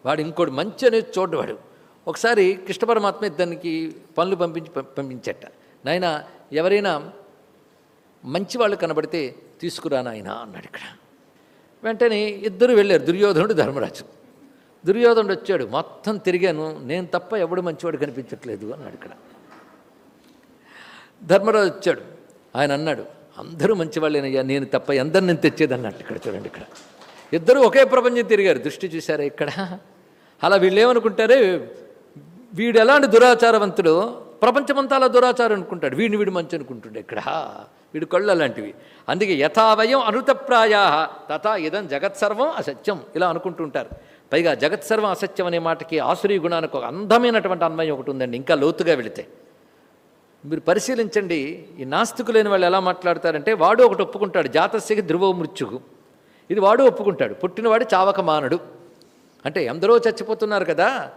వాడు ఇంకోటి మంచి అనేది చూడవాడు ఒకసారి కృష్ణ పరమాత్మ ఇద్దరికి పనులు పంపించి పంపించట. నాయన ఎవరైనా మంచి వాళ్ళు కనబడితే తీసుకురా నాయన అన్నాడు ఇక్కడ. వెంటనే ఇద్దరు వెళ్ళారు. దుర్యోధనుడు ధర్మరాజు. దుర్యోధనుడు వచ్చాడు. మొత్తం తిరిగాను. నేను తప్ప ఎవడు మంచివాడు కనిపించట్లేదు అన్నాడు ఇక్కడ. ధర్మరాజు వచ్చాడు. ఆయన అన్నాడు అందరూ మంచివాళ్ళేనయ్యా. నేను తప్ప ఎందరు నేను తెచ్చేది అన్నట్టు ఇక్కడ చూడండి ఇక్కడ. ఇద్దరు ఒకే ప్రపంచం తిరిగారు. దృష్టి చూశారా ఇక్కడ? అలా వీళ్ళు ఏమనుకుంటారే? వీడు ఎలాంటి దురాచారవంతుడు? ప్రపంచమంతా అలా దురాచారం అనుకుంటాడు. వీడిని వీడు మంచి అనుకుంటుండే. ఇక్కడ వీడు కళ్ళు అలాంటివి. అందుకే యథావయం అనుతప్రాయా తథా ఇదం జగత్సర్వం అసత్యం ఇలా అనుకుంటుంటారు. పైగా జగత్సర్వం అసత్యం అనే మాటకి ఆసురీ గుణానికి ఒక అందమైనటువంటి అన్వయం ఒకటి ఉందండి. ఇంకా లోతుగా వెళితే. మీరు పరిశీలించండి. ఈ నాస్తికులైన వాళ్ళు ఎలా మాట్లాడతారంటే వాడు ఒకటి ఒప్పుకుంటాడు. జాతస్యకి ధ్రువ మృత్యుకు ఇది వాడు ఒప్పుకుంటాడు. పుట్టినవాడు చావక మానడు. అంటే ఎందరో చచ్చిపోతున్నారు కదా.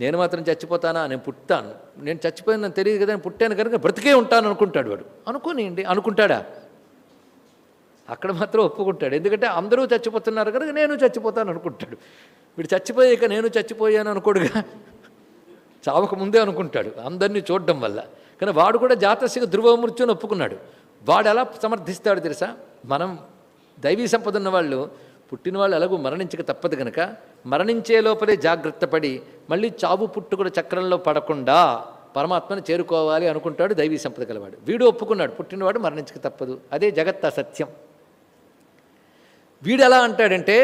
నేను మాత్రం చచ్చిపోతానా? నేను పుట్టాను. నేను చచ్చిపోయిన తెలియదు కదా నేను పుట్టాను కనుక బ్రతికే ఉంటాను అనుకుంటాడు వాడు. అనుకోనియండి అనుకుంటాడా? అక్కడ మాత్రం ఒప్పుకుంటాడు. ఎందుకంటే అందరూ చచ్చిపోతున్నారు కనుక నేను చచ్చిపోతాను అనుకుంటాడు. వీడు చచ్చిపోయాక నేను చచ్చిపోయాను అనుకోడుగా. చావక ముందే అనుకుంటాడు అందరినీ చూడడం వల్ల. కానీ వాడు కూడా జాతస్యకు ధృవమృత్యుని ఒప్పుకున్నాడు. వాడు ఎలా సమర్థిస్తాడు తెలుసా? మనం దైవీ సంపద ఉన్న వాళ్ళు పుట్టిన వాళ్ళు ఎలాగూ మరణించక తప్పదు కనుక మరణించే లోపలే జాగ్రత్త పడి మళ్ళీ చావు పుట్టుకుల చక్రంలో పడకుండా పరమాత్మను చేరుకోవాలి అనుకుంటాడు దైవీ సంపద గలవాడు. వీడు ఒప్పుకున్నాడు పుట్టినవాడు మరణించక తప్పదు. అదే జగత్ అసత్యం వీడు ఎలా అంటాడంటే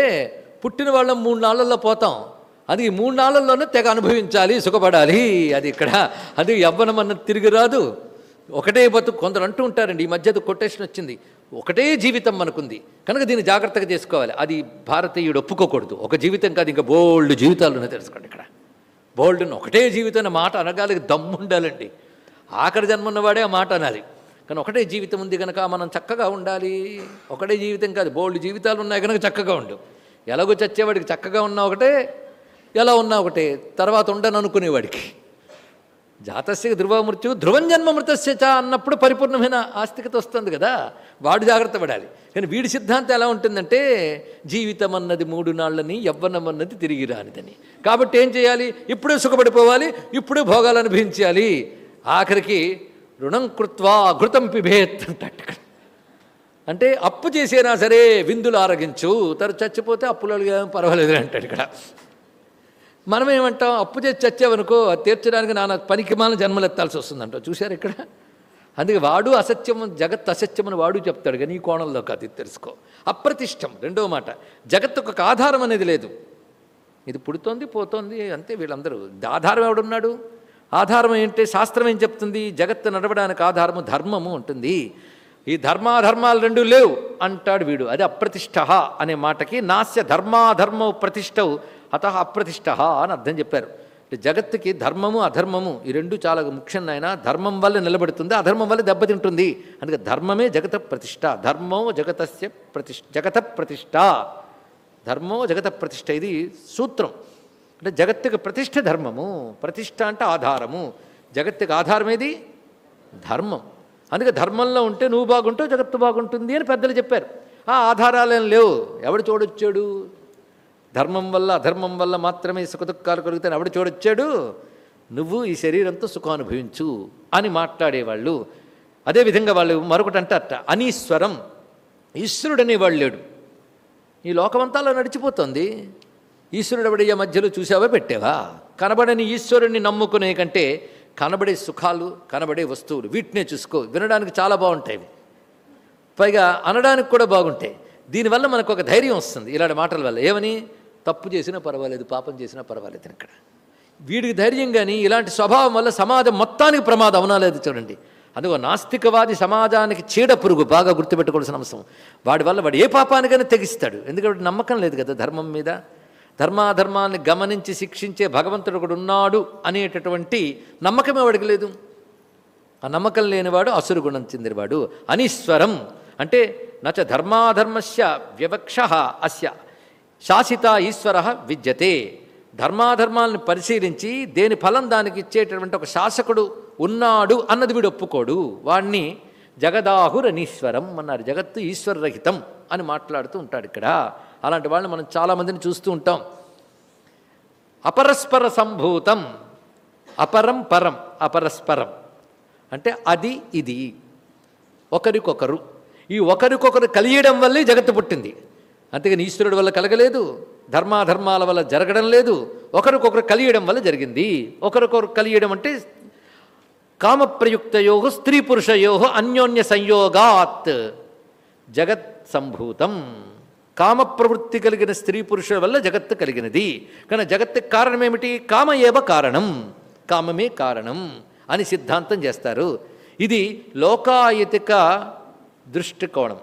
పుట్టిన వాళ్ళం మూడు నాళ్ళల్లో పోతాం. అది ఈ మూడు నాళ్ళల్లోనే తెగ అనుభవించాలి సుఖపడాలి. అది ఇక్కడ అది యవ్వనం అన్నది తిరిగి రాదు. ఒకటే బతుకు కొందరు అంటూ ఉంటారండి ఈ మధ్య కొటేషన్ వచ్చింది. ఒకటే జీవితం మనకుంది. కనుక దీన్ని జాగ్రత్తగా చేసుకోవాలి. అది భారతీయుడు ఒప్పుకోకూడదు. ఒక జీవితం కాదు ఇంకా బోల్డ్ జీవితాలు తెలుసుకోండి ఇక్కడ. బోల్డ్ ఒకటే జీవితం అనే మాట అనగాలి దమ్ము ఉండాలండి ఆఖరి జన్మ ఉన్నవాడే ఆ మాట అనాలి. కానీ ఒకటే జీవితం ఉంది కనుక మనం చక్కగా ఉండాలి. ఒకటే జీవితం కాదు బోల్డ్ జీవితాలు ఉన్నాయి కనుక చక్కగా ఉండు. ఎలాగో చచ్చేవాడికి చక్కగా ఉన్నా ఒకటే ఎలా ఉన్నా ఒకటే తర్వాత ఉండను అనుకునేవాడికి జాతస్య ధ్రువమృత్యు ధ్రువం జన్మ మృతస్య చ అన్నప్పుడు పరిపూర్ణమైన ఆస్తికత వస్తుంది కదా. వాడు జాగ్రత్త పడాలి. కానీ వీడి సిద్ధాంతం ఎలా ఉంటుందంటే జీవితం అన్నది మూడు నాళ్ళని యవ్వనం అన్నది తిరిగి రానిదని. కాబట్టి ఏం చేయాలి? ఇప్పుడే సుఖపడిపోవాలి ఇప్పుడే భోగాలు అనుభవించాలి. ఆఖరికి రుణం కృత్వా ఘృతం పిభేత్ అంటట అంటే అప్పు చేసేనా సరే విందులు ఆరగించు తరు చచ్చిపోతే అప్పులు పర్వాలేదు అంటాడు ఇక్కడ. మనం ఏమంటాం అప్పు చేసి చచ్చావనుకో అది తీర్చడానికి నాన్న పనికిమాల జన్మలు ఎత్తాల్సి వస్తుందంట చూశారు ఇక్కడ? అందుకే వాడు అసత్యం జగత్ అసత్యం అని వాడు చెప్తాడు. కానీ ఈ కోణంలో కాదు ఇది తెలుసుకో. అప్రతిష్టం రెండో మాట. జగత్తుకు ఒక ఆధారం అనేది లేదు. ఇది పుడుతోంది పోతోంది అంతే వీళ్ళందరూ. ఆధారం ఎవడున్నాడు? ఆధారం ఏంటి? శాస్త్రం ఏం చెప్తుంది? జగత్తు నడవడానికి ఆధారము ధర్మము ఉంటుంది. ఈ ధర్మాధర్మాలు రెండు లేవు అంటాడు వీడు. అది అప్రతిష్ట అనే మాటకి నాస్య ధర్మాధర్మవు ప్రతిష్టవు అత అప్రతిష్ట అని అర్థం చెప్పారు. అంటే జగత్తుకి ధర్మము అధర్మము ఈ రెండు చాలా ముఖ్యం నాయన. ధర్మం వల్ల నిలబడుతుంది అధర్మం వల్ల దెబ్బతింటుంది. అందుకే ధర్మమే జగత ప్రతిష్ట ధర్మో జగతస్య ప్రతిష్ట జగత ప్రతిష్ట. ధర్మో జగత ప్రతిష్ట ఇది సూత్రం. అంటే జగత్తుకి ప్రతిష్ట ధర్మము ప్రతిష్ట అంటే ఆధారము. జగత్తుకి ఆధారం ఏది? ధర్మం. అందుకే ధర్మంలో ఉంటే నువ్వు బాగుంటావు జగత్తు బాగుంటుంది అని పెద్దలు చెప్పారు. ఆ ఆధారాలేం లేవు. ఎవడు చూడొచ్చాడు? ధర్మం వల్ల అధర్మం వల్ల మాత్రమే సుఖదుఖాలు కలుగుతాయని ఆవిడ చూడొచ్చాడు. నువ్వు ఈ శరీరంతో సుఖానుభవించు అని మాట్లాడేవాళ్ళు. అదేవిధంగా వాళ్ళు మరొకటి అంటారట అనీశ్వరం ఈశ్వరుడు అనేవాడు లేడు. ఈ లోకమంతాలో నడిచిపోతుంది. ఈశ్వరుడు ఎవడయ్య మధ్యలో చూసావా పెట్టావా? కనబడని ఈశ్వరుణ్ణి నమ్ముకునే కంటే కనబడే సుఖాలు కనబడే వస్తువులు వీటినే చూసుకో. వినడానికి చాలా బాగుంటాయి పైగా అనడానికి కూడా బాగుంటాయి. దీనివల్ల మనకు ఒక ధైర్యం వస్తుంది ఇలాంటి మాటల వల్ల. ఏమని? తప్పు చేసినా పర్వాలేదు పాపం చేసినా పర్వాలేదు ఇక్కడ వీడికి ధైర్యం కానీ ఇలాంటి స్వభావం వల్ల సమాజం మొత్తానికి ప్రమాదం అవనాలేదు చూడండి. అందుకో నాస్తికవాది సమాజానికి చీడ పురుగు బాగా గుర్తుపెట్టుకోవాల్సిన అంశం. వాడి వల్ల వాడు ఏ పాపానికైనా తెగిస్తాడు. ఎందుకంటే నమ్మకం లేదు కదా ధర్మం మీద. ధర్మాధర్మాన్ని గమనించి శిక్షించే భగవంతుడు ఒకడు ఉన్నాడు అనేటటువంటి నమ్మకమే వాడికి లేదు. ఆ నమ్మకం లేనివాడు అసురు గుణం చెందినవాడు. అనీశ్వరం అంటే నచ ధర్మాధర్మస్య వివక్ష అస్య. శాసిత ఈశ్వర విద్యతే. ధర్మాధర్మాలను పరిశీలించి దేని ఫలం దానికి ఇచ్చేటటువంటి ఒక శాసకుడు ఉన్నాడు అన్నది వీడు ఒప్పుకోడు. వాణ్ణి జగదాహురనీశ్వరం అన్నారు. జగత్తు ఈశ్వరరహితం అని మాట్లాడుతూ ఉంటాడు ఇక్కడ. అలాంటి వాళ్ళని మనం చాలామందిని చూస్తూ ఉంటాం. అపరస్పర సంభూతం అపరం పరం అపరస్పరం. అంటే అది ఇది. ఒకరికొకరు. ఈ ఒకరికొకరు కలియడం వల్లే జగత్తు పుట్టింది. అంతేగాని ఈశ్వరుడు వల్ల కలగలేదు ధర్మాధర్మాల వల్ల జరగడం లేదు. ఒకరికొకరు కలియడం వల్ల జరిగింది. ఒకరికొకరు కలియడం అంటే కామప్రయుక్తయో స్త్రీ పురుషయో అన్యోన్య సంయోగాత్ జగత్ సంభూతం. కామ ప్రవృత్తి కలిగిన స్త్రీ పురుషుల వల్ల జగత్తు కలిగినది. కానీ జగత్తు కారణం ఏమిటి కామ ఏవ కారణం. కామమే కారణం అని సిద్ధాంతం చేస్తారు. ఇది లోకాయతిక దృష్టికోణం.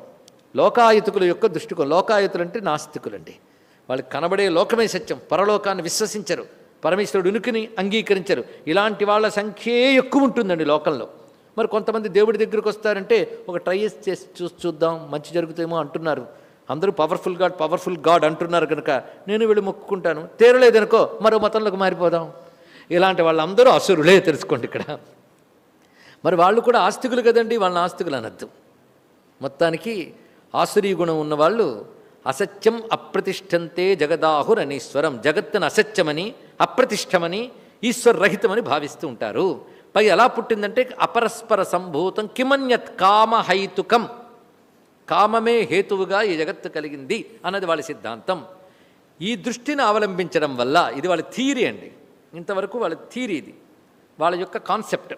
లోకాయుతుకుల యొక్క దృష్టికోణం. లోకాయుతులు అంటే నాస్తికులండి. వాళ్ళకి కనబడే లోకమే సత్యం. పరలోకాన్ని విశ్వసించరు. పరమేశ్వరుడు ఉనికిని అంగీకరించరు. ఇలాంటి వాళ్ళ సంఖ్యే ఎక్కువ ఉంటుందండి లోకంలో. మరి కొంతమంది దేవుడి దగ్గరికి వస్తారంటే ఒక ట్రై చేసి చూసి చూద్దాం మంచి జరుగుతుందేమో అంటున్నారు. అందరూ పవర్ఫుల్ గాడ్ పవర్ఫుల్ గాడ్ అంటున్నారు కనుక నేను వెళ్ళి మొక్కుకుంటాను. తేరలేదనుకో మరో మతంలోకి మారిపోదాం. ఇలాంటి వాళ్ళందరూ అసురులే తెలుసుకోండి ఇక్కడ. మరి వాళ్ళు కూడా ఆస్తికులు కదండి వాళ్ళని ఆస్తికులు అనద్దు. మొత్తానికి ఆసురీ గుణం ఉన్నవాళ్ళు అసత్యం అప్రతిష్టంతే జగదాహురనీశ్వరం. జగత్తును అసత్యమని అప్రతిష్టమని ఈశ్వరరహితమని భావిస్తూ ఉంటారు. పై ఎలా పుట్టిందంటే అపరస్పర సంభూతం కిమన్యత్ కామహైతుకం కామమే హేతువుగా ఈ జగత్తు కలిగింది అన్నది వాళ్ళ సిద్ధాంతం. ఈ దృష్టిని అవలంబించడం వల్ల ఇది వాళ్ళ థీరీ అండి. ఇంతవరకు వాళ్ళ థీరీ ఇది. వాళ్ళ యొక్క కాన్సెప్ట్.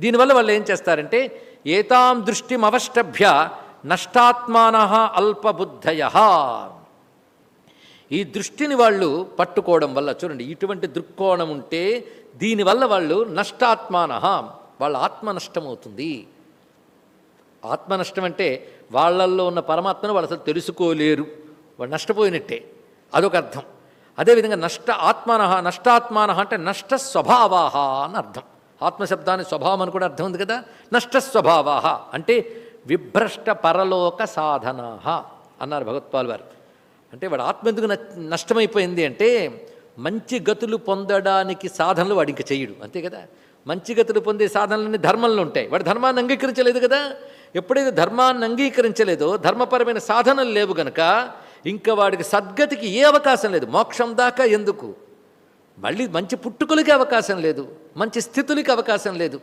దీనివల్ల వాళ్ళు ఏం చేస్తారంటే ఏతాం దృష్టిమవష్టభ్య నష్టాత్మాన అల్పబుద్ధయ. ఈ దృష్టిని వాళ్ళు పట్టుకోవడం వల్ల చూడండి ఇటువంటి దృక్కోణం ఉంటే దీనివల్ల వాళ్ళు నష్టాత్మాన వాళ్ళ ఆత్మ నష్టమవుతుంది. ఆత్మ నష్టం అంటే వాళ్ళల్లో ఉన్న పరమాత్మను వాళ్ళు అసలు తెలుసుకోలేరు వాళ్ళు నష్టపోయినట్టే. అదొక అర్థం. అదేవిధంగా నష్ట ఆత్మాన నష్టాత్మాన అంటే నష్ట స్వభావాహ అని అర్థం. ఆత్మశబ్దానికి స్వభావం అని కూడా అర్థం ఉంది కదా? నష్ట స్వభావాహ అంటే విభ్రష్ట పరలోక సాధనా అన్నారు భగవత్పాల్ వారు. అంటే వాడు ఆత్మ ఎందుకు నష్టమైపోయింది అంటే మంచి గతులు పొందడానికి సాధనలు వాడు ఇంక చేయడు అంతే కదా? మంచి గతులు పొందే సాధనలన్నీ ధర్మంలో ఉంటాయి. వాడు ధర్మాన్ని అంగీకరించలేదు కదా? ఎప్పుడైతే ధర్మాన్ని అంగీకరించలేదో ధర్మపరమైన సాధనలు లేవు గనక ఇంకా వాడికి సద్గతికి ఏ అవకాశం లేదు. మోక్షం దాకా ఎందుకు? మళ్ళీ మంచి పుట్టుకలకి అవకాశం లేదు. మంచి స్థితులకి అవకాశం లేదు.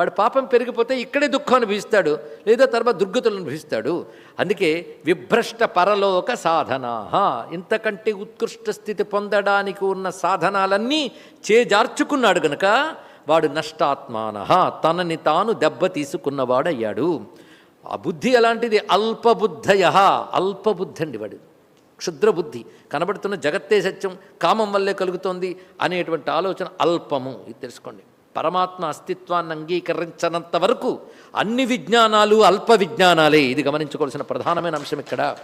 వాడు పాపం పెరిగిపోతే ఇక్కడే దుఃఖం అనుభవిస్తాడు లేదా తర్వాత దుర్గతులు అనుభవిస్తాడు. అందుకే విభ్రష్ట పరలోక సాధనా. ఇంతకంటే ఉత్కృష్ట స్థితి పొందడానికి ఉన్న సాధనాలన్నీ చేజార్చుకున్నాడు గనక వాడు నష్టాత్మాన. తనని తాను దెబ్బ తీసుకున్నవాడయ్యాడు. ఆ బుద్ధి ఎలాంటిది? అల్పబుద్ధయ. అల్పబుద్ధి అండి వాడు. క్షుద్రబుద్ధి. కనబడుతున్న జగత్తే సత్యం కామం వల్లే కలుగుతోంది అనేటువంటి ఆలోచన అల్పము. ఇది తెలుసుకోండి. పరమాత్మ అస్తిత్వాన్ని అంగీకరించనంత వరకు అన్ని విజ్ఞానాలు అల్ప విజ్ఞానాలే. ఇది గమనించుకోవాల్సిన ప్రధానమైన అంశం ఇక్కడ.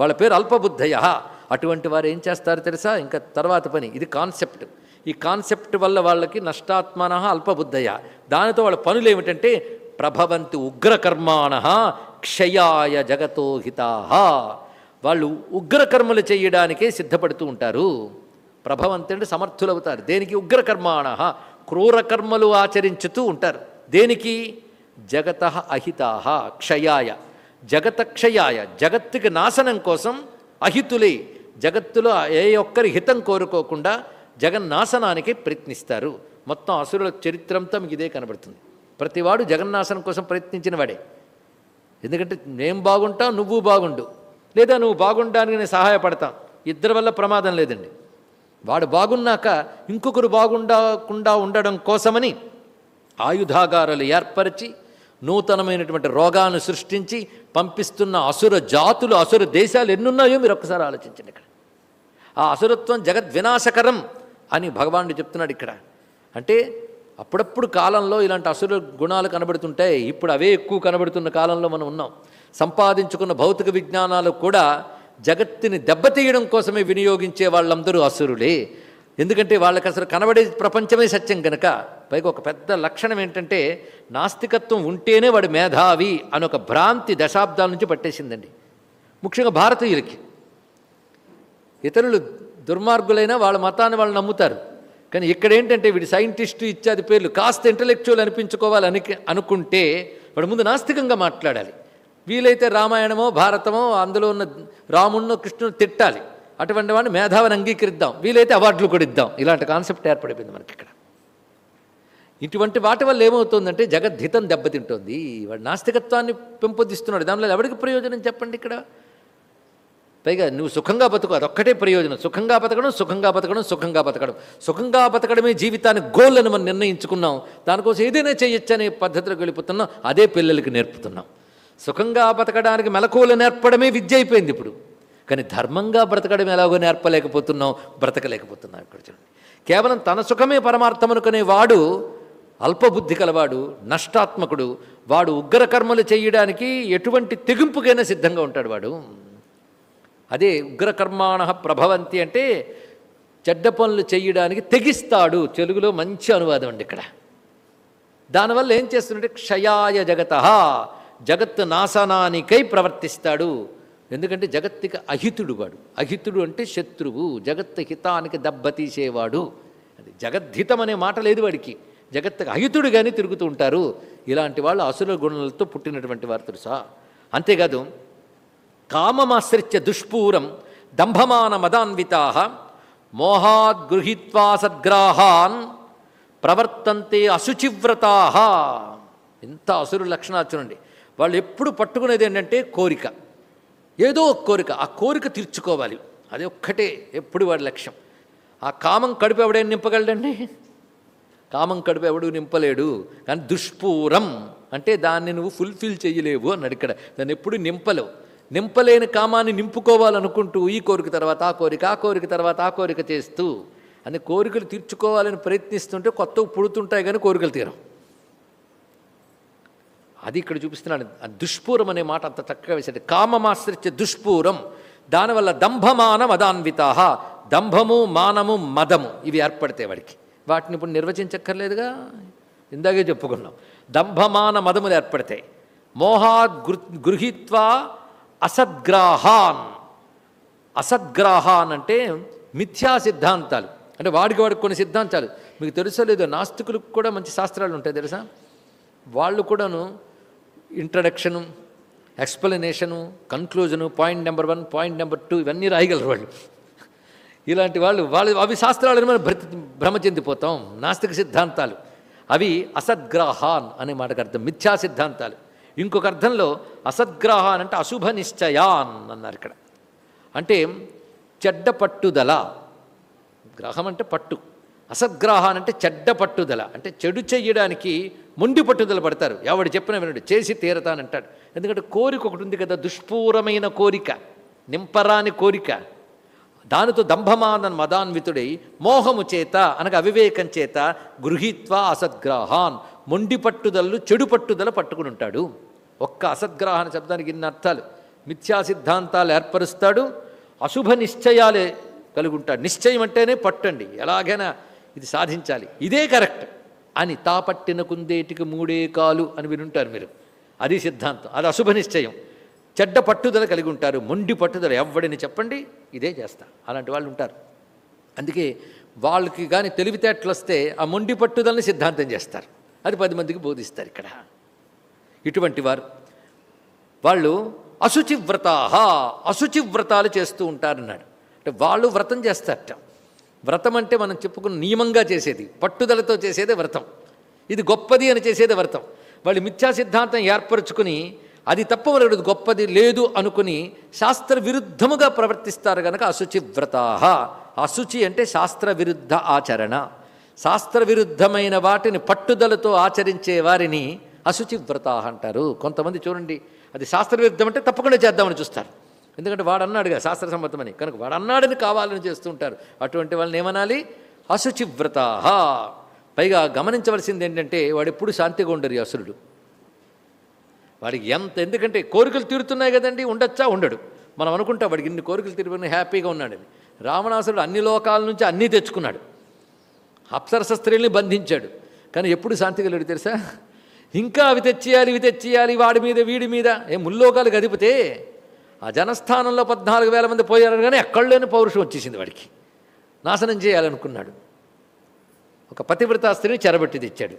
వాళ్ళ పేరు అల్పబుద్ధయ. అటువంటి వారు ఏం చేస్తారు తెలుసా? ఇంకా తర్వాత పని. ఇది కాన్సెప్ట్. ఈ కాన్సెప్ట్ వల్ల వాళ్ళకి నష్టాత్మన అల్పబుద్ధయ. దానితో వాళ్ళ పనులు ఏమిటంటే ప్రభవంతి ఉగ్రకర్మాణ క్షయాయ జగతో వాళ్ళు ఉగ్రకర్మలు చేయడానికే సిద్ధపడుతూ ఉంటారు. ప్రభవంతి అంటే సమర్థులవుతారు. దేనికి? ఉగ్రకర్మాణ. క్రూర కర్మలు ఆచరించుతూ ఉంటారు. దేనికి? జగత అహితాహ క్షయాయ. జగత క్షయాయ జగత్తుకి నాశనం కోసం అహితులే. జగత్తులో ఏ ఒక్కరి హితం కోరుకోకుండా జగన్నాశనానికి ప్రయత్నిస్తారు. మొత్తం అసురుల చరిత్రంతో మీకు ఇదే కనబడుతుంది. ప్రతివాడు జగన్నాశనం కోసం ప్రయత్నించిన వాడే ఎందుకంటే నేను బాగుంటావు నువ్వు బాగుండు. లేదా నువ్వు బాగుండడానికి నేను సహాయపడతాం. ఇద్దరి వల్ల ప్రమాదం లేదండి. వాడు బాగున్నాక ఇంకొకరు బాగుండకుండా ఉండడం కోసమని ఆయుధాగారాలు ఏర్పరిచి నూతనమైనటువంటి రోగాలను సృష్టించి పంపిస్తున్న అసుర జాతులు అసుర దేశాలు ఎన్నున్నాయో మీరు ఒక్కసారి ఆలోచించండి ఇక్కడ. ఆ అసురత్వం జగద్వినాశకరం అని భగవానుడు చెప్తున్నాడు ఇక్కడ. అంటే అప్పుడప్పుడు కాలంలో ఇలాంటి అసుర గుణాలు కనబడుతుంటాయి ఇప్పుడు అవే ఎక్కువ కనబడుతున్న కాలంలో మనం ఉన్నాం. సంపాదించుకున్న భౌతిక విజ్ఞానాలు కూడా జగత్తుని దెబ్బతీయడం కోసమే వినియోగించే వాళ్ళందరూ అసురులే. ఎందుకంటే వాళ్ళకి అసలు కనబడే ప్రపంచమే సత్యం కనుక పైగా ఒక పెద్ద లక్షణం ఏంటంటే నాస్తికత్వం ఉంటేనే వాడు మేధావి అని ఒక భ్రాంతి దశాబ్దాల నుంచి పట్టేసిందండి. ముఖ్యంగా భారతీయులకి. ఇతరులు దుర్మార్గులైనా వాళ్ళ మతాన్ని వాళ్ళు నమ్ముతారు. కానీ ఇక్కడ ఏంటంటే వీడి సైంటిస్టు ఇత్యాది పేర్లు కాస్త ఇంటలెక్చువల్ అనిపించుకోవాలని అనుకుంటే వాడు ముందు నాస్తికంగా మాట్లాడాలి. వీలైతే రామాయణమో భారతమో అందులో ఉన్న రాముణ్ణు కృష్ణుడు తిట్టాలి. అటువంటి వాడిని మేధావిని అంగీకరిద్దాం. వీలైతే అవార్డులు కూడా ఇద్దాం. ఇలాంటి కాన్సెప్ట్ ఏర్పడిపోయింది మనకి ఇక్కడ. ఇటువంటి వాటి వల్ల ఏమవుతుందంటే జగద్ధితం దెబ్బతింటోంది. వాడు నాస్తికత్వాన్ని పెంపొందిస్తున్నాడు. దానిలో ఎవరికి ప్రయోజనం చెప్పండి ఇక్కడ? పైగా నువ్వు సుఖంగా బతుకు అదొక్కటే ప్రయోజనం. సుఖంగా బతకడం సుఖంగా బతకడం సుఖంగా బతకడం. సుఖంగా బతకడమే జీవితాన్ని గోల్ అని మనం నిర్ణయించుకున్నాం. దానికోసం ఏదైనా చేయొచ్చు అనే పద్ధతిలోకి వెళ్ళిపోతున్నాం. అదే పిల్లలకి నేర్పుతున్నాం. సుఖంగా బతకడానికి మెలకువలు నేర్పడమే విద్య అయిపోయింది ఇప్పుడు. కానీ ధర్మంగా బ్రతకడం ఎలాగో నేర్పలేకపోతున్నాం బ్రతకలేకపోతున్నాం ఇక్కడ చూడండి. కేవలం తన సుఖమే పరమార్థమనుకునే వాడు అల్పబుద్ధి కలవాడు నష్టాత్మకుడు వాడు ఉగ్ర కర్మలు చేయడానికి ఎటువంటి తెగింపుకైనా సిద్ధంగా ఉంటాడు వాడు. అదే ఉగ్రకర్మాణ ప్రభవంతి అంటే చెడ్డ పనులు చేయడానికి తెగిస్తాడు. తెలుగులో మంచి అనువాదం అండి ఇక్కడ. దానివల్ల ఏం చేస్తుంటే క్షయాయ జగత జగత్ నాశనానికై ప్రవర్తిస్తాడు. ఎందుకంటే జగత్తుకి అహితుడు వాడు. అహితుడు అంటే శత్రువు. జగత్తు హితానికి దెబ్బతీసేవాడు అది జగద్హితం అనే మాట లేదు వాడికి. జగత్తుకి అహితుడు కానీ తిరుగుతూ ఉంటారు. ఇలాంటి వాళ్ళు అసుర గుణాలతో పుట్టినటువంటి వారు తెలుసా? అంతేకాదు కామమాశ్రిత్య దుష్పూరం దంభమాన మదాన్వితా మోహాద్గృహీత్వా సద్గ్రాహాన్ ప్రవర్తంతే అశుచివ్రతా. ఎంత అసురు లక్షణాలు చూడండి. వాళ్ళు ఎప్పుడు పట్టుకునేది ఏంటంటే కోరిక. ఏదో ఒక కోరిక. ఆ కోరిక తీర్చుకోవాలి. అది ఒక్కటే ఎప్పుడు వాడి లక్ష్యం. ఆ కామం కడుపు ఎవడైనా నింపగలడండి? కామం కడుపు ఎవడు నింపలేడు. కానీ దుష్పూరం. అంటే దాన్ని నువ్వు ఫుల్ఫిల్ చేయలేవు అన్నాడు ఇక్కడ. దాన్ని ఎప్పుడు నింపలేవు. నింపలేని కామాన్ని నింపుకోవాలనుకుంటూ ఈ కోరిక తర్వాత ఆ కోరిక ఆ కోరిక తర్వాత ఆ కోరిక చేస్తూ. అని కోరికలు తీర్చుకోవాలని ప్రయత్నిస్తుంటే కొత్తవి పుడుతుంటాయి కానీ కోరికలు తీరం అది ఇక్కడ చూపిస్తున్నాను దుష్పూరం అనే మాట అంత చక్కగా వేసాడు కామమాశ్రిత్య దుష్పూరం. దానివల్ల దంభమాన మదాన్విత దంభము మానము మదము ఇవి ఏర్పడతాయి వాడికి. వాటిని ఇప్పుడు నిర్వచించక్కర్లేదుగా? ఇందాకే చెప్పుకున్నాం. దంభమాన మదములు ఏర్పడతాయి. మోహాద్ గృ గృహీత్వా అసద్గ్రాహాన్. అసద్గ్రాహాన్ అంటే మిథ్యా సిద్ధాంతాలు. అంటే వాడికి వాడికి కొన్ని సిద్ధాంతాలు. మీకు తెలుసో లేదో నాస్తికులకు కూడా మంచి శాస్త్రాలు ఉంటాయి తెలుసా? వాళ్ళు కూడాను introduction explanation conclusion point number one point number two ఇవన్నీ రాయగలరు వాళ్ళు. ఇలాంటి వాళ్ళు వాళ్ళు అవి శాస్త్రాలను మనం భ్రతి భ్రమ చెందిపోతాం. నాస్తిక సిద్ధాంతాలు. అవి అసద్గ్రాహాన్ అనే మాటకు అర్థం మిథ్యా సిద్ధాంతాలు. ఇంకొక అర్థంలో అసద్గ్రాహాన్ అంటే అశుభ నిశ్చయాన్ అన్నారు ఇక్కడ. అంటే చెడ్డ పట్టుదల. గ్రహం అంటే పట్టు. అసద్గ్రాహాన్ అంటే చెడ్డ పట్టుదల. అంటే చెడు చెయ్యడానికి మొండి పట్టుదల పడతారు. ఎవడు చెప్పిన వినడు. చేసి తీరతానంటాడు. ఎందుకంటే కోరిక ఒకటి ఉంది కదా దుష్పూరమైన కోరిక నింపరాని కోరిక. దానితో దంభమానన్ మదాన్వితుడై మోహము చేత అనగా అవివేకం చేత గృహీత్వ అసద్గ్రహాన్. మొండి పట్టుదలలు చెడు పట్టుదల పట్టుకుని ఉంటాడు. ఒక్క అసద్గ్రాహాన శబ్దానికి ఇన్ని అర్థాలు. మిథ్యా సిద్ధాంతాలు ఏర్పరుస్తాడు. అశుభ నిశ్చయాలే కలుగుంటాడు నిశ్చయం అంటేనే పట్టండి. ఎలాగైనా ఇది సాధించాలి. ఇదే కరెక్ట్. అని తాపట్టిన కుందేటికి మూడే కాలు అని వినుంటారు మీరు. అది సిద్ధాంతం. అది అశుభ నిశ్చయం. చెడ్డ పట్టుదల కలిగి ఉంటారు. మొండి పట్టుదల ఎవడిని చెప్పండి ఇదే చేస్తా. అలాంటి వాళ్ళు ఉంటారు. అందుకే వాళ్ళకి కానీ తెలివితేటలు వస్తే ఆ మొండి పట్టుదలని సిద్ధాంతం చేస్తారు. అది పది మందికి బోధిస్తారు ఇక్కడ. ఇటువంటి వారు. వాళ్ళు అశుచివ్రతాహ అశుచివ్రతాలు చేస్తూ ఉంటారన్నాడు. అంటే అంటే వాళ్ళు వ్రతం చేస్తారట. వ్రతం అంటే మనం చెప్పుకున్న నియమంగా చేసేది పట్టుదలతో చేసేదే వ్రతం. ఇది గొప్పది అని చేసేదే వ్రతం. వాళ్ళు మిథ్యా సిద్ధాంతం ఏర్పరచుకుని అది తప్ప మరొకటి గొప్పది లేదు అనుకుని శాస్త్ర విరుద్ధముగా ప్రవర్తిస్తారు కనుక అశుచి వ్రతాహ. అశుచి అంటే శాస్త్ర విరుద్ధ ఆచరణ. శాస్త్ర విరుద్ధమైన వాటిని పట్టుదలతో ఆచరించే వారిని అశుచి వ్రతాహ అంటారు. కొంతమంది చూడండి అది శాస్త్ర విరుద్ధం అంటే తప్పకుండా చేద్దామని చూస్తారు. ఎందుకంటే వాడు అన్నాడుగా శాస్త్ర సమ్మతమని కనుక వాడు అన్నాడని కావాలని చేస్తుంటారు. అటువంటి వాళ్ళని ఏమనాలి? అశుచివ్రత పైగా గమనించవలసింది ఏంటంటే వాడు ఎప్పుడు శాంతిగా ఉండరు అసురుడు. వాడికి ఎంత ఎందుకంటే కోరికలు తీరుతున్నాయి కదండి ఉండొచ్చా? ఉండడు. మనం అనుకుంటా వాడికి ఇన్ని కోరికలు తీరుకుని హ్యాపీగా ఉన్నాడని రావణాసురుడు అన్ని లోకాల నుంచి అన్నీ తెచ్చుకున్నాడు. అప్సరస స్త్రీల్ని బంధించాడు. కానీ ఎప్పుడు శాంతిగా లేడు తెలుసా? ఇంకా అవి తెచ్చేయాలి ఇవి తెచ్చేయాలి వాడి మీద వీడి మీద. ఏ ముల్లోకాలు గదిపితే ఆ జనస్థానంలో పద్నాలుగు వేల మంది పోయారు కానీ ఎక్కడ లేని పౌరుషం వచ్చేసింది వాడికి. నాశనం చేయాలనుకున్నాడు. ఒక పతివ్రతాస్త్రిని చెరబెట్టి తెచ్చాడు.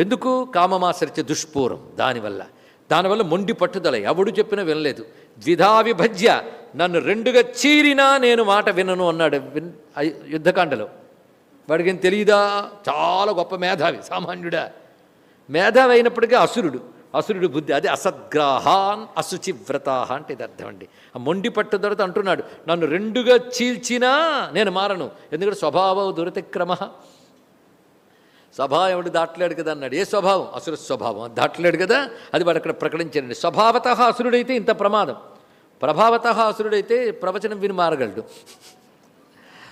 ఎందుకు? కామమాసరిచే దుష్పూరం దానివల్ల. దానివల్ల మొండి పట్టుదల. ఎవడు చెప్పినా వినలేదు. ద్విధా విభజ్య నన్ను రెండుగా చీరినా నేను మాట వినను అన్నాడు యుద్ధకాండలో. వాడికి ఏం తెలియదా చాలా గొప్ప మేధావి సామాన్యుడా. మేధావి అయినప్పటికీ అసురుడు. అసురుడు బుద్ధి అది అసద్గ్రాహాన్ అశుచి వ్రతాహ అంటే ఇది అర్థం అండి. ఆ మొండి పట్టుదలతో అంటున్నాడు నన్ను రెండుగా చీల్చినా నేను మారను. ఎందుకంటే స్వభావ దురతిక్రమ స్వభావం ఎవడు దాటలేడు కదా అన్నాడు. ఏ స్వభావం? అసురు స్వభావం. దాటలేడు కదా అది వాడు అక్కడ ప్రకటించాడండి. స్వభావత అసురుడైతే ఇంత ప్రమాదం. ప్రభావత అసురుడైతే ప్రవచనం విని మారగలడు.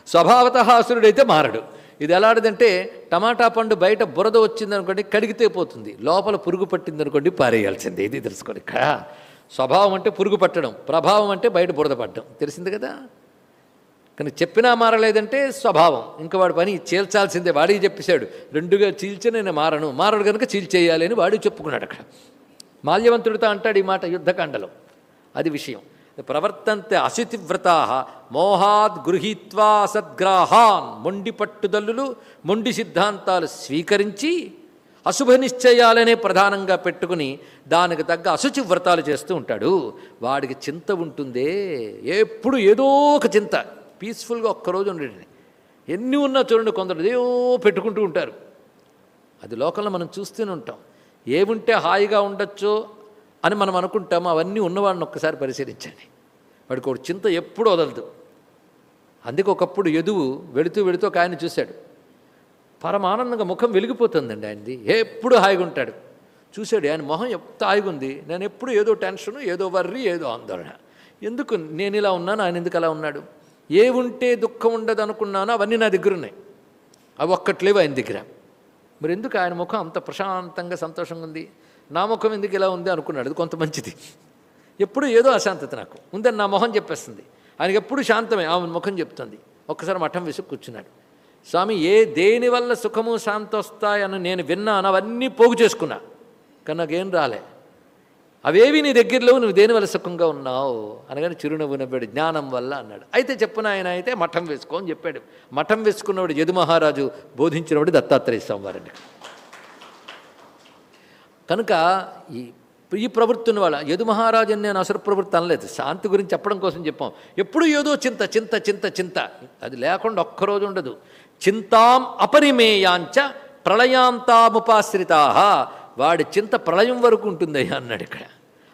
స్వభావత అసురుడైతే మారడు. ఇది ఎలాంటిదంటే టమాటా పండు బయట బురద వచ్చిందనుకోండి కడిగితే పోతుంది. లోపల పురుగు పట్టిందనుకోండి పారేయాల్సిందే. ఇది తెలుసుకోండి. ఇక్కడ స్వభావం అంటే పురుగు పట్టడం ప్రభావం అంటే బయట బురద పట్టడం. తెలిసింది కదా? కానీ చెప్పినా మారలేదంటే స్వభావం. ఇంకా వాడి పని చీల్చాల్సిందే. వాడికి చెప్పేశాడు రెండుగా చీల్చి నేను మారను. మారడు కనుక చీల్చేయాలి అని వాడు చెప్పుకున్నాడు అక్కడ. మాల్యవంతుడితో అంటాడు ఈ మాట యుద్ధకాండలో. అది విషయం. ప్రవర్తంతే అశుతివ్రతా. మోహాద్ గృహీత్వా సద్గ్రాహాన్. మొండి పట్టుదల్లులు మొండి సిద్ధాంతాలు స్వీకరించి అశుభ నిశ్చయాలనే ప్రధానంగా పెట్టుకుని దానికి తగ్గ అశుచి వ్రతాలు చేస్తూ ఉంటాడు. వాడికి చింత ఉంటుందే. ఎప్పుడు ఏదో ఒక చింత. పీస్ఫుల్గా ఒక్కరోజు ఉండేది ఎన్ని ఉన్నా చూడండి కొందరు ఏదో పెట్టుకుంటూ ఉంటారు. అది లోకంలో మనం చూస్తూనే ఉంటాం. ఏముంటే హాయిగా ఉండొచ్చో అని మనం అనుకుంటాం అవన్నీ ఉన్నవాడిని ఒక్కసారి పరిశీలించండి. వాడికి ఒక చింత ఎప్పుడూ వదలదు. అందుకే ఒకప్పుడు ఎదువు వెళుతూ వెళుతూ ఒక ఆయన చూశాడు. పరమానందంగా ముఖం వెలిగిపోతుందండి ఆయనది. ఎప్పుడు హాయిగా ఉంటాడు. చూశాడు ఆయన మొహం ఎంత హాయిగా ఉంది. నేను ఎప్పుడు ఏదో టెన్షను ఏదో వర్రి ఏదో ఆందోళన. ఎందుకు నేను ఇలా ఉన్నాను ఆయన ఎందుకు అలా ఉన్నాడు? ఏ ఉంటే దుఃఖం ఉండదు అనుకున్నానో అవన్నీ నా దగ్గర ఉన్నాయి. అవి ఒక్కట్లేవు ఆయన దగ్గర. మరి ఎందుకు ఆయన ముఖం అంత ప్రశాంతంగా సంతోషంగా ఉంది? నా ముఖం ఎందుకు ఇలా ఉంది అనుకున్నాడు. అది కొంత మంచిది. ఎప్పుడు ఏదో అశాంతత నాకు. ఉందని నా మొహం చెప్పేస్తుంది. ఆయనకి ఎప్పుడు శాంతమే. ఆమె ముఖం చెప్తుంది. ఒక్కసారి మఠం వేసి కూర్చున్నాడు. స్వామి ఏ దేని వల్ల సుఖము శాంతి వస్తాయని నేను విన్నాను. అవన్నీ పోగు చేసుకున్నా. కానీ నాకేం రాలే. అవేవి నీ దగ్గరలో నువ్వు దేనివల్ల సుఖంగా ఉన్నావు? అనగానే చిరునవ్వు నవ్వాడు. జ్ఞానం వల్ల అన్నాడు. అయితే చెప్పున ఆయన అయితే మఠం వేసుకో అని చెప్పాడు. మఠం వేసుకున్నవాడు యదు మహారాజు బోధించినవాడు దత్తాత్రేయ స్వామి వారండి కనుక ఈ ఈ ప్రవృత్తి ఉన్న వాళ్ళ యదు మహారాజు నేను అసలు ప్రవృత్తి అనలేదు. శాంతి గురించి చెప్పడం కోసం చెప్పాం. ఎప్పుడు ఏదో చింత చింత చింత చింత. అది లేకుండా ఒక్కరోజు ఉండదు. చింతాం అపరిమేయాంచ ప్రళయాంతాముపాశ్రితా. వాడి చింత ప్రళయం వరకు ఉంటుందయ్యా అన్నాడు ఇక్కడ.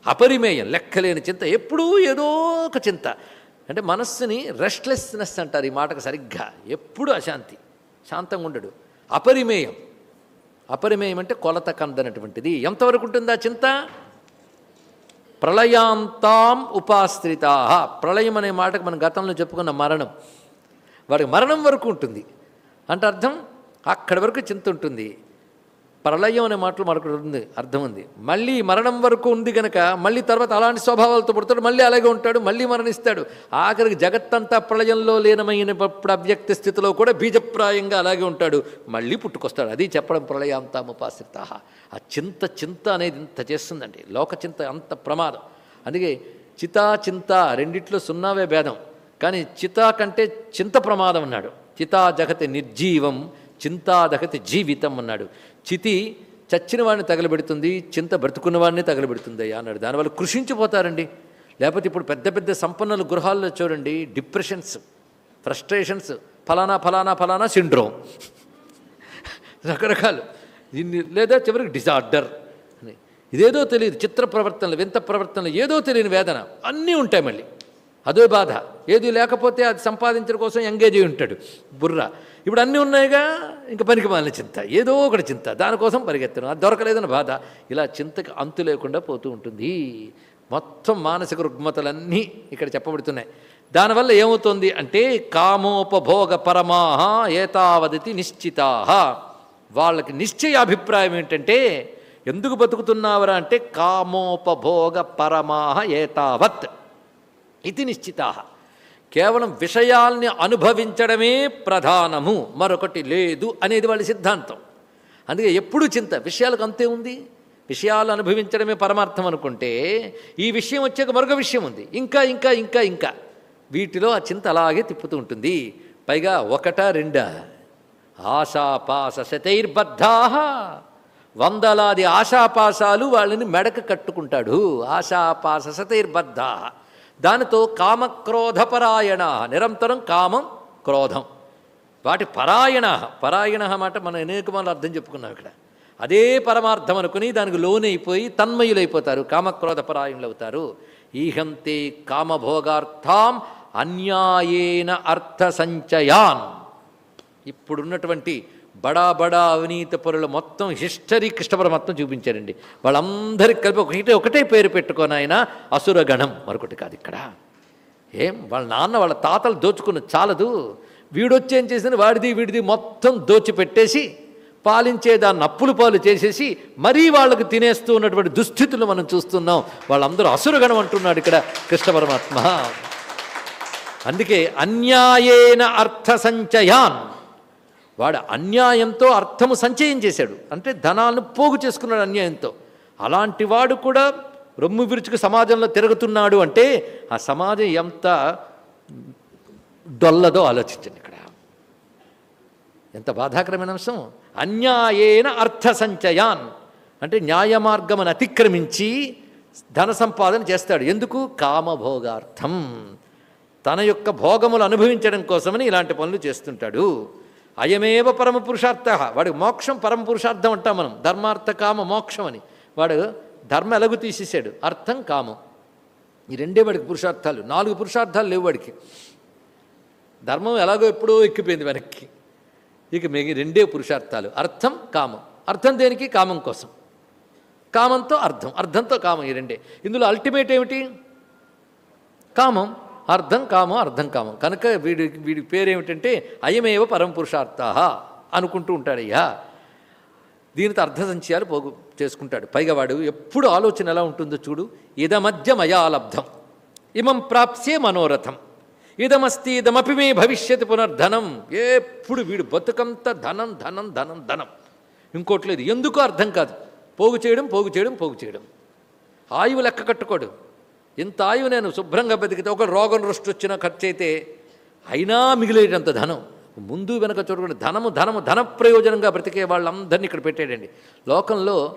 అపరిమేయం లెక్కలేని చింత. ఎప్పుడూ ఏదో ఒక చింత. అంటే మనస్సుని రెస్ట్లెస్నెస్ అంటారు ఈ మాటకు సరిగ్గా. ఎప్పుడు అశాంతి. శాంతంగా ఉండడు. అపరిమేయం. అపరిమేయం అంటే కొలత కందనటువంటిది. ఎంతవరకు ఉంటుందా చింత? ప్రళయాంతాం ఉపాశ్రితా. ప్రళయం అనే మాటకు మనం గతంలో చెప్పుకున్న మరణం. వాడికి మరణం వరకు ఉంటుంది. అంటే అర్థం? అక్కడి వరకు చింత ఉంటుంది. ప్రళయం అనే మాటలు మరొకటి ఉంది అర్థం ఉంది. మళ్ళీ మరణం వరకు ఉంది కనుక మళ్ళీ తర్వాత అలాంటి స్వభావాలతో పుడతాడు మళ్ళీ అలాగే ఉంటాడు మళ్ళీ మరణిస్తాడు. ఆఖరికి జగత్తంతా ప్రళయంలో లీనమైనప్పుడు అవ్యక్త స్థితిలో కూడా బీజప్రాయంగా అలాగే ఉంటాడు. మళ్ళీ పుట్టుకొస్తాడు. అది చెప్పడం ప్రళయాంతాముపాశ్రిత ఆ చింత చింత అనేది ఇంత చేస్తుందండి. లోక చింత అంత ప్రమాదం. అందుకే చితా చింత రెండిట్లో సున్నావే భేదం. కానీ చితా కంటే చింత ప్రమాదం అన్నాడు. చితా జగతి నిర్జీవం చింతా జగతి జీవితం అన్నాడు. చితి చచ్చిన వాడిని తగలబెడుతుంది చింత బ్రతుకున్న వాడిని తగలబెడుతుంది అన్నాడు. దానివల్ల కృషించిపోతారండి. లేకపోతే ఇప్పుడు పెద్ద పెద్ద సంపన్నుల గృహాల్లో చూడండి డిప్రెషన్స్ ఫ్రస్ట్రేషన్స్ ఫలానా ఫలానా ఫలానా సిండ్రోమ్. రకరకాలు. దీన్ని లేదా చివరికి డిజార్డర్ అని. ఇదేదో తెలియదు చిత్ర ప్రవర్తనలు వింత ప్రవర్తనలు ఏదో తెలియని వేదన. అన్నీ ఉంటాయి మళ్ళీ. అదే బాధ. ఏది లేకపోతే అది సంపాదించడం కోసం ఎంగేజ్ అయి ఉంటాడు. బుర్ర. ఇప్పుడు అన్నీ ఉన్నాయిగా ఇంకా పనికి మాలిన చింత. ఏదో ఒకటి చింత. దానికోసం పరిగెత్తను. అది దొరకలేదని బాధ. ఇలా చింతకి అంతు లేకుండా పోతూ ఉంటుంది. మొత్తం మానసిక రుగ్మతలన్నీ ఇక్కడ చెప్పబడుతున్నాయి. దానివల్ల ఏమవుతుంది అంటే కామోపభోగ పరమాహ ఏతావదితి నిశ్చితాహ. వాళ్ళకి నిశ్చయ అభిప్రాయం ఏంటంటే ఎందుకు బతుకుతున్నావరా అంటే కామోపభోగ పరమాహ ఏతావత్. ఇది నిశ్చితా కేవలం విషయాల్ని అనుభవించడమే ప్రధానము మరొకటి లేదు అనేది వాళ్ళ సిద్ధాంతం. అందుకే ఎప్పుడు చింత విషయాలకు అంతే ఉంది? విషయాలు అనుభవించడమే పరమార్థం అనుకుంటే ఈ విషయం వచ్చాక మరొక విషయం ఉంది. ఇంకా ఇంకా ఇంకా ఇంకా. వీటిలో ఆ చింత అలాగే తిప్పుతూ ఉంటుంది. పైగా ఒకట రెండా. ఆశాపాస శతైర్బద్ధా వందలాది ఆశాపాసాలు వాళ్ళని మెడక కట్టుకుంటాడు. ఆశాపాస శతైర్బద్ధా దానితో కామక్రోధపరాయణ నిరంతరం కామం క్రోధం. వాటి పరాయణ పరాయణ మాట మనం అనేక అర్థం చెప్పుకున్నాం ఇక్కడ. అదే పరమార్థం అనుకుని దానికి లోనైపోయి తన్మయులైపోతారు కామక్రోధ పరాయణులు అవుతారు ఈహంతే కామభోగార్థాం అన్యాయేన అర్థ సంచయాన్ ఇప్పుడున్నటువంటి బడా బడా అవినీత పరుల మొత్తం హిస్టరీ కృష్ణ పరమాత్మ చూపించారండి. వాళ్ళందరికి కలిపి ఒకటే ఒకటే పేరు పెట్టుకొని ఆయన అసురగణం మరొకటి కాదు ఇక్కడ. ఏం? వాళ్ళ నాన్న వాళ్ళ తాతలు దోచుకున్న చాలదు. వీడొచ్చి ఏం చేసింది? వాడిది వీడిది మొత్తం దోచిపెట్టేసి పాలించే దాన్ని అప్పులు పాలు చేసేసి మరీ వాళ్ళకు తినేస్తూ ఉన్నటువంటి దుస్థితులు మనం చూస్తున్నాం. వాళ్ళందరూ అసురగణం అంటున్నాడు ఇక్కడ కృష్ణ పరమాత్మ అందుకే అన్యాయేన అర్థ సంచయాన్. వాడు అన్యాయంతో అర్థము సంచయం చేశాడు. అంటే ధనాలను పోగు చేసుకున్నాడు అన్యాయంతో. అలాంటి వాడు కూడా రొమ్ము విరుచుకు సమాజంలో తిరుగుతున్నాడు అంటే ఆ సమాజం ఎంత డొల్లదో ఆలోచించండి ఇక్కడ. ఎంత బాధాకరమైన అంశం. అన్యాయేన అర్థ సంచయాన్. అంటే న్యాయ మార్గమును అతిక్రమించి ధన సంపాదన చేస్తాడు. ఎందుకు? కామభోగార్థం. తన యొక్క భోగములు అనుభవించడం కోసమని ఇలాంటి పనులు చేస్తుంటాడు. అయమేవ పరమ పురుషార్థ వాడు మోక్షం పరమ పురుషార్థం అంటాం మనం. ధర్మార్థ కామ మోక్షం అని. వాడు ధర్మ ఎలాగూ తీసేసాడు. అర్థం కామం. ఈ రెండే వాడికి పురుషార్థాలు. నాలుగు పురుషార్థాలు లేవు వాడికి. ధర్మం ఎలాగో ఎప్పుడో ఎక్కిపోయింది వెనక్కి. ఇక మిగి రెండే పురుషార్థాలు. అర్థం కామం. అర్థం దేనికి? కామం కోసం. కామంతో అర్థం. అర్థంతో కామం ఈ రెండే. ఇందులో అల్టిమేట్ ఏమిటి? కామం. అర్థం కామం అర్థం కామం. కనుక వీడి వీడి పేరేమిటంటే అయమేవ పరమపురుషార్థ అనుకుంటూ ఉంటాడయ్యా దీనితో అర్థ సంచయాలు పోగు చేసుకుంటాడు. పైగా వాడు ఎప్పుడు ఆలోచన ఎలా ఉంటుందో చూడు. ఇదమధ్య మయా లబ్ధం ఇమం ప్రాప్స్యే మనోరథం. ఇదమస్తి ఇదమపి మే భవిష్యత్ పునర్ధనం. ఎప్పుడు వీడు బతుకంతా ధనం ధనం ధనం ధనం. ఇంకోట్లేదు ఎందుకు అర్థం కాదు. పోగు చేయడం పోగు చేయడం పోగు చేయడం. ఆయువు లెక్క కట్టుకోడు. ఇంత ఆయువు నేను శుభ్రంగా బతికితే ఒక రోగం రుష్టి వచ్చిన ఖర్చు అయితే అయినా మిగిలేటంత ధనం. ముందు వెనక చూడకుండా ధనము ధనము ధన ప్రయోజనంగా బ్రతికే వాళ్ళందరినీ ఇక్కడ పెట్టాడండి. లోకంలో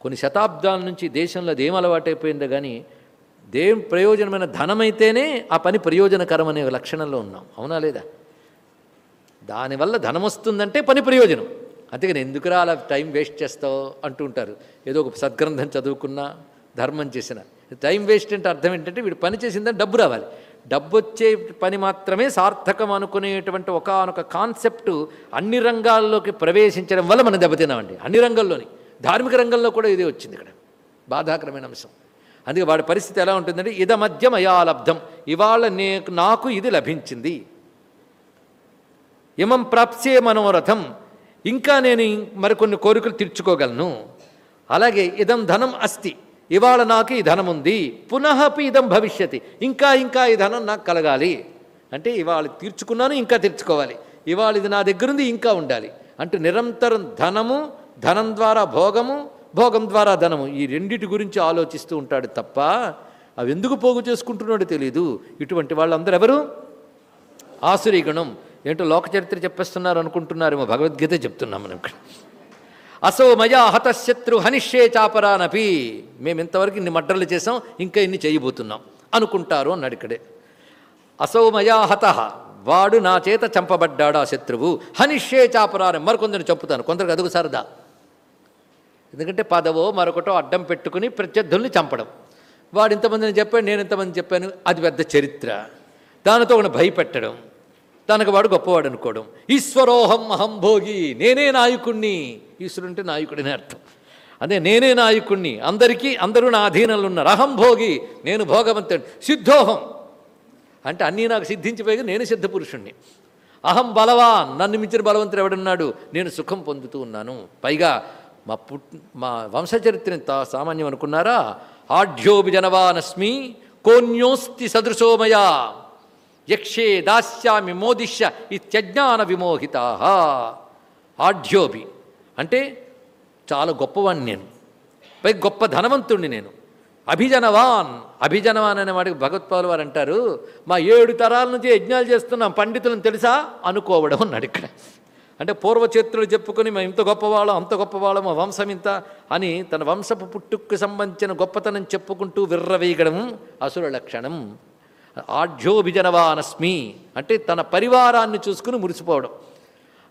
కొన్ని శతాబ్దాల నుంచి దేశంలో అది అలవాటైపోయిందో కానీ దేం ప్రయోజనమైన ధనమైతేనే ఆ పని ప్రయోజనకరం అనే లక్షణంలో ఉన్నాం. అవునా లేదా? దానివల్ల ధనం వస్తుందంటే పని ప్రయోజనం. అందుకని ఎందుకురా అలా టైం వేస్ట్ చేస్తావు అంటూ ఉంటారు. ఏదో ఒక సద్గ్రంథం చదువుకున్నా ధర్మం చేసిన. టైం వేస్ట్ అంటే అర్థం ఏంటంటే వీడు పని చేసిందని డబ్బు రావాలి. డబ్బు వచ్చే పని మాత్రమే సార్థకం అనుకునేటువంటి ఒకనొక కాన్సెప్ట్ అన్ని రంగాల్లోకి ప్రవేశించడం వల్ల మనం దెబ్బతిన్నామండి. అన్ని రంగాల్లోని. ధార్మిక రంగంలో కూడా ఇదే వచ్చింది ఇక్కడ. బాధాకరమైన అంశం. అందుకే వాడి పరిస్థితి ఎలా ఉంటుందంటే ఇద మధ్య మయా లబ్ధం. ఇవాళ నే నాకు ఇది లభించింది. ఇమం ప్రాప్స్యే మనోరథం. ఇంకా నేను మరికొన్ని కోరికలు తీర్చుకోగలను. అలాగే ఇదం ధనం అస్తి. ఇవాళ నాకు ఈ ధనం ఉంది. పునఃపి ఇదం భవిష్యతి. ఇంకా ఇంకా ఈ ధనం నాకు కలగాలి. అంటే ఇవాళ తీర్చుకున్నాను ఇంకా తీర్చుకోవాలి. ఇవాళ ఇది నా దగ్గరుంది ఇంకా ఉండాలి. అంటే నిరంతరం ధనము ధనం ద్వారా భోగము భోగం ద్వారా ధనము. ఈ రెండిటి గురించి ఆలోచిస్తూ ఉంటాడు తప్ప అవి ఎందుకు పోగు చేసుకుంటున్నాడో తెలియదు ఇటువంటి వాళ్ళందరూ ఎవరు? ఆసురీగణం. ఏంటో లోక చరిత్ర చెప్పేస్తున్నారు అనుకుంటున్నారేమో. భగవద్గీత చెప్తున్నాం మనం ఇక్కడ. అసో మయా హతశత్రు హనిష్యే చాపరానపి. మేము ఇంతవరకు ఇన్ని మడ్డలు చేసాం ఇంకా ఇన్ని చేయబోతున్నాం. అనుకుంటారు అన్నాడు ఇక్కడే. అసౌ మయా హత. వాడు నా చేత చంపబడ్డాడు ఆ శత్రువు. హనిష్యే చాపరాని. మరికొందరిని చంపుతాను. కొందరికి అదుగు సరదా. ఎందుకంటే పదవో మరొకటో అడ్డం పెట్టుకుని ప్రత్యర్థుల్ని చంపడం. వాడు ఇంతమందిని చెప్పాడు నేను ఇంతమంది చెప్పాను. అది పెద్ద చరిత్ర. దానితో ఒకటి భయపెట్టడం. దానికి వాడు గొప్పవాడు అనుకోవడం. ఈశ్వరోహం అహంభోగి నేనే నాయకుణ్ణి. ఈశ్వరుడు అంటే నాయకుడిని అర్థం. అదే నేనే నాయకుణ్ణి అందరికీ అందరూ నా అధీనంలో ఉన్నారు. అహం భోగి నేను భోగవంతుడు సిద్ధోహం. అంటే అన్నీ నాకు సిద్ధించిపోయి నేను సిద్ధ పురుషుణ్ణి. అహం బలవా నన్ను మించిన బలవంతుడు ఎవడున్నాడు? నేను సుఖం పొందుతూ ఉన్నాను. పైగా మా పుట్ మా వంశచరిత్ర తా సామాన్యం అనుకున్నారా? ఆఢ్యోభిజనవానస్మి కోన్యోస్తి సదృశోమయా. యక్షే దాస్యామి మోదిష్య ఇత్యజ్ఞాన విమోహితా ఆఢ్యోభి. అంటే చాలా గొప్పవాణ్ణి నేను. పై గొప్ప ధనవంతుణ్ణి నేను. అభిజనవాన్ అభిజనవాన్ అనే వాడికి భగవత్పాలు వారు అంటారు మా ఏడు తరాల నుంచి యజ్ఞాలు చేస్తున్నాం పండితులను తెలుసా? అనుకోవడం అన్నాడు ఇక్కడ. అంటే పూర్వచరిత్రలు చెప్పుకొని మేము ఇంత గొప్పవాళ్ళం అంత గొప్పవాళ్ళం మా వంశం ఇంత అని తన వంశపు పుట్టుకు సంబంధించిన గొప్పతనం చెప్పుకుంటూ విర్రవేయగడం అసుర లక్షణం ఆఢ్యోభిజనవానస్మి అంటే తన పరివారాన్ని చూసుకుని మురిసిపోవడం.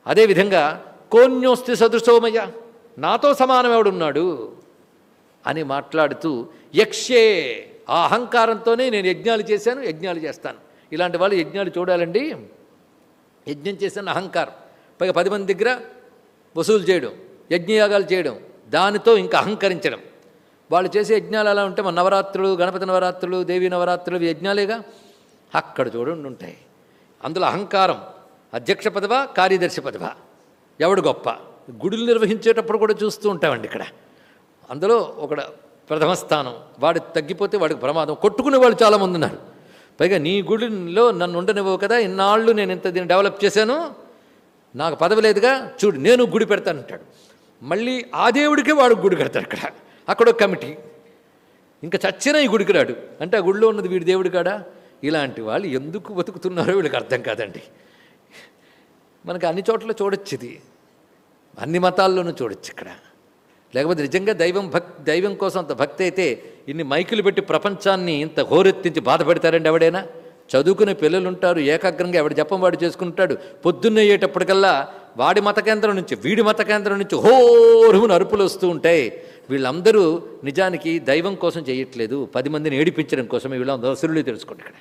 అదేవిధంగా కోన్యోస్తి సదృశోమయ నాతో సమానమేవడున్నాడు? అని మాట్లాడుతూ యక్షే ఆ అహంకారంతోనే నేను యజ్ఞాలు చేశాను యజ్ఞాలు చేస్తాను. ఇలాంటి వాళ్ళు యజ్ఞాలు చూడాలండి. యజ్ఞం చేసిన అహంకారం. పైగా పది మంది దగ్గర వసూలు చేయడం యజ్ఞయాగాలు చేయడం దానితో ఇంకా అహంకరించడం. వాళ్ళు చేసే యజ్ఞాలు అలా ఉంటే మన నవరాత్రులు గణపతి నవరాత్రులు దేవీ నవరాత్రులు యజ్ఞాలేగా? అక్కడ చూడండి ఉంటాయి అందులో అహంకారం అధ్యక్ష పదవ కార్యదర్శి పదవ? ఎవడు గొప్ప? గుడులు నిర్వహించేటప్పుడు కూడా చూస్తూ ఉంటామండి ఇక్కడ. అందులో ఒక ప్రథమ స్థానం వాడి తగ్గిపోతే వాడికి ప్రమాదం. కొట్టుకునే వాళ్ళు చాలామంది ఉన్నారు. పైగా నీ గుడిలో నన్ను ఉండనివ్వవు కదా ఇన్నాళ్ళు నేను ఇంత దీన్ని డెవలప్ చేశాను నాకు పదవి లేదుగా చూడు నేను గుడి పెడతానంటాడు మళ్ళీ ఆ దేవుడికే వాడు గుడి కడతాడు అక్కడ అక్కడ ఒక కమిటీ. ఇంకా చచ్చిన ఈ గుడికి రాడు. అంటే ఆ గుడిలో ఉన్నది వీడి దేవుడు కాడా? ఇలాంటి వాళ్ళు ఎందుకు బతుకుతున్నారో వీళ్ళకి అర్థం కాదండి. మనకి అన్ని చోట్ల చూడొచ్చు ఇది అన్ని మతాల్లోనూ చూడొచ్చు ఇక్కడ. లేకపోతే నిజంగా దైవం భక్ దైవం కోసం అంత భక్తి అయితే ఇన్ని మైకులు పెట్టి ప్రపంచాన్ని ఇంత హోరెత్తించి బాధ పెడతారండి ఎవడైనా? చదువుకునే పిల్లలు ఉంటారు ఏకాగ్రంగా ఎవడు జపం వాడు చేసుకుంటాడు. పొద్దున్న అయ్యేటప్పటికల్లా వాడి మత కేంద్రం నుంచి వీడి మత కేంద్రం నుంచి హోరుమును అరుపులు వస్తూ ఉంటాయి. వీళ్ళందరూ నిజానికి దైవం కోసం చేయట్లేదు. పది మందిని ఏడిపించడం కోసమే వీళ్ళందరూ అసురులు తెలుసుకోండి ఇక్కడ.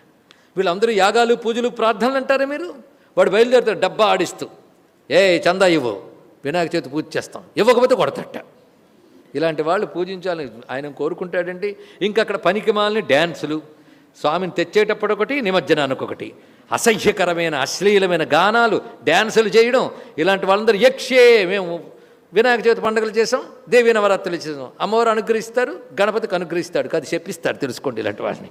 వీళ్ళందరూ యాగాలు పూజలు ప్రార్థనలు అంటారా మీరు? వాడు బయలుదేరుతాడు డబ్బా ఆడిస్తూ. ఏ చందా ఇవ్వు వినాయక చవితి పూజ చేస్తాం ఇవ్వకపోతే కొడతట్ట ఇలాంటి వాళ్ళు పూజించాలని ఆయన కోరుకుంటాడండి. ఇంకా అక్కడ పనికిమాలని డ్యాన్సులు స్వామిని తెచ్చేటప్పుడు ఒకటి నిమజ్జనానికి ఒకటి. అసహ్యకరమైన అశ్లీలమైన గానాలు డ్యాన్సులు చేయడం ఇలాంటి వాళ్ళందరూ యక్షే. మేము వినాయక చవితి పండుగలు చేసాం దేవీ నవరాత్రులు చేసాం అమ్మవారు అనుగ్రహిస్తారు గణపతికి అనుగ్రహిస్తాడు కాదు చెప్పిస్తాడు తెలుసుకోండి ఇలాంటి వాళ్ళని.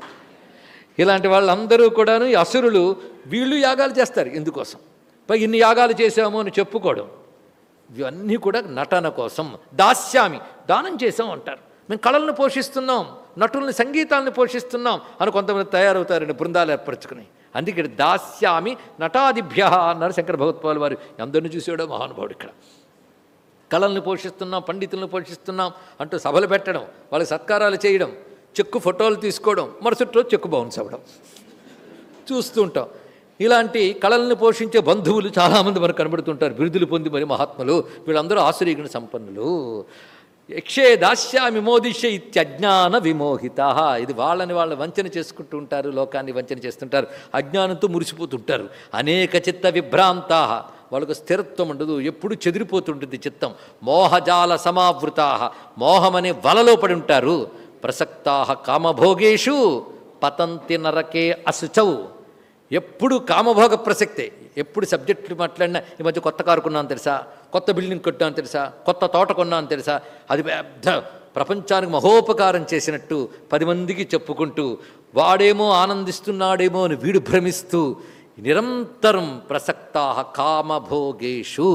ఇలాంటి వాళ్ళందరూ కూడాను అసురులు వీళ్ళు యాగాలు చేస్తారు ఎందుకోసం పై ఇన్ని యాగాలు చేసాము అని చెప్పుకోవడం. ఇవన్నీ కూడా నటన కోసం. దాస్యామి దానం చేసాం అంటారు. మేము కళలను పోషిస్తున్నాం నటుల్ని సంగీతాలను పోషిస్తున్నాం అని కొంతమంది తయారవుతారని బృందాలు ఏర్పరచుకుని. అందుకే దాస్యామి నటాదిభ్య అన్నారు శంకర భగవత్పాల్ వారు. అందరిని చూసాడో మహానుభావుడు ఇక్కడ. కళల్ని పోషిస్తున్నాం పండితులను పోషిస్తున్నాం అంటూ సభలు పెట్టడం వాళ్ళకి సత్కారాలు చేయడం చెక్కు ఫోటోలు తీసుకోవడం మరుసటి రోజు చెక్కు బౌన్స్ అవ్వడం. చూస్తూ ఉంటాం ఇలాంటి కళల్ని పోషించే బంధువులు చాలామంది మనకు కనబడుతుంటారు. బిరుదులు పొంది మరి మహాత్ములు వీళ్ళందరూ ఆశ్రయగుణ సంపన్నులు. యక్షే దాస్యామి మోదిష్య ఇత్యజ్ఞాన విమోహిత ఇది వాళ్ళని వాళ్ళు వంచన చేసుకుంటూ ఉంటారు లోకాన్ని వంచన చేస్తుంటారు. అజ్ఞానంతో మురిసిపోతుంటారు. అనేక చిత్త విభ్రాంతా వాళ్ళకు స్థిరత్వం ఉండదు. ఎప్పుడు చెదిరిపోతుంటుంది చిత్తం. మోహజాల సమావృతా మోహమనే వలలో పడి ఉంటారు. ప్రసక్తా కామభోగేషు పతంతి నరకే అశుచౌ. ఎప్పుడు కామభోగ ప్రసక్తే ఎప్పుడు సబ్జెక్టులు మాట్లాడినా ఈ మధ్య కొత్త కారు కొన్నాను తెలుసా కొత్త బిల్డింగ్ కొట్టాను తెలుసా కొత్త తోట కొన్నాను తెలుసా అది పెద్ద ప్రపంచానికి మహోపకారం చేసినట్టు పది మందికి చెప్పుకుంటూ వాడేమో ఆనందిస్తున్నాడేమో అని వీడు భ్రమిస్తూ నిరంతరం ప్రసక్తా కామభోగేషు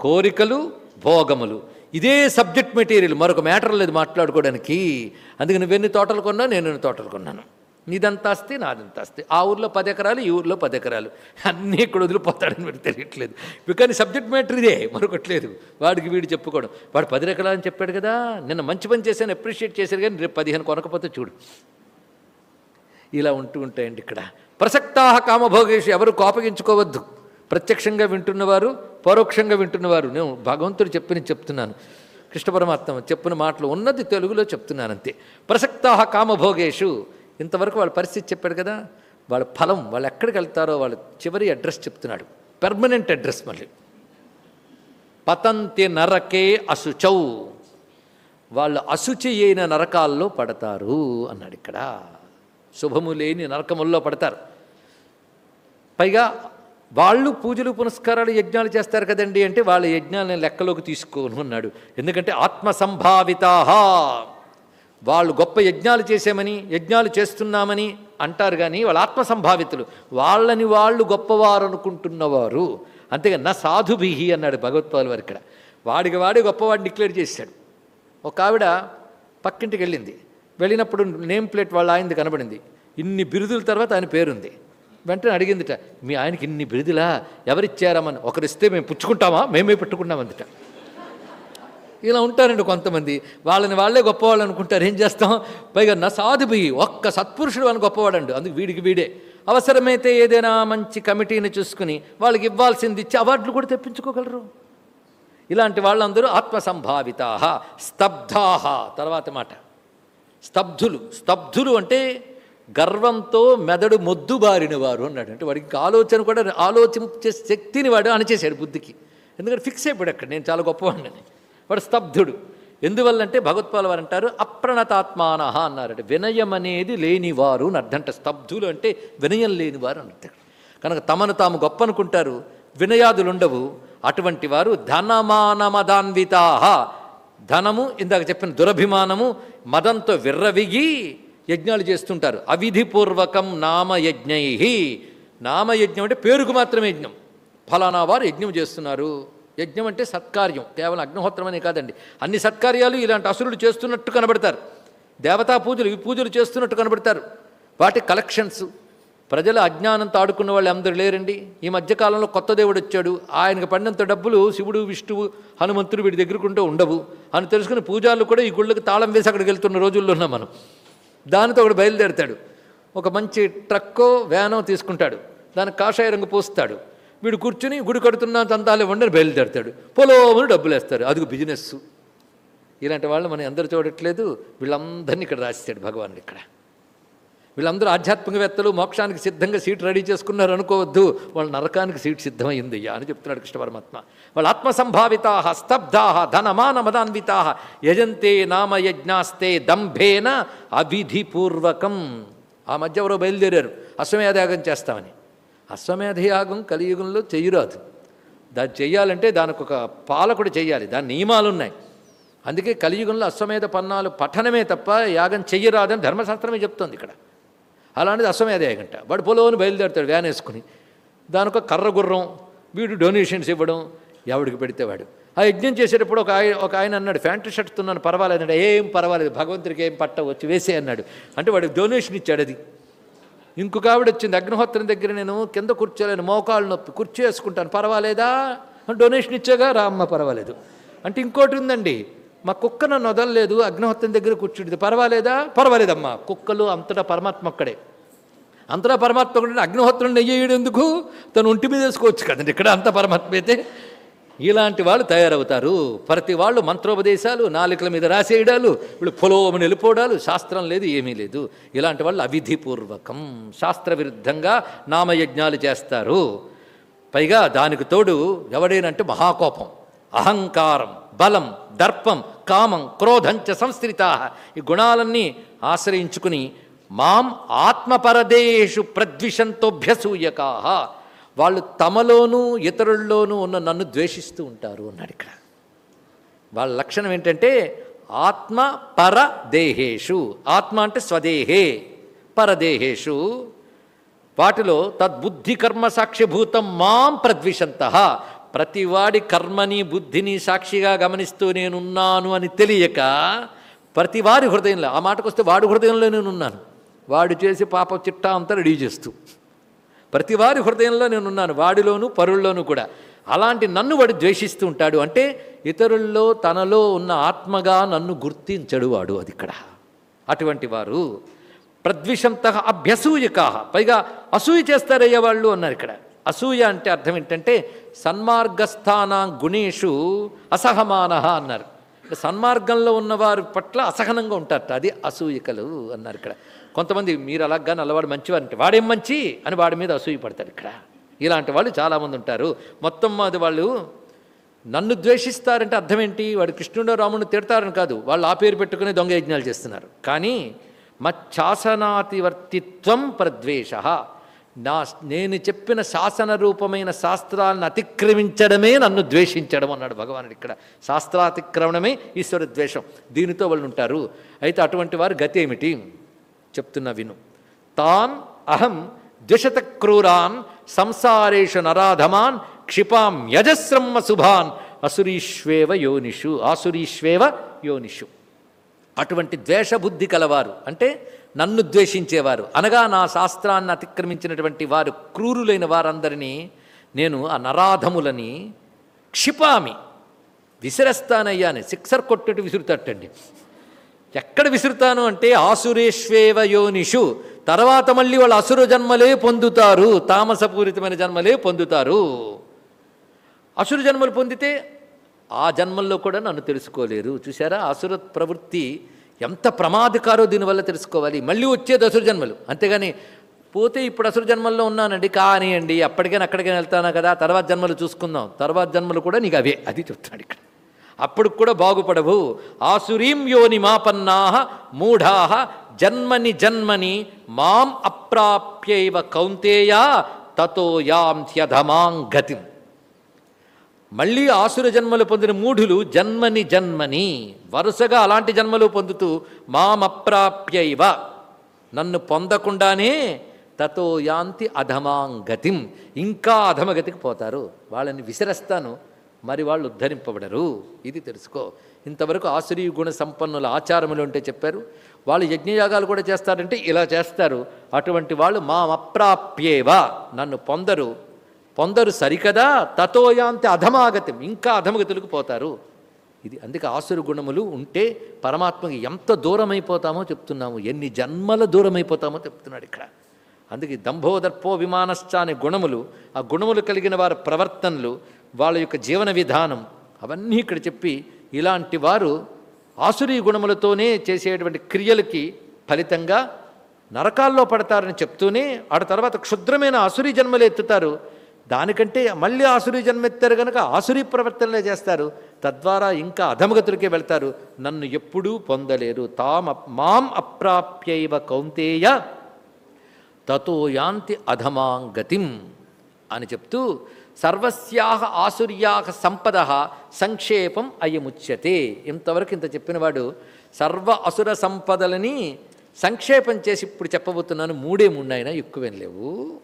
కోరికలు భోగములు. ఇదే సబ్జెక్ట్ మెటీరియల్ మరొక మ్యాటర్ లేదు మాట్లాడుకోవడానికి. అందుకని నువ్వెన్ని తోటలు కొన్నా నేను ఎన్ని తోటలు కొన్నాను. నీదంతా ఆస్తి నాదంతా ఆస్తి ఆ ఊర్లో పది ఎకరాలు ఈ ఊర్లో పది ఎకరాలు. అన్నీ ఇక్కడ వదిలిపోతాడని వీడికి తెలియట్లేదు. కానీ సబ్జెక్ట్ మ్యాటర్ ఇదే మరొకట్లేదు. వాడికి వీడు చెప్పుకోవడం వాడు పది ఎకరాలు అని చెప్పాడు కదా నిన్న మంచి పని చేశాను అప్రిషియేట్ చేశారు కానీ రేపు పదిహేను కొనకపోతే చూడు. ఇలా ఉంటూ ఉంటాయండి ఇక్కడ. ప్రసక్తా కామభోగేషు ఎవరు కోపగించుకోవద్దు. ప్రత్యక్షంగా వింటున్నవారు పరోక్షంగా వింటున్నవారు. నేను భగవంతుడు చెప్పిన చెప్తున్నాను. కృష్ణ పరమాత్మ చెప్పిన మాటలు ఉన్నది తెలుగులో చెప్తున్నాను అంతే ప్రసక్తా కామభోగేషు. ఇంతవరకు వాళ్ళ పరిస్థితి చెప్పాడు కదా. వాళ్ళ ఫలం వాళ్ళు ఎక్కడికి వెళ్తారో వాళ్ళ చివరి అడ్రస్ చెప్తున్నాడు. పెర్మనెంట్ అడ్రస్ మళ్ళీ. పతంతి నరకే అశుచౌ. వాళ్ళు అశుచి అయిన నరకాల్లో పడతారు అన్నాడు ఇక్కడ. శుభము లేని నరకముల్లో పడతారు. పైగా వాళ్ళు పూజలు పునస్కారాలు యజ్ఞాలు చేస్తారు కదండి అంటే వాళ్ళ యజ్ఞాలను లెక్కలోకి తీసుకోను అన్నాడు. ఎందుకంటే ఆత్మ సంభావితాహ వాళ్ళు గొప్ప యజ్ఞాలు చేసామని యజ్ఞాలు చేస్తున్నామని అంటారు కానీ వాళ్ళ ఆత్మ సంభావితులు వాళ్ళని వాళ్ళు గొప్పవారు అనుకుంటున్నవారు అంతేగా నా సాధుభిహి అన్నాడు భగవత్పాల్ వారు ఇక్కడ. వాడికి వాడి గొప్పవాడిని డిక్లేర్ చేశాడు. ఒక ఆవిడ పక్కింటికి వెళ్ళింది. వెళ్ళినప్పుడు నేమ్ ప్లేట్ వాళ్ళ ఆయనది కనబడింది. ఇన్ని బిరుదుల తర్వాత ఆయన పేరుంది. వెంటనే అడిగిందిట మీ ఆయనకి ఇన్ని బిరుదులా? ఎవరిచ్చారమని? ఒకరిస్తే మేము పుచ్చుకుంటామా? మేమే పెట్టుకున్నామందిట. ఇలా ఉంటారండి కొంతమంది. వాళ్ళని వాళ్ళే గొప్పవాళ్ళు అనుకుంటారు. ఏం చేస్తాం? పైగా నా సాధుబి ఒక్క సత్పురుషుడు అని గొప్పవాడండు. అందుకు వీడికి వీడే. అవసరమైతే ఏదైనా మంచి కమిటీని చూసుకుని వాళ్ళకి ఇవ్వాల్సింది ఇచ్చి అవార్డులు కూడా తెప్పించుకోగలరు. ఇలాంటి వాళ్ళందరూ ఆత్మసంభావితా స్తబ్ధాహ తర్వాత మాట. స్తబ్ధులు. స్తబ్ధులు అంటే గర్వంతో మెదడు మొద్దుబారిన వారు అన్నాడు. అంటే వాడికి ఆలోచన కూడా ఆలోచించే శక్తిని వాడు అణచేశాడు బుద్ధికి. ఎందుకంటే ఫిక్స్ అయిపోయాడు అక్కడ. నేను చాలా గొప్పవాడిని. వాడు స్తబ్ధుడు ఎందువల్లంటే భగవత్పాల వారు అంటారు అప్రణతాత్మాన అన్నారట. వినయం అనేది లేనివారు అని అర్థంట స్తబ్ధులు అంటే వినయం లేనివారు అని అర్థం. కనుక తమను తాము గొప్ప అనుకుంటారు వినయాదులు ఉండవు అటువంటి వారు ధనమానమదాన్వితాహ ధనము ఇందాక చెప్పిన దురభిమానము మదంతో విర్రవిగి యజ్ఞాలు చేస్తుంటారు. అవిధిపూర్వకం నామయజ్ఞై నామయజ్ఞం అంటే పేరుకు మాత్రమే యజ్ఞం. ఫలానా వారు యజ్ఞం చేస్తున్నారు. యజ్ఞం అంటే సత్కార్యం. కేవలం అగ్నిహోత్రం అనే కాదండి. అన్ని సత్కార్యాలు ఇలాంటి అసురులు చేస్తున్నట్టు కనబడతారు. దేవతా పూజలు ఈ పూజలు చేస్తున్నట్టు కనబడతారు. వాటి కలెక్షన్స్. ప్రజల అజ్ఞానంతో ఆడుకున్న వాళ్ళు అందరూ లేరండి. ఈ మధ్యకాలంలో కొత్త దేవుడు వచ్చాడు. ఆయనకు పడినంత డబ్బులు శివుడు విష్ణువు హనుమంతుడు వీడి దగ్గరకుంటూ ఉండవు. అని తెలుసుకుని పూజార్లు కూడా ఈ గుళ్ళకి తాళం వేసి అక్కడికి వెళ్తున్న రోజుల్లో ఉన్నాం మనం. దానితో ఒకడు బయలుదేరుతాడు. ఒక మంచి ట్రక్కో వ్యానో తీసుకుంటాడు. దానికి కాషాయ రంగు పోస్తాడు. వీడు కూర్చుని గుడి కడుతున్న తంతాలే వండని బయలుదేరుతాడు. పొలోమని డబ్బులు వేస్తాడు అది బిజినెస్ ఇలాంటి వాళ్ళు మనం అందరూ చూడట్లేదు. వీళ్ళందరినీ ఇక్కడ రాసిస్తాడు భగవానుడు ఇక్కడ. వీళ్ళందరూ ఆధ్యాత్మికవేత్తలు మోక్షానికి సిద్ధంగా సీట్ రెడీ చేసుకున్నారు అనుకోవద్దు. వాళ్ళ నరకానికి సీట్ సిద్ధమైంది అని చెప్తున్నాడు కృష్ణ పరమాత్మ. వాళ్ళు ఆత్మసంభావితా స్తబ్ధా ధనమాన మదాన్వితా యజంతే నామయజ్ఞాస్తే దంభేన అవిధిపూర్వకం. ఆ మధ్య ఎవరో బయలుదేరారు. అశ్వమేధయాగం చేస్తామని. అశ్వమేధయాగం కలియుగంలో చేయరాదు దాన్ని చెయ్యాలంటే దానికి ఒక పాలకుడు చేయాలి దాని నియమాలు ఉన్నాయి అందుకే కలియుగంలో అశ్వమేధ పన్నాలు పఠనమే తప్ప యాగం చెయ్యరాదని ధర్మశాస్త్రమే చెప్తోంది ఇక్కడ. అలాంటిది అశ్వమేధ యాగంట వాడు పొలోని బయలుదేరుతాడు వ్యాన్ వేసుకుని. దానికి కర్ర గుర్రం వీడు డొనేషన్స్ ఇవ్వడం ఎవడికి పెడితే వాడు. ఆ యజ్ఞం చేసేటప్పుడు ఒక ఆయన ఒక ఆయన అన్నాడు ఫ్యాంటరీ షర్ట్ తున్నాను పర్వాలేదండి ఏం పర్వాలేదు భగవంతుడికి ఏం పట్ట వచ్చి వేసే అన్నాడు. అంటే వాడికి డొనేషన్ ఇచ్చాడు అది. ఇంకొక ఆవిడ వచ్చింది అగ్నిహోత్రం దగ్గర నేను కింద కూర్చోలేను మోకాళ్ళు నొప్పి కుర్చీ వేసుకుంటాను పర్వాలేదా? డొనేషన్ ఇచ్చాగా? రామ్మ పర్వాలేదు. అంటే ఇంకోటి ఉందండి మా కుక్క నన్ను వదలలేదు అగ్నిహోత్రం దగ్గర కూర్చుంటుంది పర్వాలేదా? పర్వాలేదమ్మా. కుక్కలు అంతటా పరమాత్మ ఒక్కడే అంతటా పరమాత్మ ఒక్కడే అగ్నిహోత్రం నెయ్యేయడం ఎందుకు? తను ఒంటి మీద వేసుకోవచ్చు కదండి. ఇక్కడ అంత పరమాత్మ అయితే ఇలాంటి వాళ్ళు తయారవుతారు. ప్రతి వాళ్ళు మంత్రోపదేశాలు నాలుకల మీద రాసేయడాలు వీళ్ళు పొలోమని వెళ్ళిపోవడాలు శాస్త్రం లేదు ఏమీ లేదు. ఇలాంటి వాళ్ళు అవిధిపూర్వకం శాస్త్ర విరుద్ధంగా నామయజ్ఞాలు చేస్తారు. పైగా దానికి తోడు ఎవడేనంటే మహాకోపం అహంకారం. బలం దర్పం కామం క్రోధంచ సంస్థితా ఈ గుణాలన్నీ ఆశ్రయించుకుని మాం ఆత్మపరదేషు ప్రద్విషంతోభ్యసూయకా. వాళ్ళు తమలోనూ ఇతరుల్లోనూ ఉన్న నన్ను ద్వేషిస్తూ ఉంటారు అన్నాడు ఇక్కడ. వాళ్ళ లక్షణం ఏంటంటే ఆత్మ పరదేహేషు ఆత్మ అంటే స్వదేహే. పరదేహేషు. వాటిలో తద్బుద్ధి కర్మ సాక్ష్యభూతం మాం ప్రద్విషంత. ప్రతివాడి కర్మని బుద్ధిని సాక్షిగా గమనిస్తూ నేనున్నాను అని తెలియక ప్రతివారి హృదయంలో ఆ మాటకు వస్తే వాడి హృదయంలో నేనున్నాను. వాడు చేసి పాప చిట్టా అంతా రెడీ చేస్తూ. ప్రతివారి హృదయంలో నేనున్నాను వాడిలోనూ పరుల్లోనూ కూడా. అలాంటి నన్ను వాడు ద్వేషిస్తూ ఉంటాడు అంటే ఇతరుల్లో తనలో ఉన్న ఆత్మగా నన్ను గుర్తించడు వాడు అది ఇక్కడ. అటువంటి వారు ప్రద్విషంత అభ్యసూయకా. పైగా అసూయ చేస్తారయ్యే వాళ్ళు అన్నారు ఇక్కడ. అసూయ అంటే అర్థం ఏంటంటే సన్మార్గస్థానం గుణేషు అసహమాన అన్నారు. సన్మార్గంలో ఉన్నవారి పట్ల అసహనంగా ఉంటారట. అది అసూయకలు అన్నారు ఇక్కడ. కొంతమంది మీరు అలాగా నల్లవాడు మంచివారంటే వాడేం మంచి అని వాడి మీద అసూయ పడతారు ఇక్కడ. ఇలాంటి వాళ్ళు చాలామంది ఉంటారు. మొత్తం అది వాళ్ళు నన్ను ద్వేషిస్తారంటే అర్థం ఏంటి? వాడు కృష్ణుడు రాముడు తిడతారని కాదు. వాళ్ళు ఆ పేరు పెట్టుకుని దొంగ యజ్ఞాలు చేస్తున్నారు. కానీ మచ్చాసనాతివర్తిత్వం ప్రద్వేష. నా నేను చెప్పిన శాసన రూపమైన శాస్త్రాలను అతిక్రమించడమే నన్ను ద్వేషించడం అన్నాడు భగవానుడు ఇక్కడ. శాస్త్రాతిక్రమణమే ఈశ్వర ద్వేషం. దీనితో వాళ్ళు ఉంటారు. అయితే అటువంటి వారు గతి ఏమిటి? చెప్తున్న విను. తాన్ అహం ద్విషత క్రూరాన్ సంసారేషు నరాధమాన్ క్షిపాం యజస్రమ్మ శుభాన్ అసురీష్వేవ యోనిషు. ఆసురీష్వేవ యోనిషు. అటువంటి ద్వేషబుద్ధి కలవారు. అంటే నన్ను ద్వేషించేవారు. అనగా నా శాస్త్రాన్ని అతిక్రమించినటువంటి వారు క్రూరులైన వారందరినీ నేను ఆ నరాధములని క్షిపామి. విసిరేస్తానయ్యాని. సిక్సర్ కొట్టుటి విసురుతట్టండి. ఎక్కడ విసురుతాను అంటే ఆసురేష్వేవ యోనిషు. తర్వాత మళ్ళీ వాళ్ళు అసుర జన్మలే పొందుతారు. తామసపూరితమైన జన్మలే పొందుతారు. అసురు జన్మలు పొందితే ఆ జన్మల్లో కూడా నన్ను తెలుసుకోలేరు. చూసారా అసుర ప్రవృత్తి ఎంత ప్రమాదకారో దీనివల్ల తెలుసుకోవాలి. మళ్ళీ వచ్చేది అసురు జన్మలు. అంతేగాని పోతే ఇప్పుడు అసురు జన్మల్లో ఉన్నానండి కానియండి అప్పటికైనా అక్కడికైనా వెళ్తానా కదా తర్వాత జన్మలు చూసుకుందాం. తర్వాత జన్మలు కూడా నీకు అవే అది చెప్తున్నాడు ఇక్కడ. అప్పుడు కూడా బాగుపడవు. ఆసురీం యోని మాపన్నా మూఢా జన్మని జన్మని మాం అప్రాప్యైవ కౌంతేయ తతో యాం త్యధమాం గతిం. మళ్ళీ ఆసుర జన్మలు పొందిన మూఢులు జన్మని జన్మని. వరుసగా అలాంటి జన్మలు పొందుతూ మామప్రాప్యైవ. నన్ను పొందకుండానే తతో యాంతి అధమాంగతిం. ఇంకా అధమగతికి పోతారు. వాళ్ళని విసిరేస్తాను. మరి వాళ్ళు ఉద్ధరింపబడరు. ఇది తెలుసుకో. ఇంతవరకు ఆసురీయ గుణ సంపన్నుల ఆచారములు ఉంటే చెప్పారు. వాళ్ళు యజ్ఞయాగాలు కూడా చేస్తారంటే ఇలా చేస్తారు. అటువంటి వాళ్ళు మామప్రాప్యేవా. నన్ను పొందరు. పొందరు సరికదా తతోయాంతి అధమాగతం. ఇంకా అధమగతులకు పోతారు. ఇది అందుకే ఆసురు గుణములు ఉంటే పరమాత్మకి ఎంత దూరమైపోతామో చెప్తున్నాము. ఎన్ని జన్మల దూరమైపోతామో చెప్తున్నాడు ఇక్కడ. అందుకే దంభోదర్పో విమానశ్చ అనే గుణములు ఆ గుణములు కలిగిన వారి ప్రవర్తనలు వాళ్ళ యొక్క జీవన విధానం అవన్నీ ఇక్కడ చెప్పి ఇలాంటి వారు ఆసురీ గుణములతోనే చేసేటువంటి క్రియలకి ఫలితంగా నరకాల్లో పడతారని చెప్తూనే ఆడ తర్వాత క్షుద్రమైన ఆసురీ జన్మలు ఎత్తుతారు. దానికంటే మళ్ళీ ఆసురీ జన్మెత్తారు కనుక ఆసురీ ప్రవర్తనలే చేస్తారు. తద్వారా ఇంకా అధమగతులకే వెళ్తారు. నన్ను ఎప్పుడూ పొందలేరు. తామ మాం అప్రాప్యైవ కౌంతేయ తతో యాంతి అధమాంగతిం అని చెప్తూ సర్వస్యా ఆసుర్యా సంపద సంక్షేపం అయముచ్యతే. ఇంతవరకు ఇంత చెప్పినవాడు సర్వ అసుర సంపదలని సంక్షేపం చేసి ఇప్పుడు చెప్పబోతున్నాను. మూడే మూడు అయినా ఎక్కువేం లేవు.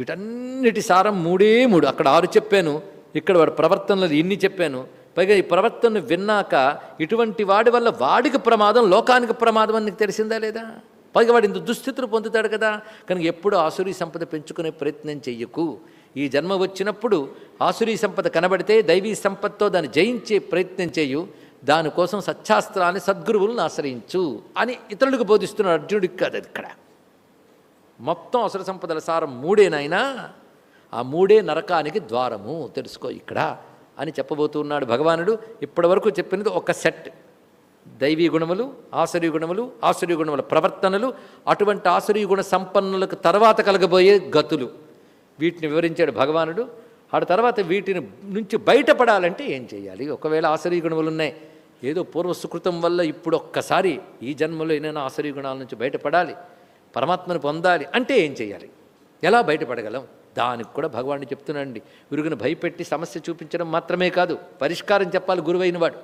వీటన్నిటి సారం మూడే మూడు. అక్కడ ఆరు చెప్పాను. ఇక్కడ వాడు ప్రవర్తనలు ఇన్ని చెప్పాను. పైగా ఈ ప్రవర్తనను విన్నాక ఇటువంటి వాడి వల్ల వాడికి ప్రమాదం లోకానికి ప్రమాదం అని తెలిసిందా లేదా? పైగా వాడు ఇంత దుస్థితులు పొందుతాడు కదా. కనుక ఎప్పుడు ఆసురీ సంపద పెంచుకునే ప్రయత్నం చెయ్యకు. ఈ జన్మ వచ్చినప్పుడు ఆసురీ సంపద కనబడితే దైవీ సంపదతో దాన్ని జయించే ప్రయత్నం చేయు. దానికోసం సత్యాస్త్రాన్ని సద్గురువులను ఆశ్రయించు అని ఇతరులకు బోధిస్తున్నాడు అర్జునుడికి కాదు అది ఇక్కడ. మొత్తం అసుర సంపదల సారం మూడేనైనా ఆ మూడే నరకానికి ద్వారము. తెలుసుకో ఇక్కడ అని చెప్పబోతున్నాడు భగవానుడు. ఇప్పటివరకు చెప్పినది ఒక సెట్. దైవీ గుణములు ఆసురీ గుణములు ఆసురీ గుణముల ప్రవర్తనలు అటువంటి ఆసురీ గుణ సంపన్నులకు తర్వాత కలగబోయే గతులు. వీటిని వివరించాడు భగవానుడు. ఆ తర్వాత వీటిని నుంచి బయటపడాలంటే ఏం చేయాలి? ఒకవేళ ఆసురీ గుణములు ఉన్నాయి ఏదో పూర్వ సుకృతం వల్ల ఇప్పుడు ఒక్కసారి ఈ జన్మలో ఏదైనా ఆసురీ గుణాల నుంచి బయటపడాలి. పరమాత్మను పొందాలి అంటే ఏం చేయాలి ఎలా బయటపడగలం? దానికి కూడా భగవాన్ని చెప్తున్నానండి విరుగును భయపెట్టి సమస్య చూపించడం మాత్రమే కాదు పరిష్కారం చెప్పాలి గురువైనవాడు.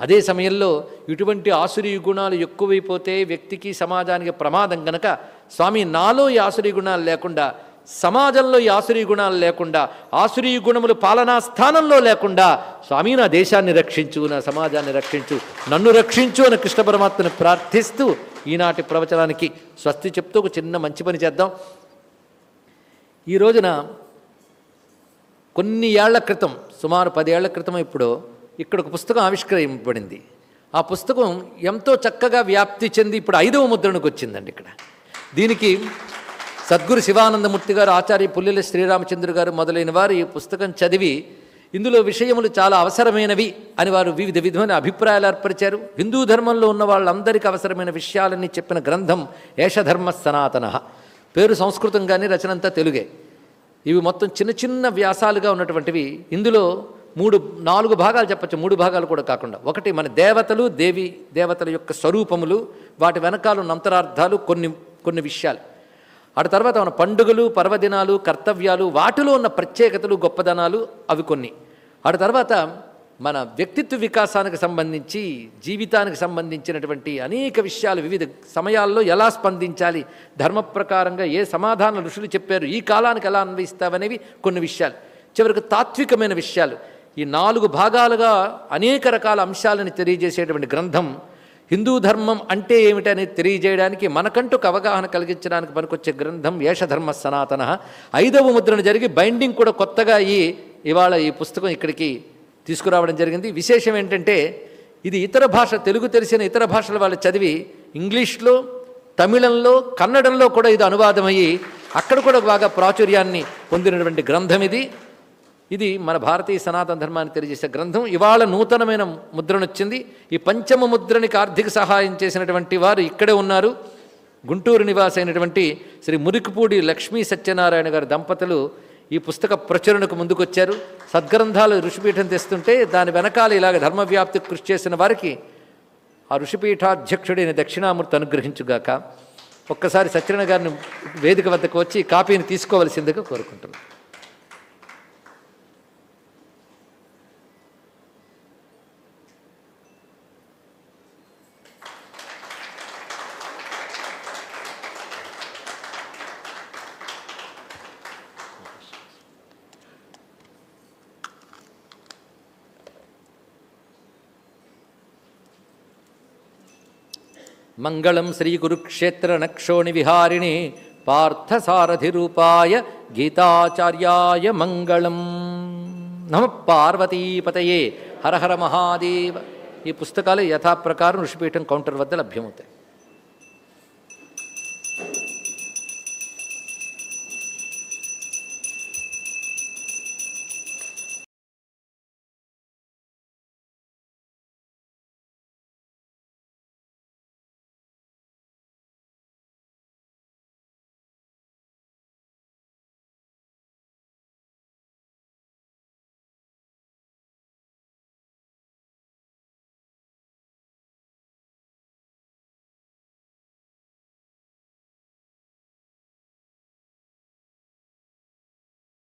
అదే సమయంలో ఇటువంటి ఆసురీ గుణాలు ఎక్కువైపోతే వ్యక్తికి సమాజానికి ప్రమాదం గనక స్వామి నాలో ఈ ఆసురీ గుణాలు లేకుండా సమాజంలో ఈ ఆసురీ గుణాలు లేకుండా ఆసురీ గుణములు పాలనా స్థానంలో లేకుండా స్వామి నా దేశాన్ని రక్షించు నా సమాజాన్ని రక్షించు నన్ను రక్షించు అని కృష్ణ పరమాత్మను ప్రార్థిస్తూ ఈనాటి ప్రవచనానికి స్వస్తి చెప్తూ ఒక చిన్న మంచి పని చేద్దాం. ఈ రోజున కొన్ని ఏళ్ళ క్రితం సుమారు పదేళ్ళ క్రితం ఇప్పుడు ఇక్కడ ఒక పుస్తకం ఆవిష్కరింపబడింది. ఆ పుస్తకం ఎంతో చక్కగా వ్యాప్తి చెంది ఇప్పుడు ఐదవ ముద్రణకు వచ్చిందండి ఇక్కడ. దీనికి సద్గురు శివానందమూర్తి గారు ఆచార్య పుల్లెల శ్రీరామచంద్ర గారు మొదలైన వారు ఈ పుస్తకం చదివి ఇందులో విషయములు చాలా అవసరమైనవి అని వారు వివిధ విధమైన అభిప్రాయాలు ఏర్పరిచారు. హిందూ ధర్మంలో ఉన్న వాళ్ళందరికీ అవసరమైన విషయాలన్నీ చెప్పిన గ్రంథం ఏషధర్మ సనాతన. పేరు సంస్కృతం కానీ రచన అంతా తెలుగే. ఇవి మొత్తం చిన్న చిన్న వ్యాసాలుగా ఉన్నటువంటివి. ఇందులో మూడు నాలుగు భాగాలు చెప్పచ్చు. మూడు భాగాలు కూడా కాకుండా. ఒకటి మన దేవతలు దేవి దేవతల యొక్క స్వరూపములు వాటి వెనకాల ఉన్న అంతరార్థాలు కొన్ని కొన్ని విషయాలు. అటు తర్వాత మన పండుగలు పర్వదినాలు కర్తవ్యాలు వాటిలో ఉన్న ప్రత్యేకతలు గొప్పదనాలు అవి కొన్ని. అటు తర్వాత మన వ్యక్తిత్వ వికాసానికి సంబంధించి జీవితానికి సంబంధించినటువంటి అనేక విషయాలు వివిధ సమయాల్లో ఎలా స్పందించాలి ధర్మ ప్రకారంగా ఏ సమాధాన ఋషులు చెప్పారు ఈ కాలానికి ఎలా అన్వయిస్తావనేవి కొన్ని విషయాలు. చివరికి తాత్వికమైన విషయాలు. ఈ నాలుగు భాగాలుగా అనేక రకాల అంశాలను తెలియజేసేటువంటి గ్రంథం హిందూ ధర్మం అంటే ఏమిటని తెలియజేయడానికి మనకంటూ అవగాహన కలిగించడానికి పనికొచ్చే గ్రంథం యేషధర్మ సనాతన. ఐదవ ముద్రణ జరిగి బైండింగ్ కూడా కొత్తగా ఈ ఇవాళ ఈ పుస్తకం ఇక్కడికి తీసుకురావడం జరిగింది. విశేషం ఏంటంటే ఇది ఇతర భాష తెలుగు తెలిసిన ఇతర భాషల వాళ్ళు చదివి ఇంగ్లీష్లో తమిళంలో కన్నడంలో కూడా ఇది అనువాదమయ్యి అక్కడ కూడా బాగా ప్రాచుర్యాన్ని పొందినటువంటి గ్రంథం ఇది. ఇది మన భారతీయ సనాతన ధర్మాన్ని తెలియజేసే గ్రంథం. ఇవాళ నూతనమైన ముద్రనొచ్చింది ఈ పంచమ ముద్రనికి ఆర్థిక సహాయం చేసినటువంటి వారు ఇక్కడే ఉన్నారు. గుంటూరు నివాసైనటువంటి అయినటువంటి శ్రీ మురికిపూడి లక్ష్మీ సత్యనారాయణ గారి దంపతులు ఈ పుస్తక ప్రచురణకు ముందుకొచ్చారు. సద్గ్రంథాలు ఋషిపీఠం తెస్తుంటే దాని వెనకాల ఇలాగ ధర్మవ్యాప్తికి కృషి చేసిన వారికి ఆ ఋషిపీఠాధ్యక్షుడైన దక్షిణామూర్తి అనుగ్రహించుగాక ఒక్కసారి సత్యనారాయణ గారిని వేదిక వద్దకు వచ్చి కాపీని తీసుకోవలసిందిగా కోరుకుంటున్నాను మంగళం శ్రీ కురుక్షేత్ర నక్షోణి విహారిణి పార్థసారథిరూపాయ గీతాచార్యాయ మంగళం నమ పార్వతీపతయే హర హర మహాదేవ ఈ పుస్తకాలు యథాప్రకారం ఋషిపీఠం కౌంటర్ వద్ద లభ్యమవుతాయి